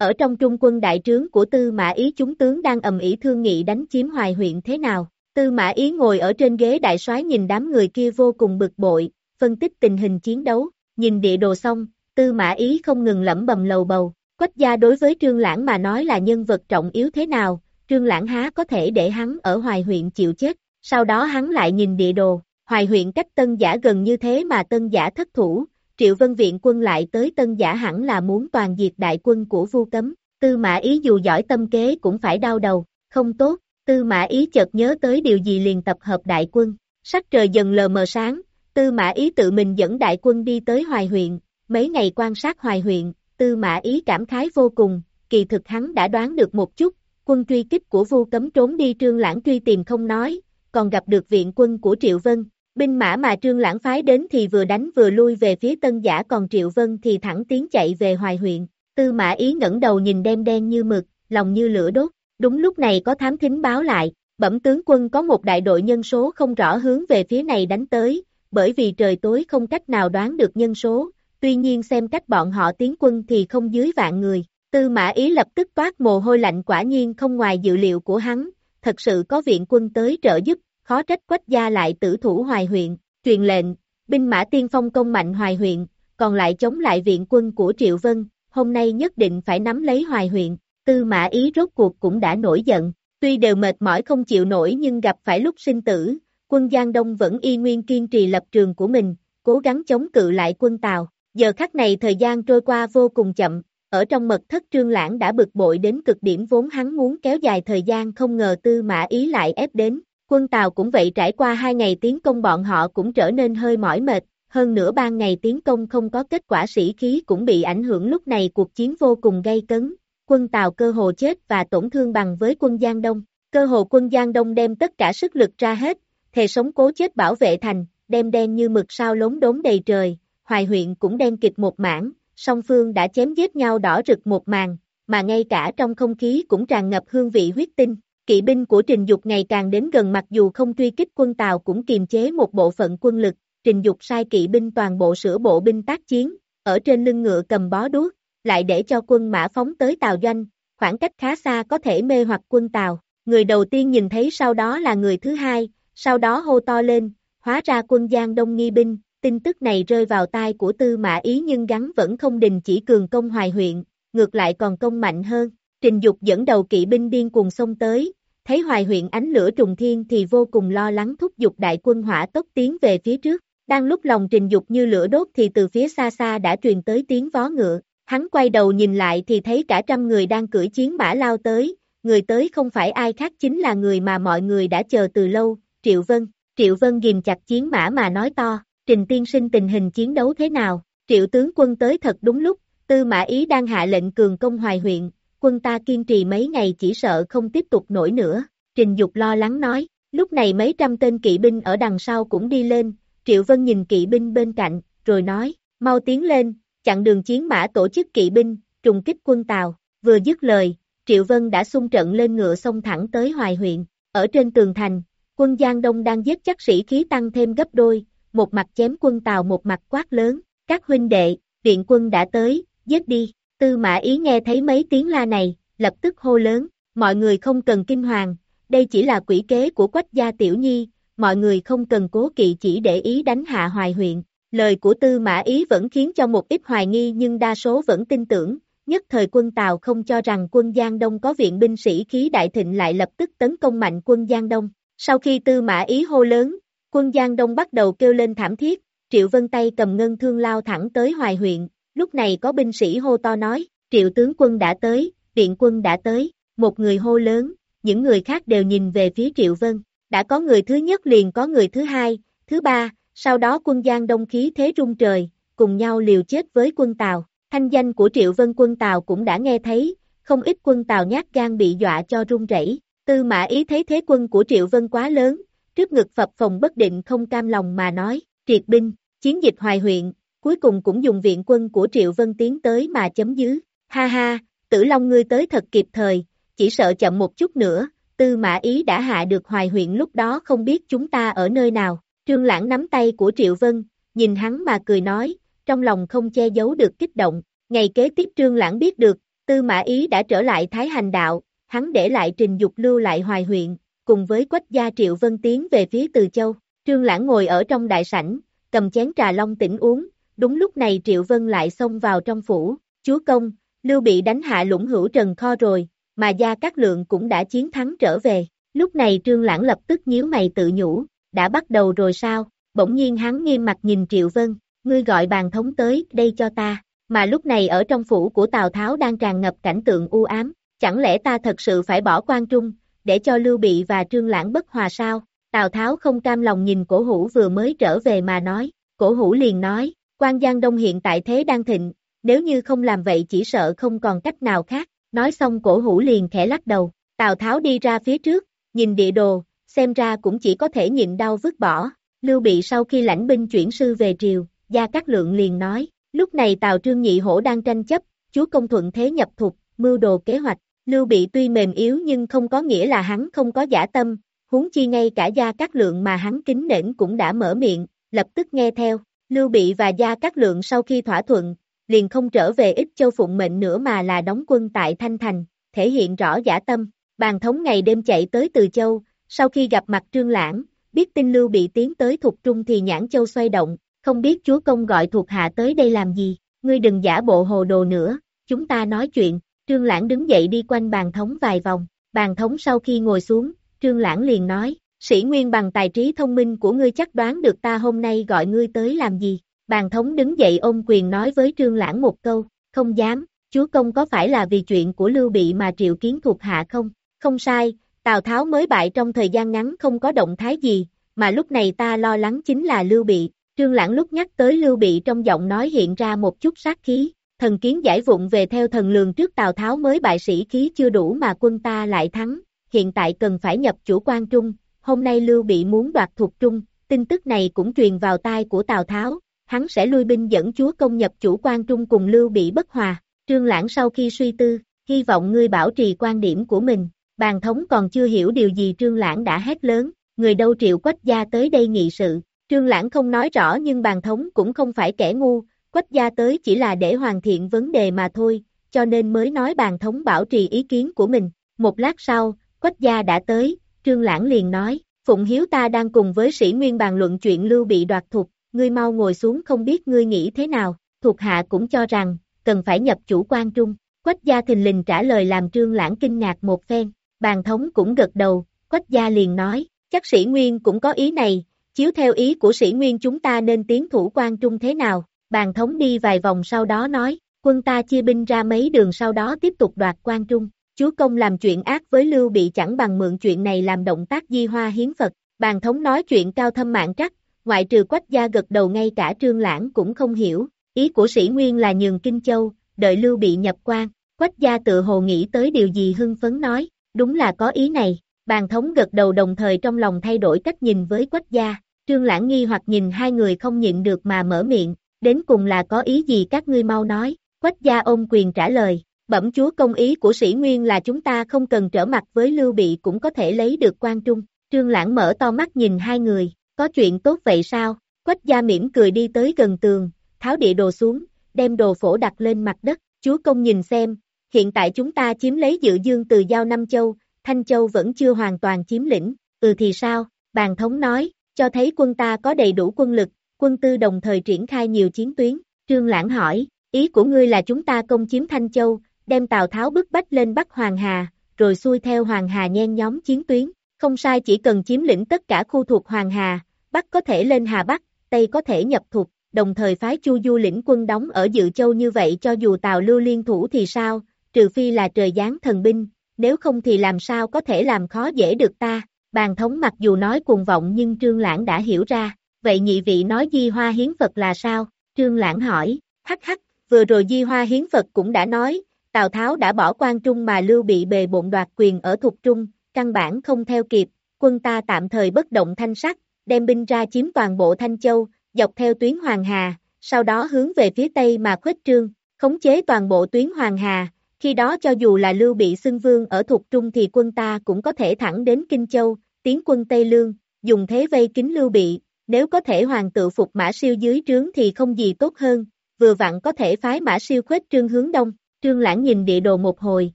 Ở trong trung quân đại trướng của Tư Mã Ý chúng tướng đang ầm ĩ thương nghị đánh chiếm hoài huyện thế nào. Tư Mã Ý ngồi ở trên ghế đại soái nhìn đám người kia vô cùng bực bội, phân tích tình hình chiến đấu, nhìn địa đồ xong, Tư Mã Ý không ngừng lẩm bầm lầu bầu. Quách gia đối với Trương Lãng mà nói là nhân vật trọng yếu thế nào, Trương Lãng há có thể để hắn ở hoài huyện chịu chết, sau đó hắn lại nhìn địa đồ, hoài huyện cách tân giả gần như thế mà tân giả thất thủ, Triệu Vân Viện quân lại tới tân giả hẳn là muốn toàn diệt đại quân của vu cấm, tư mã ý dù giỏi tâm kế cũng phải đau đầu, không tốt, tư mã ý chợt nhớ tới điều gì liền tập hợp đại quân, sắc trời dần lờ mờ sáng, tư mã ý tự mình dẫn đại quân đi tới hoài huyện, mấy ngày quan sát hoài huyện, tư mã ý cảm khái vô cùng, kỳ thực hắn đã đoán được một chút, quân truy kích của vu cấm trốn đi trương lãng truy tìm không nói, còn gặp được viện quân của Triệu Vân, Binh mã mà Trương Lãng phái đến thì vừa đánh vừa lui về phía Tân Giả còn Triệu Vân thì thẳng tiến chạy về Hoài huyện. Tư Mã Ý ngẩng đầu nhìn đen đen như mực, lòng như lửa đốt. Đúng lúc này có thám thính báo lại, bẩm tướng quân có một đại đội nhân số không rõ hướng về phía này đánh tới, bởi vì trời tối không cách nào đoán được nhân số, tuy nhiên xem cách bọn họ tiến quân thì không dưới vạn người. Tư Mã Ý lập tức toát mồ hôi lạnh quả nhiên không ngoài dự liệu của hắn, thật sự có viện quân tới trợ giúp, khó trách quách gia lại tử thủ hoài huyện, truyền lệnh, binh mã tiên phong công mạnh hoài huyện, còn lại chống lại viện quân của Triệu Vân, hôm nay nhất định phải nắm lấy hoài huyện, tư mã ý rốt cuộc cũng đã nổi giận, tuy đều mệt mỏi không chịu nổi nhưng gặp phải lúc sinh tử, quân Giang Đông vẫn y nguyên kiên trì lập trường của mình, cố gắng chống cự lại quân Tàu, giờ khắc này thời gian trôi qua vô cùng chậm, ở trong mật thất trương lãng đã bực bội đến cực điểm vốn hắn muốn kéo dài thời gian không ngờ tư mã ý lại ép đến, Quân Tàu cũng vậy trải qua hai ngày tiến công bọn họ cũng trở nên hơi mỏi mệt, hơn nữa ba ngày tiến công không có kết quả sĩ khí cũng bị ảnh hưởng lúc này cuộc chiến vô cùng gay cấn, quân Tàu cơ hồ chết và tổn thương bằng với quân Giang Đông, cơ hồ quân Giang Đông đem tất cả sức lực ra hết, thề sống cố chết bảo vệ thành, đem đen như mực sao lốm đốm đầy trời, hoài huyện cũng đen kịch một mảng, song phương đã chém giết nhau đỏ rực một màn, mà ngay cả trong không khí cũng tràn ngập hương vị huyết tinh, Kỵ binh của Trình Dục ngày càng đến gần mặc dù không truy kích quân Tàu cũng kiềm chế một bộ phận quân lực, Trình Dục sai kỵ binh toàn bộ sửa bộ binh tác chiến, ở trên lưng ngựa cầm bó đuốc, lại để cho quân mã phóng tới Tàu doanh, khoảng cách khá xa có thể mê hoặc quân Tàu. Người đầu tiên nhìn thấy sau đó là người thứ hai, sau đó hô to lên, hóa ra quân Giang Đông nghi binh, tin tức này rơi vào tai của Tư Mã Ý nhưng gắn vẫn không đình chỉ cường công hoài huyện, ngược lại còn công mạnh hơn. Trình Dục dẫn đầu kỵ binh điên cuồng xông tới, thấy hoài huyện ánh lửa trùng thiên thì vô cùng lo lắng thúc giục đại quân hỏa tốc tiến về phía trước. Đang lúc lòng trình dục như lửa đốt thì từ phía xa xa đã truyền tới tiếng vó ngựa. Hắn quay đầu nhìn lại thì thấy cả trăm người đang cưỡi chiến mã lao tới. Người tới không phải ai khác chính là người mà mọi người đã chờ từ lâu, Triệu Vân. Triệu Vân ghim chặt chiến mã mà nói to, trình tiên sinh tình hình chiến đấu thế nào? Triệu tướng quân tới thật đúng lúc, tư mã ý đang hạ lệnh cường công hoài huyện, quân ta kiên trì mấy ngày chỉ sợ không tiếp tục nổi nữa, Trình Dục lo lắng nói, lúc này mấy trăm tên kỵ binh ở đằng sau cũng đi lên, Triệu Vân nhìn kỵ binh bên cạnh, rồi nói, mau tiến lên, chặn đường chiến mã tổ chức kỵ binh, trùng kích quân Tàu, vừa dứt lời, Triệu Vân đã xung trận lên ngựa xông thẳng tới Hoài huyện, ở trên tường thành, quân Giang Đông đang giết chắc sĩ khí tăng thêm gấp đôi, một mặt chém quân Tàu một mặt quát lớn, các huynh đệ, viện quân đã tới, giết đi. Tư mã ý nghe thấy mấy tiếng la này, lập tức hô lớn, mọi người không cần kinh hoàng, đây chỉ là quỷ kế của quách gia tiểu nhi, mọi người không cần cố kỵ chỉ để ý đánh hạ hoài huyện. Lời của tư mã ý vẫn khiến cho một ít hoài nghi nhưng đa số vẫn tin tưởng, nhất thời quân Tàu không cho rằng quân Giang Đông có viện binh sĩ khí đại thịnh lại lập tức tấn công mạnh quân Giang Đông. Sau khi tư mã ý hô lớn, quân Giang Đông bắt đầu kêu lên thảm thiết, Triệu Vân tay cầm ngân thương lao thẳng tới hoài huyện, Lúc này có binh sĩ hô to nói, triệu tướng quân đã tới, viện quân đã tới, một người hô lớn, những người khác đều nhìn về phía triệu vân, đã có người thứ nhất liền có người thứ hai, thứ ba, sau đó quân Giang đông khí thế rung trời, cùng nhau liều chết với quân Tàu. Thanh danh của Triệu Vân quân Tào cũng đã nghe thấy, không ít quân Tào nhát gan bị dọa cho run rẩy. Tư mã ý thấy thế quân của Triệu Vân quá lớn, trước ngực phập phòng bất định không cam lòng mà nói, triệt binh, chiến dịch hoài huyện, cuối cùng cũng dùng viện quân của Triệu Vân tiến tới mà chấm dứt. Ha ha, tử long ngươi tới thật kịp thời, chỉ sợ chậm một chút nữa, tư mã ý đã hạ được hoài huyện lúc đó không biết chúng ta ở nơi nào. Trương Lãng nắm tay của Triệu Vân, nhìn hắn mà cười nói, trong lòng không che giấu được kích động. Ngày kế tiếp Trương Lãng biết được, Tư Mã Ý đã trở lại Thái Hành Đạo, hắn để lại trình dục lưu lại hoài huyện, cùng với quách gia Triệu Vân tiến về phía Từ Châu. Trương Lãng ngồi ở trong đại sảnh, cầm chén trà long tỉnh uống, đúng lúc này Triệu Vân lại xông vào trong phủ, chúa công, Lưu bị đánh hạ lũng hữu trần kho rồi, mà Gia Cát Lượng cũng đã chiến thắng trở về. Lúc này Trương Lãng lập tức nhíu mày tự nhủ, đã bắt đầu rồi sao? Bỗng nhiên hắn nghiêm mặt nhìn Triệu Vân, ngươi gọi bàn thống tới đây cho ta, mà lúc này ở trong phủ của Tào Tháo đang tràn ngập cảnh tượng u ám, chẳng lẽ ta thật sự phải bỏ quan trung, để cho Lưu Bị và Trương Lãng bất hòa sao? Tào Tháo không cam lòng nhìn cổ hủ vừa mới trở về mà nói, cổ hủ liền nói, quan Giang Đông hiện tại thế đang thịnh, nếu như không làm vậy chỉ sợ không còn cách nào khác, nói xong cổ hủ liền khẽ lắc đầu, Tào Tháo đi ra phía trước, nhìn địa đồ, xem ra cũng chỉ có thể nhịn đau vứt bỏ, Lưu Bị sau khi lãnh binh chuyển sư về triều, Gia Cát Lượng liền nói, lúc này Tào Trương Nhị Hổ đang tranh chấp, chúa công thuận thế nhập thục, mưu đồ kế hoạch, Lưu Bị tuy mềm yếu nhưng không có nghĩa là hắn không có giả tâm, huống chi ngay cả Gia Cát Lượng mà hắn kính nể cũng đã mở miệng, lập tức nghe theo, Lưu Bị và Gia Cát Lượng sau khi thỏa thuận, liền không trở về ít châu phụng mệnh nữa mà là đóng quân tại Thanh Thành, thể hiện rõ giả tâm, bàn thống ngày đêm chạy tới Từ Châu, sau khi gặp mặt Trương Lãng, biết tin Lưu Bị tiến tới Thục Trung thì nhãn châu xoay động, không biết chúa công gọi thuộc hạ tới đây làm gì, ngươi đừng giả bộ hồ đồ nữa, chúng ta nói chuyện, Trương Lãng đứng dậy đi quanh bàn thống vài vòng, bàn thống sau khi ngồi xuống, Trương Lãng liền nói, sĩ nguyên bằng tài trí thông minh của ngươi chắc đoán được ta hôm nay gọi ngươi tới làm gì, bàn thống đứng dậy ôm quyền nói với Trương Lãng một câu, không dám, chúa công có phải là vì chuyện của Lưu Bị mà triệu kiến thuộc hạ không, không sai, Tào Tháo mới bại trong thời gian ngắn không có động thái gì, mà lúc này ta lo lắng chính là Lưu Bị, Trương Lãng lúc nhắc tới Lưu Bị trong giọng nói hiện ra một chút sát khí, thần kiến giải vụng về theo thần lường trước Tào Tháo mới bại sĩ khí chưa đủ mà quân ta lại thắng, hiện tại cần phải nhập chủ quan trung, hôm nay Lưu Bị muốn đoạt thuộc trung, tin tức này cũng truyền vào tai của Tào Tháo, hắn sẽ lui binh dẫn chúa công nhập chủ quan trung cùng Lưu Bị bất hòa, Trương Lãng sau khi suy tư, hy vọng ngươi bảo trì quan điểm của mình, bàn thống còn chưa hiểu điều gì Trương Lãng đã hét lớn, người đâu triệu quách gia tới đây nghị sự, Trương Lãng không nói rõ nhưng bàn thống cũng không phải kẻ ngu, quách gia tới chỉ là để hoàn thiện vấn đề mà thôi, cho nên mới nói bàn thống bảo trì ý kiến của mình. Một lát sau, quách gia đã tới, Trương Lãng liền nói, Phụng Hiếu ta đang cùng với sĩ nguyên bàn luận chuyện lưu bị đoạt thuộc, ngươi mau ngồi xuống không biết ngươi nghĩ thế nào, thuộc hạ cũng cho rằng, cần phải nhập chủ quan trung. Quách gia thình lình trả lời làm Trương Lãng kinh ngạc một phen, bàn thống cũng gật đầu, Quách gia liền nói, chắc sĩ nguyên cũng có ý này, chiếu theo ý của sĩ nguyên chúng ta nên tiến thủ quan trung thế nào, bàn thống đi vài vòng sau đó nói, quân ta chia binh ra mấy đường sau đó tiếp tục đoạt quan trung, chúa công làm chuyện ác với Lưu Bị chẳng bằng mượn chuyện này làm động tác di hoa hiến Phật, bàn thống nói chuyện cao thâm mạng trắc, ngoại trừ quách gia gật đầu ngay cả trương lãng cũng không hiểu, ý của sĩ nguyên là nhường Kinh Châu, đợi Lưu Bị nhập quan, quách gia tự hồ nghĩ tới điều gì hưng phấn nói, đúng là có ý này, bàn thống gật đầu đồng thời trong lòng thay đổi cách nhìn với quách gia, trương lãng nghi hoặc nhìn hai người không nhịn được mà mở miệng, đến cùng là có ý gì các ngươi mau nói, quách gia ôm quyền trả lời, bẩm chúa công ý của sĩ nguyên là chúng ta không cần trở mặt với lưu bị cũng có thể lấy được quan trung, trương lãng mở to mắt nhìn hai người, có chuyện tốt vậy sao, quách gia mỉm cười đi tới gần tường, tháo địa đồ xuống, đem đồ phổ đặt lên mặt đất, chúa công nhìn xem, hiện tại chúng ta chiếm lấy dự dương từ giao nam Châu, Thanh Châu vẫn chưa hoàn toàn chiếm lĩnh, ừ thì sao, bàn thống nói, cho thấy quân ta có đầy đủ quân lực, quân tư đồng thời triển khai nhiều chiến tuyến, Trương Lãng hỏi, ý của ngươi là chúng ta công chiếm Thanh Châu, đem Tào Tháo bức bách lên Bắc Hoàng Hà, rồi xuôi theo Hoàng Hà nhen nhóm chiến tuyến, không sai chỉ cần chiếm lĩnh tất cả khu thuộc Hoàng Hà, Bắc có thể lên Hà Bắc, Tây có thể nhập thuộc, đồng thời phái Chu Du lĩnh quân đóng ở Dự Châu như vậy cho dù Tào Lưu liên thủ thì sao, trừ phi là trời giáng thần binh, nếu không thì làm sao có thể làm khó dễ được ta. Bàn thống mặc dù nói cuồng vọng nhưng Trương Lãng đã hiểu ra, vậy nhị vị nói di hoa hiến Phật là sao? Trương Lãng hỏi, hắc hắc, Vừa rồi Di Hoa Hiến Phật cũng đã nói, Tào Tháo đã bỏ quan trung mà Lưu bị bề bộn đoạt quyền ở Thục Trung, căn bản không theo kịp, quân ta tạm thời bất động thanh sắc, đem binh ra chiếm toàn bộ Thanh Châu, dọc theo tuyến Hoàng Hà, sau đó hướng về phía Tây mà khuếch trương, khống chế toàn bộ tuyến Hoàng Hà, khi đó cho dù là Lưu bị xưng vương ở Thục Trung thì quân ta cũng có thể thẳng đến Kinh Châu, tiến quân Tây Lương, dùng thế vây kín Lưu bị, nếu có thể hoàng tự phục mã siêu dưới trướng thì không gì tốt hơn, vừa vặn có thể phái mã siêu khuếch trương hướng đông, trương lãng nhìn địa đồ một hồi,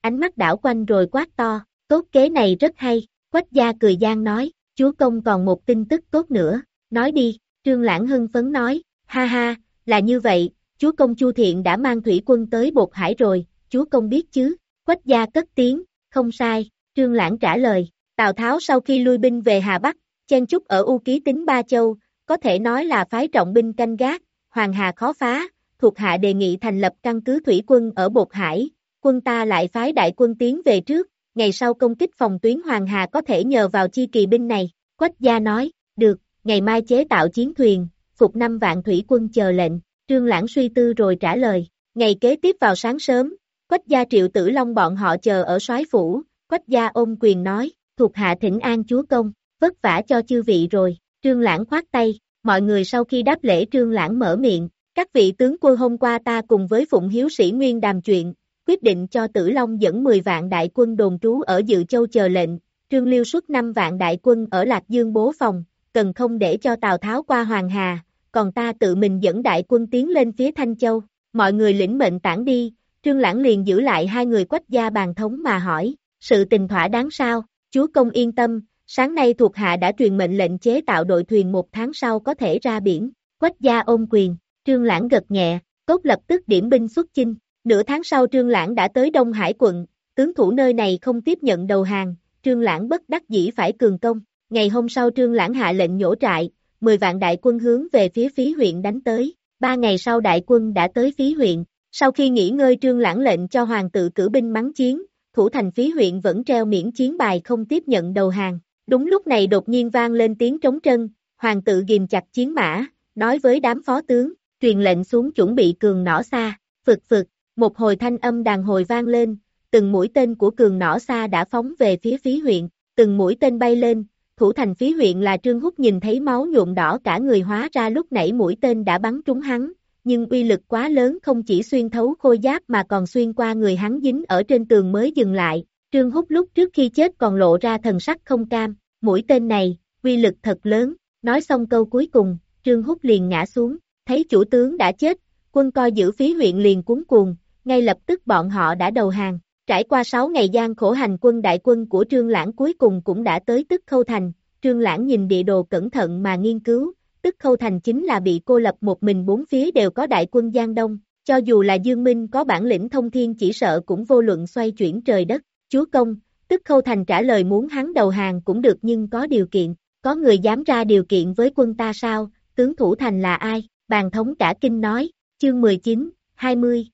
ánh mắt đảo quanh rồi quát to, tốt kế này rất hay, quách gia cười gian nói, chúa công còn một tin tức tốt nữa, nói đi, trương lãng hưng phấn nói, ha ha, là như vậy, chúa công chu thiện đã mang thủy quân tới bột hải rồi, chúa công biết chứ, quách gia cất tiếng, không sai, trương lãng trả lời, Tào Tháo sau khi lui binh về Hà Bắc, chen chúc ở U Ký Tính Ba Châu, có thể nói là phái trọng binh canh gác, Hoàng Hà khó phá, thuộc hạ đề nghị thành lập căn cứ thủy quân ở Bột Hải, quân ta lại phái đại quân tiến về trước, ngày sau công kích phòng tuyến Hoàng Hà có thể nhờ vào chi kỳ binh này, Quách Gia nói, được, ngày mai chế tạo chiến thuyền, phục năm vạn thủy quân chờ lệnh, Trương Lãng suy tư rồi trả lời, ngày kế tiếp vào sáng sớm, Quách Gia Triệu Tử Long bọn họ chờ ở soái phủ, Quách Gia ôm quyền nói, thuộc hạ thỉnh an chúa công, vất vả cho chư vị rồi, Trương Lãng khoát tay, mọi người sau khi đáp lễ Trương Lãng mở miệng, các vị tướng quân hôm qua ta cùng với Phụng Hiếu Sĩ Nguyên đàm chuyện, quyết định cho Tử Long dẫn 10 vạn đại quân đồn trú ở Dự Châu chờ lệnh, Trương Liêu xuất 5 vạn đại quân ở Lạc Dương bố phòng, cần không để cho Tào Tháo qua Hoàng Hà, còn ta tự mình dẫn đại quân tiến lên phía Thanh Châu, mọi người lĩnh mệnh tản đi, Trương Lãng liền giữ lại hai người quách gia bàn thống mà hỏi, sự tình thỏa đáng sao, chúa công yên tâm, sáng nay thuộc hạ đã truyền mệnh lệnh chế tạo đội thuyền một tháng sau có thể ra biển, quách gia ôm quyền, Trương Lãng gật nhẹ, cốt lập tức điểm binh xuất chinh, nửa tháng sau Trương Lãng đã tới Đông Hải quận, tướng thủ nơi này không tiếp nhận đầu hàng, Trương Lãng bất đắc dĩ phải cường công, ngày hôm sau Trương Lãng hạ lệnh nhổ trại, 10 vạn đại quân hướng về phía phí huyện đánh tới, ba ngày sau đại quân đã tới phí huyện, sau khi nghỉ ngơi Trương Lãng lệnh cho hoàng tự cử binh mắng chiến, thủ thành phí huyện vẫn treo miễn chiến bài không tiếp nhận đầu hàng, đúng lúc này đột nhiên vang lên tiếng trống trân, hoàng tự ghim chặt chiến mã, nói với đám phó tướng, truyền lệnh xuống chuẩn bị cường nỏ xa, phực phực, một hồi thanh âm đàn hồi vang lên, từng mũi tên của cường nỏ xa đã phóng về phía phí huyện, từng mũi tên bay lên, thủ thành phí huyện là Trương Húc nhìn thấy máu nhuộm đỏ cả người hóa ra lúc nãy mũi tên đã bắn trúng hắn, nhưng uy lực quá lớn không chỉ xuyên thấu khôi giáp mà còn xuyên qua người hắn dính ở trên tường mới dừng lại, Trương Húc lúc trước khi chết còn lộ ra thần sắc không cam, mũi tên này, uy lực thật lớn, nói xong câu cuối cùng, Trương Húc liền ngã xuống, thấy chủ tướng đã chết, quân coi giữ phí huyện liền cuốn cuồng, ngay lập tức bọn họ đã đầu hàng. Trải qua 6 ngày gian khổ hành quân đại quân của Trương Lãng cuối cùng cũng đã tới tức khâu thành, Trương Lãng nhìn địa đồ cẩn thận mà nghiên cứu, tức khâu thành chính là bị cô lập một mình bốn phía đều có đại quân Giang Đông, cho dù là Dương Minh có bản lĩnh thông thiên chỉ sợ cũng vô luận xoay chuyển trời đất, chúa công, tức khâu thành trả lời muốn hắn đầu hàng cũng được nhưng có điều kiện, có người dám ra điều kiện với quân ta sao, tướng thủ thành là ai, bàn thống cả kinh nói, chương 19, 20.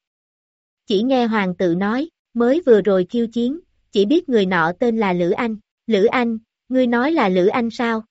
Chỉ nghe hoàng tự nói, mới vừa rồi khiêu chiến, chỉ biết người nọ tên là Lữ Anh, Lữ Anh, ngươi nói là Lữ Anh sao?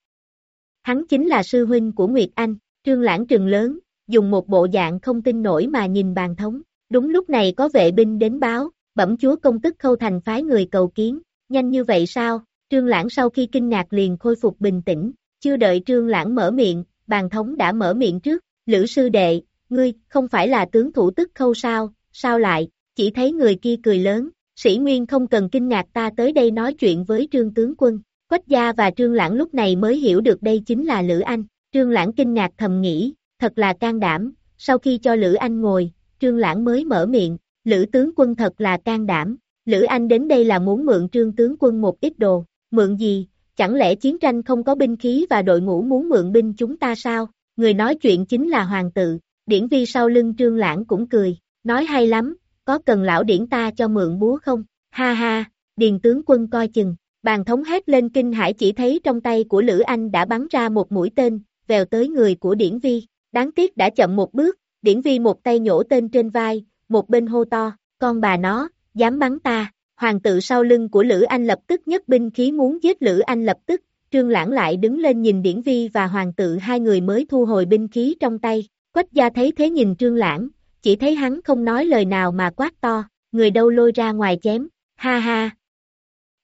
Hắn chính là sư huynh của Nguyệt Anh, trương lãng trường lớn, dùng một bộ dạng không tin nổi mà nhìn bàn thống. Đúng lúc này có vệ binh đến báo, bẩm chúa công tức khâu thành phái người cầu kiến, nhanh như vậy sao? Trương lãng sau khi kinh ngạc liền khôi phục bình tĩnh, chưa đợi trương lãng mở miệng, bàn thống đã mở miệng trước, Lữ sư đệ, ngươi, không phải là tướng thủ tức khâu sao, sao lại, chỉ thấy người kia cười lớn, sĩ nguyên không cần kinh ngạc ta tới đây nói chuyện với trương tướng quân, Quách gia và trương lãng lúc này mới hiểu được đây chính là Lữ Anh, trương lãng kinh ngạc thầm nghĩ, thật là can đảm, sau khi cho Lữ Anh ngồi, trương lãng mới mở miệng, Lữ tướng quân thật là can đảm, Lữ Anh đến đây là muốn mượn trương tướng quân một ít đồ, mượn gì, chẳng lẽ chiến tranh không có binh khí và đội ngũ muốn mượn binh chúng ta sao, người nói chuyện chính là hoàng tự, điển vi sau lưng trương lãng cũng cười, nói hay lắm, có cần lão điển ta cho mượn búa không, ha ha, điền tướng quân coi chừng, bàn thống hét lên kinh hải chỉ thấy trong tay của Lữ Anh đã bắn ra một mũi tên, vèo tới người của điển vi, đáng tiếc đã chậm một bước, điển vi một tay nhổ tên trên vai, một bên hô to, con bà nó, dám bắn ta, hoàng tự sau lưng của Lữ Anh lập tức nhất binh khí muốn giết Lữ Anh lập tức, Trương Lãng lại đứng lên nhìn Điển Vi và hoàng tự hai người mới thu hồi binh khí trong tay. Quách gia thấy thế nhìn Trương Lãng, chỉ thấy hắn không nói lời nào mà quát to, người đâu lôi ra ngoài chém, ha ha.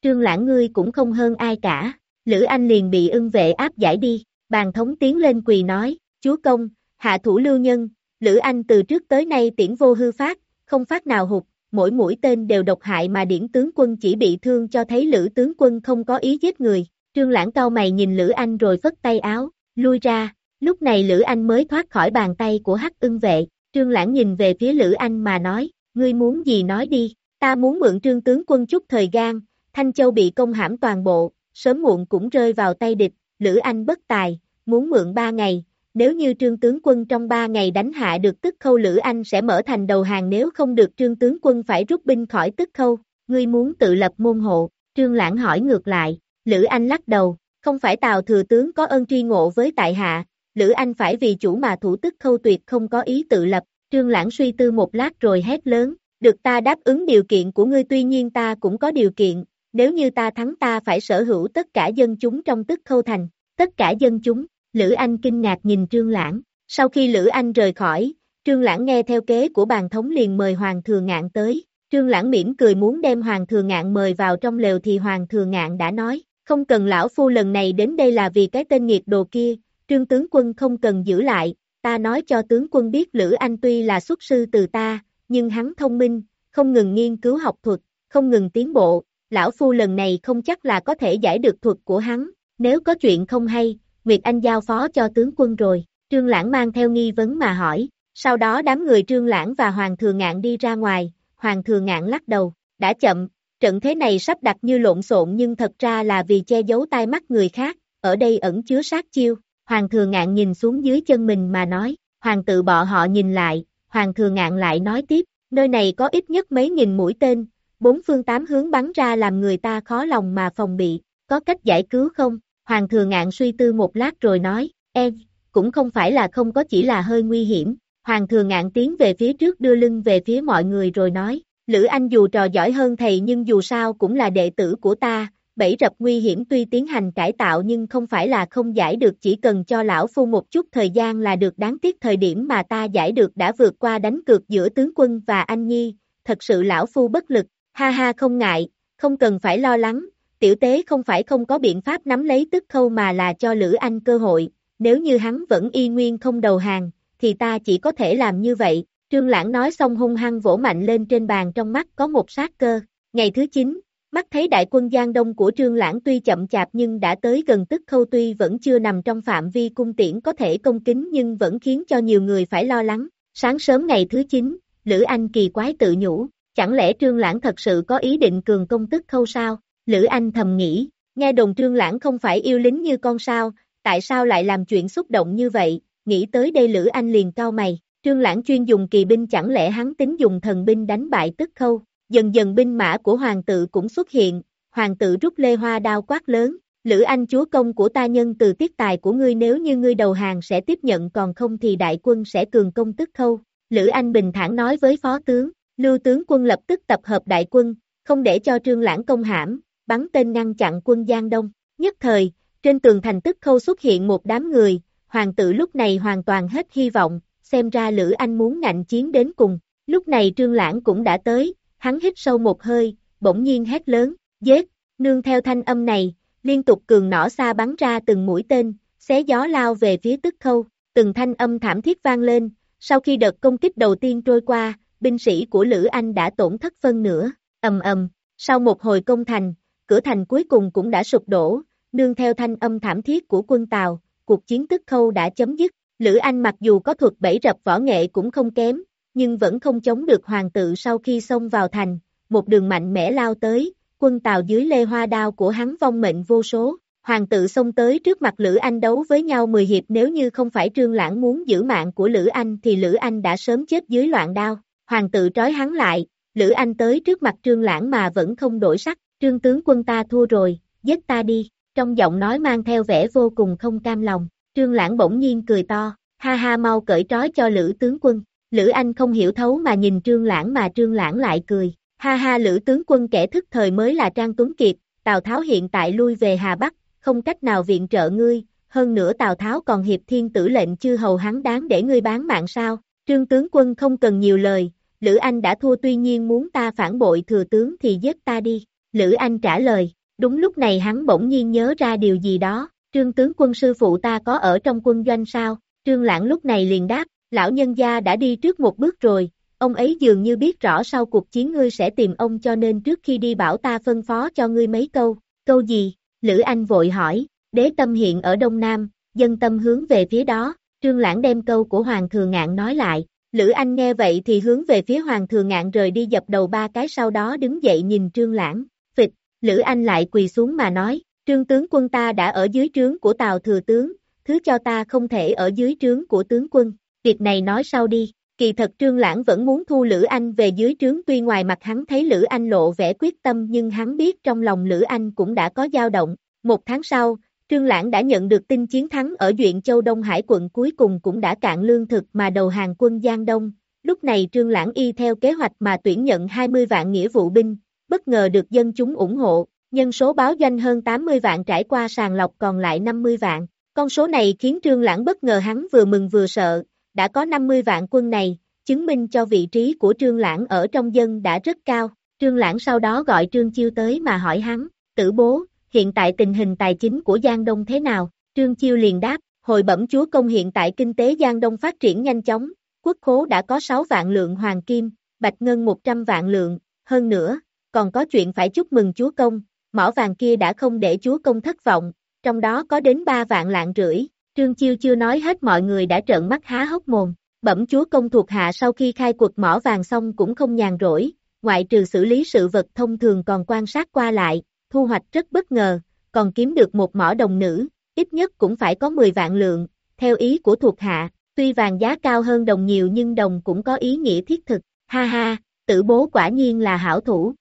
Trương lãng ngươi cũng không hơn ai cả, Lữ Anh liền bị ưng vệ áp giải đi, bàn thống tiến lên quỳ nói, chúa công, hạ thủ lưu nhân, Lữ Anh từ trước tới nay tiễn vô hư phát, không phát nào hụt, mỗi mũi tên đều độc hại mà điển tướng quân chỉ bị thương cho thấy Lữ tướng quân không có ý giết người. Trương Lãng cau mày nhìn Lữ Anh rồi phất tay áo, lui ra, lúc này Lữ Anh mới thoát khỏi bàn tay của hắc ưng vệ, Trương Lãng nhìn về phía Lữ Anh mà nói, ngươi muốn gì nói đi, ta muốn mượn trương tướng quân chút thời gian, Thanh Châu bị công hãm toàn bộ, sớm muộn cũng rơi vào tay địch, Lữ Anh bất tài, muốn mượn ba ngày, nếu như trương tướng quân trong ba ngày đánh hạ được tức khâu Lữ Anh sẽ mở thành đầu hàng nếu không được trương tướng quân phải rút binh khỏi tức khâu, ngươi muốn tự lập môn hộ, trương lãng hỏi ngược lại, Lữ Anh lắc đầu, không phải Tào thừa tướng có ơn tri ngộ với tại hạ, Lữ Anh phải vì chủ mà thủ tức khâu tuyệt không có ý tự lập, trương lãng suy tư một lát rồi hét lớn, được ta đáp ứng điều kiện của ngươi tuy nhiên ta cũng có điều kiện, nếu như ta thắng ta phải sở hữu tất cả dân chúng trong tức khâu thành, tất cả dân chúng, Lữ Anh kinh ngạc nhìn Trương Lãng, sau khi Lữ Anh rời khỏi, Trương Lãng nghe theo kế của bàn thống liền mời Hoàng Thừa Ngạn tới, Trương Lãng mỉm cười muốn đem Hoàng Thừa Ngạn mời vào trong lều thì Hoàng Thừa Ngạn đã nói, không cần lão phu lần này đến đây là vì cái tên nghiệt đồ kia, Trương tướng quân không cần giữ lại, ta nói cho tướng quân biết Lữ Anh tuy là xuất sư từ ta, nhưng hắn thông minh, không ngừng nghiên cứu học thuật, không ngừng tiến bộ, lão phu lần này không chắc là có thể giải được thuật của hắn, nếu có chuyện không hay, Nguyệt Anh giao phó cho tướng quân rồi, Trương Lãng mang theo nghi vấn mà hỏi, sau đó đám người Trương Lãng và Hoàng Thừa Ngạn đi ra ngoài, Hoàng Thừa Ngạn lắc đầu, đã chậm, trận thế này sắp đặt như lộn xộn nhưng thật ra là vì che giấu tai mắt người khác, ở đây ẩn chứa sát chiêu, Hoàng Thừa Ngạn nhìn xuống dưới chân mình mà nói, Hoàng tự bọ họ nhìn lại, Hoàng Thừa Ngạn lại nói tiếp, nơi này có ít nhất mấy nghìn mũi tên, bốn phương tám hướng bắn ra làm người ta khó lòng mà phòng bị, có cách giải cứu không? Hoàng Thừa Ngạn suy tư một lát rồi nói, em, cũng không phải là không có chỉ là hơi nguy hiểm. Hoàng Thừa Ngạn tiến về phía trước đưa lưng về phía mọi người rồi nói, Lữ Anh dù trò giỏi hơn thầy nhưng dù sao cũng là đệ tử của ta, bẫy rập nguy hiểm tuy tiến hành cải tạo nhưng không phải là không giải được chỉ cần cho lão phu một chút thời gian là được. Đáng tiếc thời điểm mà ta giải được đã vượt qua đánh cược giữa tướng quân và anh nhi, thật sự lão phu bất lực, ha ha không ngại, không cần phải lo lắng, tiểu tế không phải không có biện pháp nắm lấy tức khâu mà là cho Lữ Anh cơ hội, nếu như hắn vẫn y nguyên không đầu hàng, thì ta chỉ có thể làm như vậy, Trương Lãng nói xong hung hăng vỗ mạnh lên trên bàn trong mắt có một sát cơ, ngày thứ 9, mắt thấy đại quân Giang Đông của Trương Lãng tuy chậm chạp nhưng đã tới gần tức khâu tuy vẫn chưa nằm trong phạm vi cung tiễn có thể công kính nhưng vẫn khiến cho nhiều người phải lo lắng, sáng sớm ngày thứ 9, Lữ Anh kỳ quái tự nhủ, chẳng lẽ Trương Lãng thật sự có ý định cường công tức khâu sao? Lữ Anh thầm nghĩ, nghe đồng trương lãng không phải yêu lính như con sao, tại sao lại làm chuyện xúc động như vậy, nghĩ tới đây Lữ Anh liền cao mày, trương lãng chuyên dùng kỳ binh chẳng lẽ hắn tính dùng thần binh đánh bại tức khâu, dần dần binh mã của hoàng tự cũng xuất hiện, hoàng tự rút lê hoa đao quát lớn, Lữ Anh chúa công của ta nhân từ tiết tài của ngươi nếu như ngươi đầu hàng sẽ tiếp nhận còn không thì đại quân sẽ cường công tức khâu, Lữ Anh bình thản nói với phó tướng, lưu tướng quân lập tức tập hợp đại quân, không để cho trương lãng công hãm, bắn tên ngăn chặn quân Giang Đông. Nhất thời, trên tường thành tức khâu xuất hiện một đám người, hoàng tử lúc này hoàn toàn hết hy vọng, xem ra Lữ Anh muốn ngạnh chiến đến cùng. Lúc này Trương Lãng cũng đã tới, hắn hít sâu một hơi, bỗng nhiên hét lớn, giết, nương theo thanh âm này, liên tục cường nỏ xa bắn ra từng mũi tên, xé gió lao về phía tức khâu, từng thanh âm thảm thiết vang lên, sau khi đợt công kích đầu tiên trôi qua, binh sĩ của Lữ Anh đã tổn thất phân nửa, ầm ầm, sau một hồi công thành, cửa thành cuối cùng cũng đã sụp đổ, nương theo thanh âm thảm thiết của quân Tàu, cuộc chiến tức khâu đã chấm dứt, Lữ Anh mặc dù có thuật bẫy rập võ nghệ cũng không kém, nhưng vẫn không chống được hoàng tự sau khi xông vào thành, một đường mạnh mẽ lao tới, quân Tàu dưới lê hoa đao của hắn vong mệnh vô số, hoàng tự xông tới trước mặt Lữ Anh đấu với nhau 10 hiệp nếu như không phải Trương Lãng muốn giữ mạng của Lữ Anh thì Lữ Anh đã sớm chết dưới loạn đao, hoàng tự trói hắn lại, Lữ Anh tới trước mặt Trương Lãng mà vẫn không đổi sắc, Trương tướng quân ta thua rồi, giết ta đi, trong giọng nói mang theo vẻ vô cùng không cam lòng, Trương Lãng bỗng nhiên cười to, ha ha mau cởi trói cho Lữ tướng quân, Lữ Anh không hiểu thấu mà nhìn Trương Lãng mà Trương Lãng lại cười, ha ha Lữ tướng quân kẻ thức thời mới là Trang Tuấn Kiệt, Tào Tháo hiện tại lui về Hà Bắc, không cách nào viện trợ ngươi, hơn nữa Tào Tháo còn hiệp thiên tử lệnh chư hầu hắn đáng để ngươi bán mạng sao, Trương tướng quân không cần nhiều lời, Lữ Anh đã thua tuy nhiên muốn ta phản bội thừa tướng thì giết ta đi. Lữ Anh trả lời, đúng lúc này hắn bỗng nhiên nhớ ra điều gì đó, trương tướng quân sư phụ ta có ở trong quân doanh sao, trương lãng lúc này liền đáp, lão nhân gia đã đi trước một bước rồi, ông ấy dường như biết rõ sau cuộc chiến ngươi sẽ tìm ông cho nên trước khi đi bảo ta phân phó cho ngươi mấy câu, câu gì, Lữ Anh vội hỏi, đế tâm hiện ở Đông Nam, dân tâm hướng về phía đó, trương lãng đem câu của Hoàng Thừa Ngạn nói lại, Lữ Anh nghe vậy thì hướng về phía Hoàng Thừa Ngạn rời đi dập đầu ba cái sau đó đứng dậy nhìn trương lãng, phịch, Lữ Anh lại quỳ xuống mà nói, trương tướng quân ta đã ở dưới trướng của Tào Thừa Tướng, thứ cho ta không thể ở dưới trướng của tướng quân, việc này nói sau đi, kỳ thật trương lãng vẫn muốn thu Lữ Anh về dưới trướng tuy ngoài mặt hắn thấy Lữ Anh lộ vẻ quyết tâm nhưng hắn biết trong lòng Lữ Anh cũng đã có dao động, một tháng sau, Trương Lãng đã nhận được tin chiến thắng ở Duyện Châu Đông Hải quận cuối cùng cũng đã cạn lương thực mà đầu hàng quân Giang Đông. Lúc này Trương Lãng y theo kế hoạch mà tuyển nhận 20 vạn nghĩa vụ binh, bất ngờ được dân chúng ủng hộ, nhân số báo doanh hơn 80 vạn trải qua sàng lọc còn lại 50 vạn. Con số này khiến Trương Lãng bất ngờ hắn vừa mừng vừa sợ, đã có 50 vạn quân này, chứng minh cho vị trí của Trương Lãng ở trong dân đã rất cao. Trương Lãng sau đó gọi Trương Chiêu tới mà hỏi hắn, tử bố, hiện tại tình hình tài chính của Giang Đông thế nào? Trương Chiêu liền đáp, hồi bẩm chúa công hiện tại kinh tế Giang Đông phát triển nhanh chóng, quốc khố đã có 6 vạn lượng hoàng kim, bạch ngân 100 vạn lượng, hơn nữa, còn có chuyện phải chúc mừng chúa công, mỏ vàng kia đã không để chúa công thất vọng, trong đó có đến 3 vạn lạng rưỡi, Trương Chiêu chưa nói hết mọi người đã trợn mắt há hốc mồm, bẩm chúa công thuộc hạ sau khi khai cuộc mỏ vàng xong cũng không nhàn rỗi, ngoại trừ xử lý sự vật thông thường còn quan sát qua lại, thu hoạch rất bất ngờ, còn kiếm được một mỏ đồng nữ, ít nhất cũng phải có 10 vạn lượng, theo ý của thuộc hạ, tuy vàng giá cao hơn đồng nhiều nhưng đồng cũng có ý nghĩa thiết thực, ha ha, tử bố quả nhiên là hảo thủ.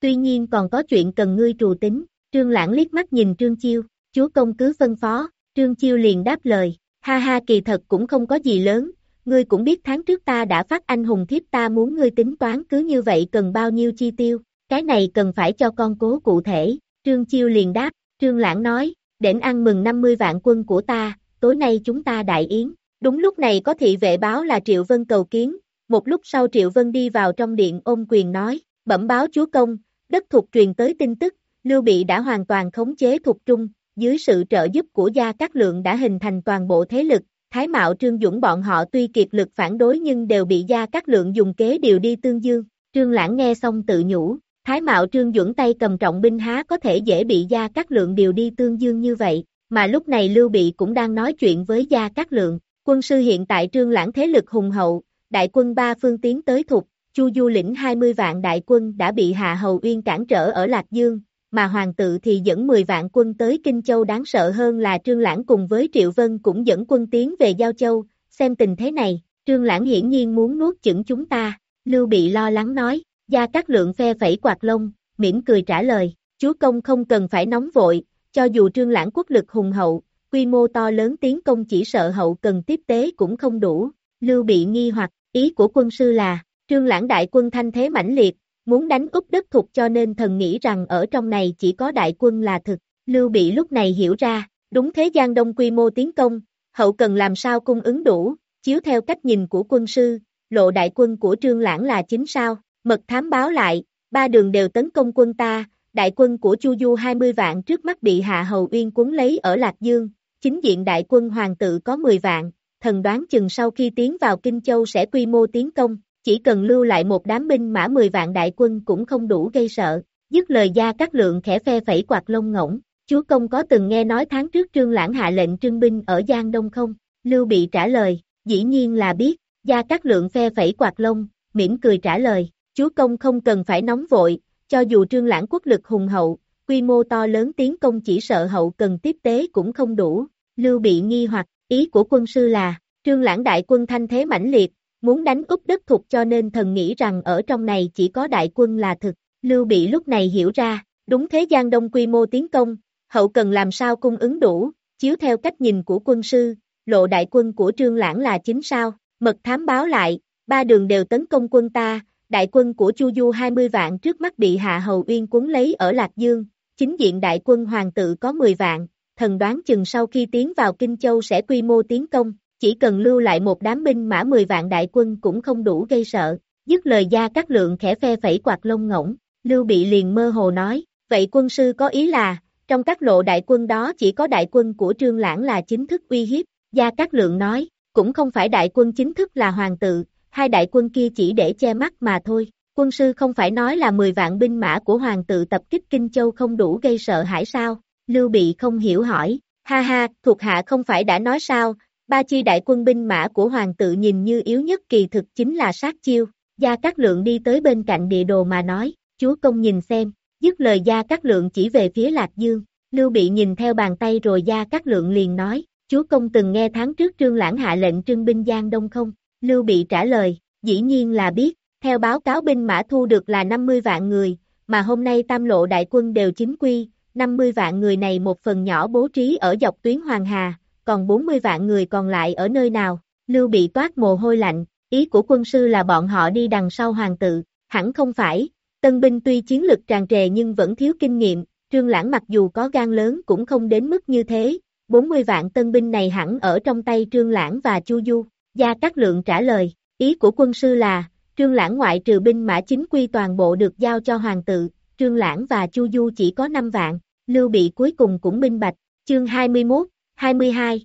Tuy nhiên còn có chuyện cần ngươi trù tính, trương lãng liếc mắt nhìn trương chiêu, chúa công cứ phân phó, trương chiêu liền đáp lời, ha ha kỳ thật cũng không có gì lớn, ngươi cũng biết tháng trước ta đã phát anh hùng thiếp ta muốn ngươi tính toán cứ như vậy cần bao nhiêu chi tiêu, cái này cần phải cho con cố cụ thể, Trương Chiêu liền đáp, Trương Lãng nói, đến ăn mừng 50 vạn quân của ta, tối nay chúng ta đại yến. Đúng lúc này có thị vệ báo là Triệu Vân cầu kiến, một lúc sau Triệu Vân đi vào trong điện ôm quyền nói, bẩm báo chúa công, đất thuộc truyền tới tin tức, Lưu Bị đã hoàn toàn khống chế thuộc trung, dưới sự trợ giúp của Gia Cát Lượng đã hình thành toàn bộ thế lực, Thái Mạo Trương Dũng bọn họ tuy kiệt lực phản đối nhưng đều bị Gia Cát Lượng dùng kế điều đi tương dương, Trương Lãng nghe xong tự nhủ, Thái mạo trương Dũng tay cầm trọng binh há có thể dễ bị Gia Cát Lượng điều đi tương dương như vậy, mà lúc này Lưu Bị cũng đang nói chuyện với Gia Cát Lượng, quân sư hiện tại trương lãng thế lực hùng hậu, đại quân ba phương tiến tới thục, Chu Du lĩnh 20 vạn đại quân đã bị Hạ Hầu Uyên cản trở ở Lạc Dương, mà hoàng tự thì dẫn 10 vạn quân tới Kinh Châu đáng sợ hơn là Trương Lãng cùng với Triệu Vân cũng dẫn quân tiến về Giao Châu, xem tình thế này, Trương Lãng hiển nhiên muốn nuốt chửng chúng ta, Lưu Bị lo lắng nói, Gia Cát Lượng phe phẩy quạt lông, mỉm cười trả lời, chúa công không cần phải nóng vội, cho dù trương lãng quốc lực hùng hậu, quy mô to lớn tiến công chỉ sợ hậu cần tiếp tế cũng không đủ, lưu bị nghi hoặc, ý của quân sư là, trương lãng đại quân thanh thế mãnh liệt, muốn đánh úp đất thục cho nên thần nghĩ rằng ở trong này chỉ có đại quân là thực, lưu bị lúc này hiểu ra, đúng thế gian đông quy mô tiến công, hậu cần làm sao cung ứng đủ, chiếu theo cách nhìn của quân sư, lộ đại quân của trương lãng là chính sao, Mật thám báo lại, ba đường đều tấn công quân ta, đại quân của Chu Du 20 vạn trước mắt bị Hạ Hầu Uyên cuốn lấy ở Lạc Dương, chính diện đại quân hoàng tự có 10 vạn, thần đoán chừng sau khi tiến vào Kinh Châu sẽ quy mô tiến công, chỉ cần lưu lại một đám binh mã 10 vạn đại quân cũng không đủ gây sợ, dứt lời gia các lượng khẽ phe phẩy quạt lông ngỗng, chúa công có từng nghe nói tháng trước trương lãng hạ lệnh trưng binh ở Giang Đông không? Lưu bị trả lời, dĩ nhiên là biết, gia các lượng phe phẩy quạt lông, mỉm cười trả lời, chúa công không cần phải nóng vội, cho dù trương lãng quốc lực hùng hậu, quy mô to lớn tiến công chỉ sợ hậu cần tiếp tế cũng không đủ, lưu bị nghi hoặc, ý của quân sư là, trương lãng đại quân thanh thế mãnh liệt, muốn đánh úp đất thuộc cho nên thần nghĩ rằng ở trong này chỉ có đại quân là thực, lưu bị lúc này hiểu ra, đúng thế gian đông quy mô tiến công, hậu cần làm sao cung ứng đủ, chiếu theo cách nhìn của quân sư, lộ đại quân của trương lãng là chính sao, mật thám báo lại, ba đường đều tấn công quân ta, đại quân của Chu Du 20 vạn trước mắt bị Hạ Hầu Uyên cuốn lấy ở Lạc Dương, chính diện đại quân hoàng tự có 10 vạn, thần đoán chừng sau khi tiến vào Kinh Châu sẽ quy mô tiến công, chỉ cần lưu lại một đám binh mã 10 vạn đại quân cũng không đủ gây sợ, dứt lời gia các lượng khẽ phe phẩy quạt lông ngỗng, Lưu Bị liền mơ hồ nói, vậy quân sư có ý là, trong các lộ đại quân đó chỉ có đại quân của Trương Lãng là chính thức uy hiếp, Gia các Lượng nói, cũng không phải đại quân chính thức là hoàng tự, hai đại quân kia chỉ để che mắt mà thôi, quân sư không phải nói là 10 vạn binh mã của hoàng tự tập kích Kinh Châu không đủ gây sợ hãi sao, Lưu Bị không hiểu hỏi, ha ha, thuộc hạ không phải đã nói sao, ba chi đại quân binh mã của hoàng tự nhìn như yếu nhất kỳ thực chính là sát chiêu, Gia Cát Lượng đi tới bên cạnh địa đồ mà nói, chúa công nhìn xem, dứt lời Gia Cát Lượng chỉ về phía Lạc Dương, Lưu Bị nhìn theo bàn tay rồi Gia Cát Lượng liền nói, chúa công từng nghe tháng trước Trương Lãng hạ lệnh trưng binh Giang Đông không? Lưu Bị trả lời, dĩ nhiên là biết, theo báo cáo binh mã thu được là 50 vạn người, mà hôm nay tam lộ đại quân đều chính quy, 50 vạn người này một phần nhỏ bố trí ở dọc tuyến Hoàng Hà, còn 40 vạn người còn lại ở nơi nào? Lưu Bị toát mồ hôi lạnh, ý của quân sư là bọn họ đi đằng sau hoàng tự, hẳn không phải, tân binh tuy chiến lực tràn trề nhưng vẫn thiếu kinh nghiệm, Trương Lãng mặc dù có gan lớn cũng không đến mức như thế, 40 vạn tân binh này hẳn ở trong tay Trương Lãng và Chu Du. Gia Cát Lượng trả lời, ý của quân sư là, Trương Lãng ngoại trừ binh mã chính quy toàn bộ được giao cho hoàng tự, Trương Lãng và Chu Du chỉ có 5 vạn, Lưu Bị cuối cùng cũng minh bạch, chương 21, 22.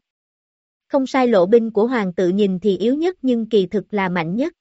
Không sai lộ binh của hoàng tự nhìn thì yếu nhất nhưng kỳ thực là mạnh nhất.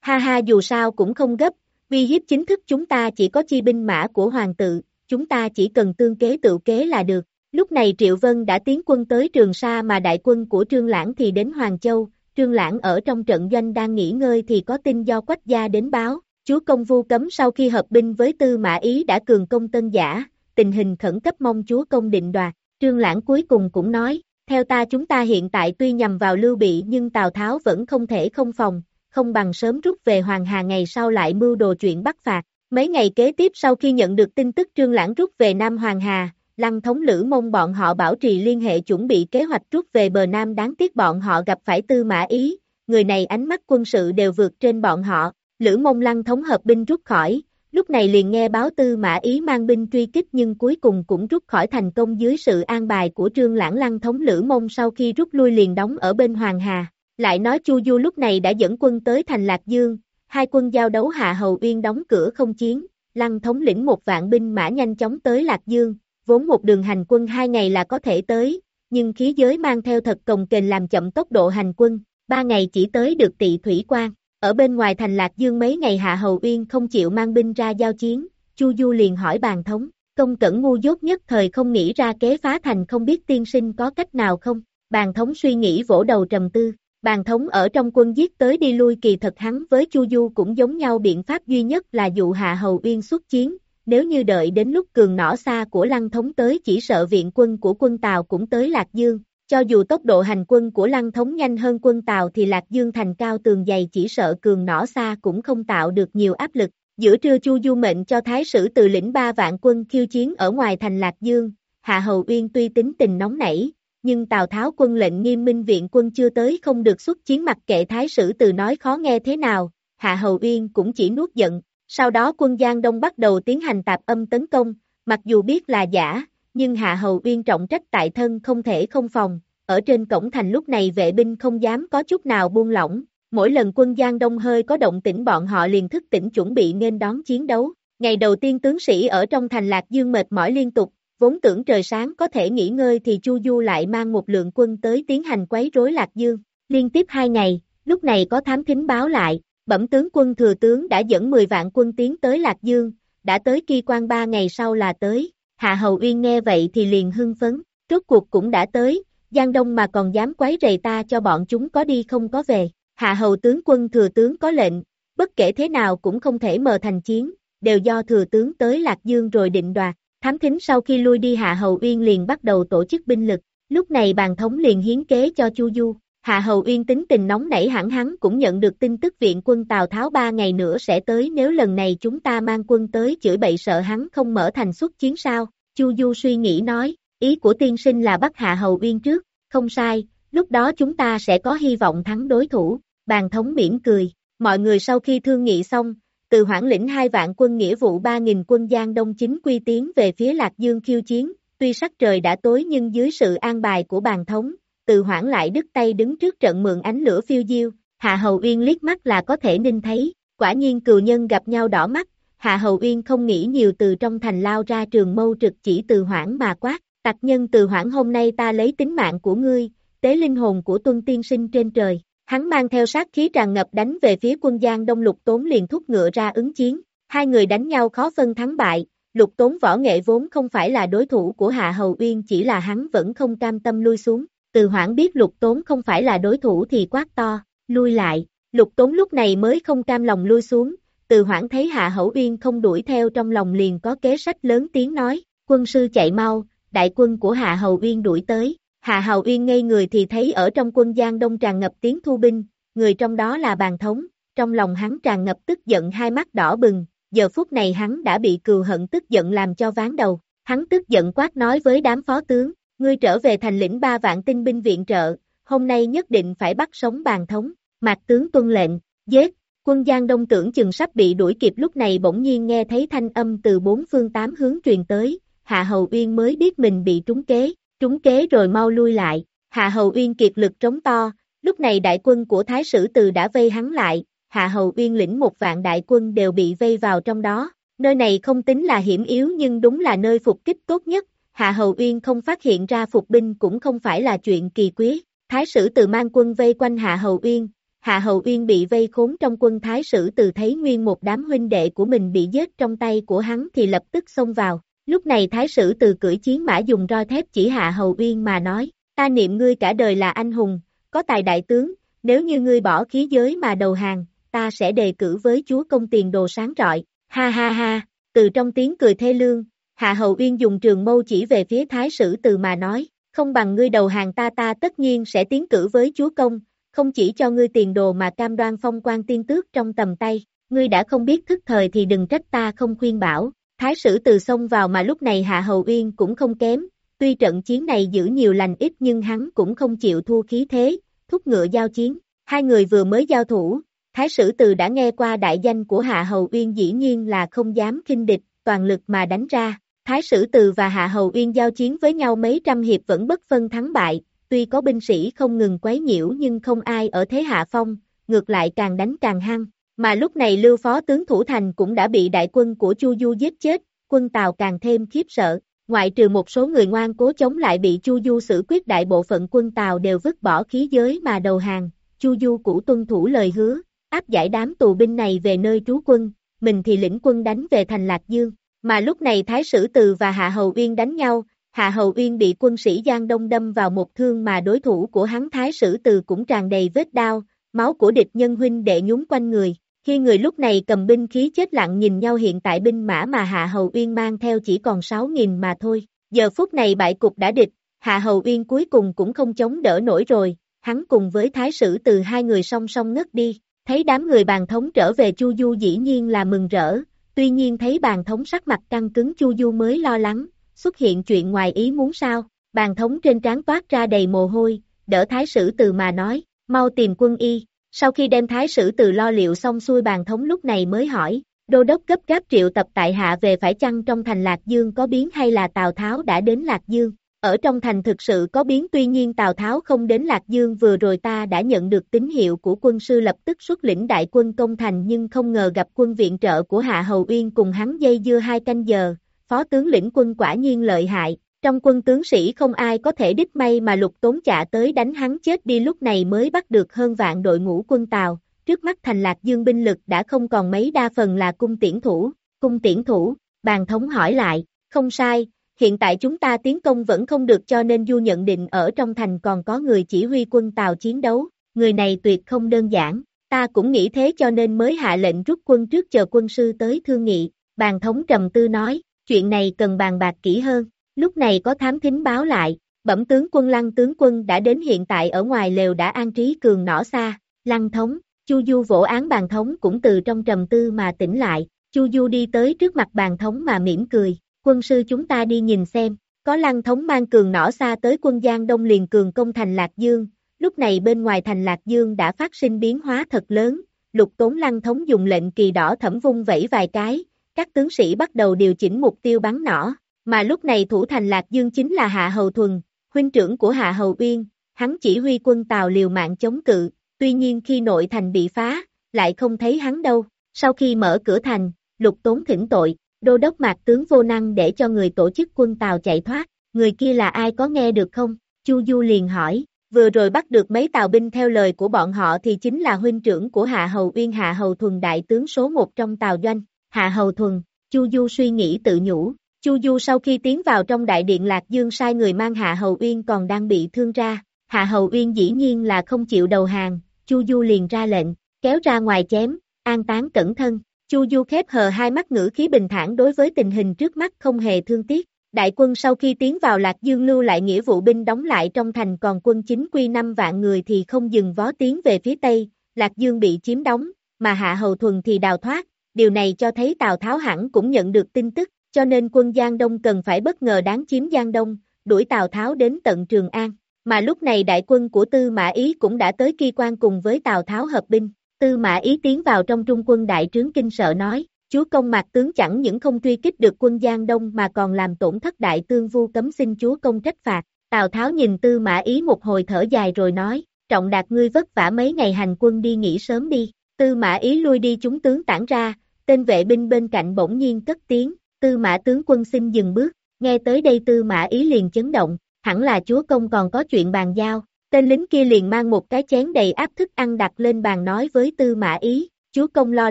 Ha ha dù sao cũng không gấp, vì hiếp chính thức chúng ta chỉ có chi binh mã của hoàng tự, chúng ta chỉ cần tương kế tự kế là được. Lúc này Triệu Vân đã tiến quân tới Trường Sa mà đại quân của Trương Lãng thì đến Hoàng Châu, Trương Lãng ở trong trận doanh đang nghỉ ngơi thì có tin do Quách Gia đến báo, chúa công vu cấm sau khi hợp binh với Tư Mã Ý đã cường công tân giả, tình hình khẩn cấp mong chúa công định đoạt, Trương Lãng cuối cùng cũng nói, theo ta chúng ta hiện tại tuy nhằm vào Lưu Bị nhưng Tào Tháo vẫn không thể không phòng, không bằng sớm rút về Hoàng Hà ngày sau lại mưu đồ chuyện bắt phạt. Mấy ngày kế tiếp sau khi nhận được tin tức Trương Lãng rút về Nam Hoàng Hà, Lăng thống lữ mong bọn họ bảo trì liên hệ chuẩn bị kế hoạch rút về bờ Nam đáng tiếc bọn họ gặp phải tư mã ý, người này ánh mắt quân sự đều vượt trên bọn họ, lữ mông lăng thống hợp binh rút khỏi, lúc này liền nghe báo tư mã ý mang binh truy kích nhưng cuối cùng cũng rút khỏi thành công dưới sự an bài của trương lãng lăng thống lữ mông sau khi rút lui liền đóng ở bên Hoàng Hà. Lại nói Chu Du lúc này đã dẫn quân tới thành Lạc Dương, hai quân giao đấu Hạ Hầu Uyên đóng cửa không chiến, lăng thống lĩnh một vạn binh mã nhanh chóng tới Lạc Dương, vốn một đường hành quân hai ngày là có thể tới, nhưng khí giới mang theo thật cồng kềnh làm chậm tốc độ hành quân, ba ngày chỉ tới được tị thủy quan. Ở bên ngoài thành Lạc Dương mấy ngày Hạ Hầu Uyên không chịu mang binh ra giao chiến, Chu Du liền hỏi bàn thống, công cẩn ngu dốt nhất thời không nghĩ ra kế phá thành không biết tiên sinh có cách nào không, bàn thống suy nghĩ vỗ đầu trầm tư, bàn thống ở trong quân giết tới đi lui kỳ thật hắn với Chu Du cũng giống nhau biện pháp duy nhất là dụ Hạ Hầu Uyên xuất chiến, nếu như đợi đến lúc cường nỏ xa của lăng thống tới chỉ sợ viện quân của quân Tàu cũng tới Lạc Dương, cho dù tốc độ hành quân của lăng thống nhanh hơn quân Tàu thì Lạc Dương thành cao tường dày chỉ sợ cường nỏ xa cũng không tạo được nhiều áp lực. Giữa trưa Chu Du mệnh cho Thái sử từ lĩnh ba vạn quân khiêu chiến ở ngoài thành Lạc Dương, Hạ Hầu Uyên tuy tính tình nóng nảy, nhưng Tào Tháo quân lệnh nghiêm minh viện quân chưa tới không được xuất chiến mặc kệ Thái sử từ nói khó nghe thế nào, Hạ Hầu Uyên cũng chỉ nuốt giận, sau đó quân Giang Đông bắt đầu tiến hành tạp âm tấn công, mặc dù biết là giả, nhưng Hạ Hầu Uyên trọng trách tại thân không thể không phòng, ở trên cổng thành lúc này vệ binh không dám có chút nào buông lỏng, mỗi lần quân Giang Đông hơi có động tĩnh bọn họ liền thức tỉnh chuẩn bị nên đón chiến đấu. Ngày đầu tiên tướng sĩ ở trong thành Lạc Dương mệt mỏi liên tục, vốn tưởng trời sáng có thể nghỉ ngơi thì Chu Du lại mang một lượng quân tới tiến hành quấy rối Lạc Dương. Liên tiếp hai ngày, lúc này có thám thính báo lại, Bẩm tướng quân thừa tướng đã dẫn 10 vạn quân tiến tới Lạc Dương, đã tới kỳ quan ba ngày sau là tới, Hạ Hầu Uyên nghe vậy thì liền hưng phấn, rốt cuộc cũng đã tới, Giang Đông mà còn dám quấy rầy ta cho bọn chúng có đi không có về, Hạ Hầu tướng quân thừa tướng có lệnh, bất kể thế nào cũng không thể mờ thành chiến, đều do thừa tướng tới Lạc Dương rồi định đoạt, thám thính sau khi lui đi Hạ Hầu Uyên liền bắt đầu tổ chức binh lực, lúc này bàn thống liền hiến kế cho Chu Du, Hạ Hầu Uyên tính tình nóng nảy hẳn hắn cũng nhận được tin tức viện quân Tào Tháo ba ngày nữa sẽ tới nếu lần này chúng ta mang quân tới chửi bậy sợ hắn không mở thành xuất chiến sao. Chu Du suy nghĩ nói, ý của tiên sinh là bắt Hạ Hầu Uyên trước, không sai, lúc đó chúng ta sẽ có hy vọng thắng đối thủ. Bàn thống miễn cười, mọi người sau khi thương nghị xong, từ hoãn lĩnh hai vạn quân nghĩa vụ ba nghìn quân Giang Đông chính quy tiến về phía Lạc Dương khiêu chiến, tuy sắc trời đã tối nhưng dưới sự an bài của bàn thống, từ hoảng lại đứt tay đứng trước trận mượn ánh lửa phiêu diêu, Hạ Hầu Uyên liếc mắt là có thể ninh thấy, quả nhiên cừu nhân gặp nhau đỏ mắt, Hạ Hầu Uyên không nghĩ nhiều từ trong thành lao ra trường mâu trực chỉ từ hoảng mà quát, tặc nhân từ hoảng hôm nay ta lấy tính mạng của ngươi, tế linh hồn của tuân tiên sinh trên trời, hắn mang theo sát khí tràn ngập đánh về phía quân giang đông lục tốn liền thúc ngựa ra ứng chiến, hai người đánh nhau khó phân thắng bại, lục tốn võ nghệ vốn không phải là đối thủ của Hạ Hầu Uyên chỉ là hắn vẫn không cam tâm lui xuống, từ hoảng biết lục tốn không phải là đối thủ thì quát to, lui lại, lục tốn lúc này mới không cam lòng lui xuống, từ hoảng thấy Hạ Hậu Uyên không đuổi theo trong lòng liền có kế sách lớn tiếng nói, quân sư chạy mau, đại quân của Hạ Hậu Uyên đuổi tới, Hạ Hậu Uyên ngây người thì thấy ở trong quân Giang Đông tràn ngập tiếng thu binh, người trong đó là bàn thống, trong lòng hắn tràn ngập tức giận hai mắt đỏ bừng, giờ phút này hắn đã bị cừu hận tức giận làm cho ván đầu, hắn tức giận quát nói với đám phó tướng, ngươi trở về thành lĩnh ba vạn tinh binh viện trợ, hôm nay nhất định phải bắt sống bàn thống, mạc tướng tuân lệnh, giết, quân Giang Đông tưởng chừng sắp bị đuổi kịp lúc này bỗng nhiên nghe thấy thanh âm từ bốn phương tám hướng truyền tới, Hạ Hầu Uyên mới biết mình bị trúng kế, trúng kế rồi mau lui lại, Hạ Hầu Uyên kiệt lực trống to, lúc này đại quân của Thái Sử Từ đã vây hắn lại, Hạ Hầu Uyên lĩnh một vạn đại quân đều bị vây vào trong đó, nơi này không tính là hiểm yếu nhưng đúng là nơi phục kích tốt nhất, Hạ Hầu Uyên không phát hiện ra phục binh cũng không phải là chuyện kỳ quý, Thái Sử Từ mang quân vây quanh Hạ Hầu Uyên, Hạ Hầu Uyên bị vây khốn trong quân Thái Sử Từ thấy nguyên một đám huynh đệ của mình bị giết trong tay của hắn thì lập tức xông vào, Lúc này Thái sử từ cưỡi chiến mã dùng roi thép chỉ hạ hầu uyên mà nói, ta niệm ngươi cả đời là anh hùng, có tài đại tướng, nếu như ngươi bỏ khí giới mà đầu hàng, ta sẽ đề cử với chúa công tiền đồ sáng rọi, ha ha ha, từ trong tiếng cười thê lương, hạ hầu uyên dùng trường mâu chỉ về phía thái sử từ mà nói, không bằng ngươi đầu hàng ta ta tất nhiên sẽ tiến cử với chúa công, không chỉ cho ngươi tiền đồ mà cam đoan phong quan tiên tước trong tầm tay, ngươi đã không biết thức thời thì đừng trách ta không khuyên bảo, Thái sử từ xông vào mà lúc này Hạ Hầu Uyên cũng không kém, tuy trận chiến này giữ nhiều lành ít nhưng hắn cũng không chịu thua khí thế, thúc ngựa giao chiến. Hai người vừa mới giao thủ, Thái sử từ đã nghe qua đại danh của Hạ Hầu Uyên dĩ nhiên là không dám kinh địch, toàn lực mà đánh ra. Thái sử từ và Hạ Hầu Uyên giao chiến với nhau mấy trăm hiệp vẫn bất phân thắng bại, tuy có binh sĩ không ngừng quấy nhiễu nhưng không ai ở thế hạ phong, ngược lại càng đánh càng hăng. Mà lúc này Lưu Phó tướng Thủ Thành cũng đã bị đại quân của Chu Du giết chết, quân Tàu càng thêm khiếp sợ, ngoại trừ một số người ngoan cố chống lại bị Chu Du xử quyết đại bộ phận quân Tàu đều vứt bỏ khí giới mà đầu hàng, Chu Du cũ tuân thủ lời hứa, áp giải đám tù binh này về nơi trú quân, mình thì lĩnh quân đánh về thành Lạc Dương, mà lúc này Thái Sử Từ và Hạ Hầu Uyên đánh nhau, Hạ Hầu Uyên bị quân sĩ Giang Đông đâm vào một thương mà đối thủ của hắn Thái Sử Từ cũng tràn đầy vết đau, máu của địch nhân huynh đệ nhúng quanh người, khi người lúc này cầm binh khí chết lặng nhìn nhau hiện tại binh mã mà Hạ Hầu Uyên mang theo chỉ còn 6.000 mà thôi. Giờ phút này bại cục đã địch, Hạ Hầu Uyên cuối cùng cũng không chống đỡ nổi rồi, hắn cùng với thái sử từ hai người song song ngất đi, thấy đám người bàn thống trở về Chu Du dĩ nhiên là mừng rỡ, tuy nhiên thấy bàn thống sắc mặt căng cứng Chu Du mới lo lắng, xuất hiện chuyện ngoài ý muốn sao, bàn thống trên trán toát ra đầy mồ hôi, đỡ thái sử từ mà nói, mau tìm quân y, sau khi đem thái sử từ lo liệu xong xuôi bàn thống lúc này mới hỏi, đô đốc gấp gáp triệu tập tại hạ về phải chăng trong thành Lạc Dương có biến hay là Tào Tháo đã đến Lạc Dương. Ở trong thành thực sự có biến tuy nhiên Tào Tháo không đến Lạc Dương vừa rồi ta đã nhận được tín hiệu của quân sư lập tức xuất lĩnh đại quân công thành nhưng không ngờ gặp quân viện trợ của Hạ Hầu Uyên cùng hắn dây dưa hai canh giờ, phó tướng lĩnh quân quả nhiên lợi hại, trong quân tướng sĩ không ai có thể đích may mà lục tốn chạ tới đánh hắn chết đi lúc này mới bắt được hơn vạn đội ngũ quân Tào. Trước mắt thành lạc dương binh lực đã không còn mấy đa phần là cung tiễn thủ, cung tiễn thủ, bàn thống hỏi lại, không sai, hiện tại chúng ta tiến công vẫn không được cho nên du nhận định ở trong thành còn có người chỉ huy quân Tàu chiến đấu, người này tuyệt không đơn giản, ta cũng nghĩ thế cho nên mới hạ lệnh rút quân trước chờ quân sư tới thương nghị, bàn thống trầm tư nói, chuyện này cần bàn bạc kỹ hơn. Lúc này có thám thính báo lại, bẩm tướng quân Lăng tướng quân đã đến hiện tại ở ngoài lều đã an trí cường nỏ xa, Lăng thống, Chu Du vỗ án bàn thống cũng từ trong trầm tư mà tỉnh lại, Chu Du đi tới trước mặt bàn thống mà mỉm cười, quân sư chúng ta đi nhìn xem, có Lăng thống mang cường nỏ xa tới quân Giang Đông liền cường công thành Lạc Dương, lúc này bên ngoài thành Lạc Dương đã phát sinh biến hóa thật lớn, lục tốn Lăng thống dùng lệnh kỳ đỏ thẩm vung vẫy vài cái, các tướng sĩ bắt đầu điều chỉnh mục tiêu bắn nỏ, mà lúc này thủ thành Lạc Dương chính là Hạ Hầu Thuần, huynh trưởng của Hạ Hầu Uyên, hắn chỉ huy quân Tàu liều mạng chống cự, tuy nhiên khi nội thành bị phá, lại không thấy hắn đâu. Sau khi mở cửa thành, lục tốn thỉnh tội, đô đốc mạc tướng vô năng để cho người tổ chức quân Tàu chạy thoát, người kia là ai có nghe được không? Chu Du liền hỏi, vừa rồi bắt được mấy tàu binh theo lời của bọn họ thì chính là huynh trưởng của Hạ Hầu Uyên Hạ Hầu Thuần đại tướng số một trong tàu doanh, Hạ Hầu Thuần, Chu Du suy nghĩ tự nhủ, Chu Du sau khi tiến vào trong đại điện Lạc Dương sai người mang Hạ Hầu Uyên còn đang bị thương ra, Hạ Hầu Uyên dĩ nhiên là không chịu đầu hàng, Chu Du liền ra lệnh, kéo ra ngoài chém, an táng cẩn thân, Chu Du khép hờ hai mắt ngữ khí bình thản đối với tình hình trước mắt không hề thương tiếc, Đại quân sau khi tiến vào Lạc Dương lưu lại nghĩa vụ binh đóng lại trong thành còn quân chính quy 5 vạn người thì không dừng vó tiến về phía Tây, Lạc Dương bị chiếm đóng, mà Hạ Hầu Thuần thì đào thoát, điều này cho thấy Tào Tháo hẳn cũng nhận được tin tức, cho nên quân Giang Đông cần phải bất ngờ đáng chiếm Giang Đông, đuổi Tào Tháo đến tận Trường An. Mà lúc này đại quân của Tư Mã Ý cũng đã tới Kỳ quan cùng với Tào Tháo hợp binh. Tư Mã Ý tiến vào trong trung quân đại trướng kinh sợ nói, chúa công mạc tướng chẳng những không truy kích được quân Giang Đông mà còn làm tổn thất đại tương vu cấm xin chúa công trách phạt. Tào Tháo nhìn Tư Mã Ý một hồi thở dài rồi nói, trọng đạt ngươi vất vả mấy ngày hành quân đi nghỉ sớm đi. Tư Mã Ý lui đi chúng tướng tản ra, tên vệ binh bên cạnh bỗng nhiên cất tiếng, Tư Mã tướng quân xin dừng bước, nghe tới đây Tư Mã Ý liền chấn động, hẳn là chúa công còn có chuyện bàn giao. Tên lính kia liền mang một cái chén đầy áp thức ăn đặt lên bàn nói với Tư Mã Ý, Chúa công lo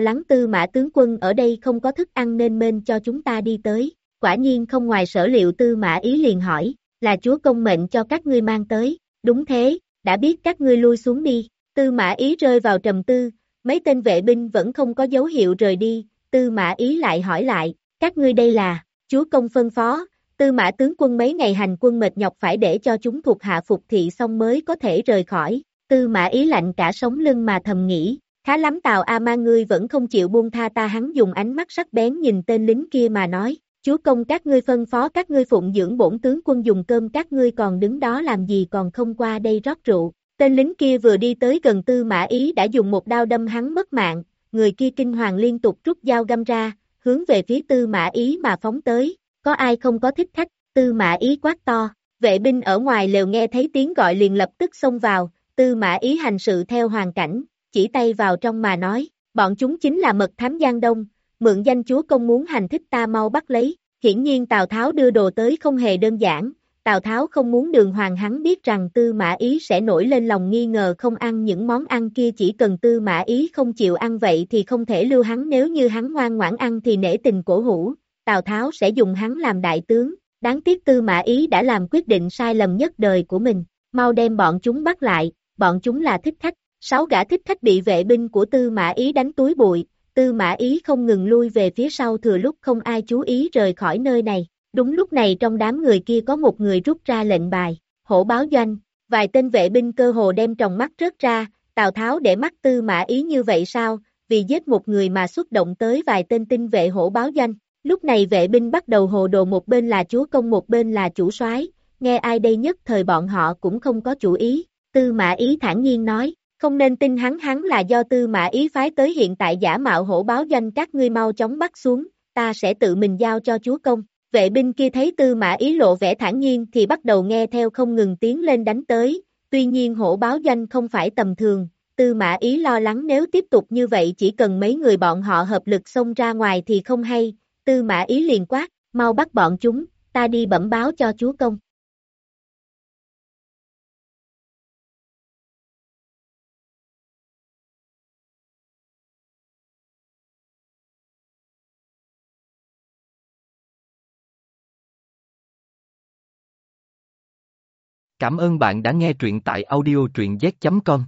lắng tư mã tướng quân ở đây không có thức ăn nên mên cho chúng ta đi tới. Quả nhiên không ngoài sở liệu tư mã ý liền hỏi, là chúa công mệnh cho các ngươi mang tới. Đúng thế, đã biết các ngươi lui xuống đi. Tư mã ý rơi vào trầm tư, mấy tên vệ binh vẫn không có dấu hiệu rời đi. Tư mã ý lại hỏi lại, các ngươi đây là, chúa công phân phó, tư mã tướng quân mấy ngày hành quân mệt nhọc phải để cho chúng thuộc hạ phục thị xong mới có thể rời khỏi. Tư mã ý lạnh cả sống lưng mà thầm nghĩ, Khá lắm Tào A Ma ngươi vẫn không chịu buông tha ta hắn dùng ánh mắt sắc bén nhìn tên lính kia mà nói, chúa công các ngươi phân phó các ngươi phụng dưỡng bổn tướng quân dùng cơm các ngươi còn đứng đó làm gì còn không qua đây rót rượu. Tên lính kia vừa đi tới gần tư mã ý đã dùng một đao đâm hắn mất mạng, người kia kinh hoàng liên tục rút dao găm ra, hướng về phía tư mã ý mà phóng tới, có ai không có thích khách, tư mã ý quát to, vệ binh ở ngoài lều nghe thấy tiếng gọi liền lập tức xông vào, tư mã ý hành sự theo hoàn cảnh, chỉ tay vào trong mà nói, bọn chúng chính là mật thám Giang Đông, mượn danh chúa công muốn hành thích ta mau bắt lấy, hiển nhiên Tào Tháo đưa đồ tới không hề đơn giản, Tào Tháo không muốn đường hoàng hắn biết rằng tư mã ý sẽ nổi lên lòng nghi ngờ không ăn những món ăn kia chỉ cần tư mã ý không chịu ăn vậy thì không thể lưu hắn nếu như hắn ngoan ngoãn ăn thì nể tình cổ hủ, Tào Tháo sẽ dùng hắn làm đại tướng, đáng tiếc tư mã ý đã làm quyết định sai lầm nhất đời của mình, mau đem bọn chúng bắt lại, bọn chúng là thích khách, Sáu gã thích khách bị vệ binh của Tư Mã Ý đánh túi bụi, Tư Mã Ý không ngừng lui về phía sau thừa lúc không ai chú ý rời khỏi nơi này. Đúng lúc này trong đám người kia có một người rút ra lệnh bài, hổ báo doanh, vài tên vệ binh cơ hồ đem tròng mắt rớt ra, Tào Tháo để mắt Tư Mã Ý như vậy sao, vì giết một người mà xuất động tới vài tên tinh vệ hổ báo doanh. Lúc này vệ binh bắt đầu hồ đồ một bên là chúa công một bên là chủ soái, nghe ai đây nhất thời bọn họ cũng không có chủ ý. Tư Mã Ý thản nhiên nói, không nên tin hắn hắn là do tư mã ý phái tới hiện tại giả mạo hổ báo danh các ngươi mau chóng bắt xuống, ta sẽ tự mình giao cho chúa công. Vệ binh kia thấy tư mã ý lộ vẻ thản nhiên thì bắt đầu nghe theo không ngừng tiến lên đánh tới, tuy nhiên hổ báo danh không phải tầm thường, tư mã ý lo lắng nếu tiếp tục như vậy chỉ cần mấy người bọn họ hợp lực xông ra ngoài thì không hay, tư mã ý liền quát, mau bắt bọn chúng, ta đi bẩm báo cho chúa công. Cảm ơn bạn đã nghe truyện tại audiotruyenz.com.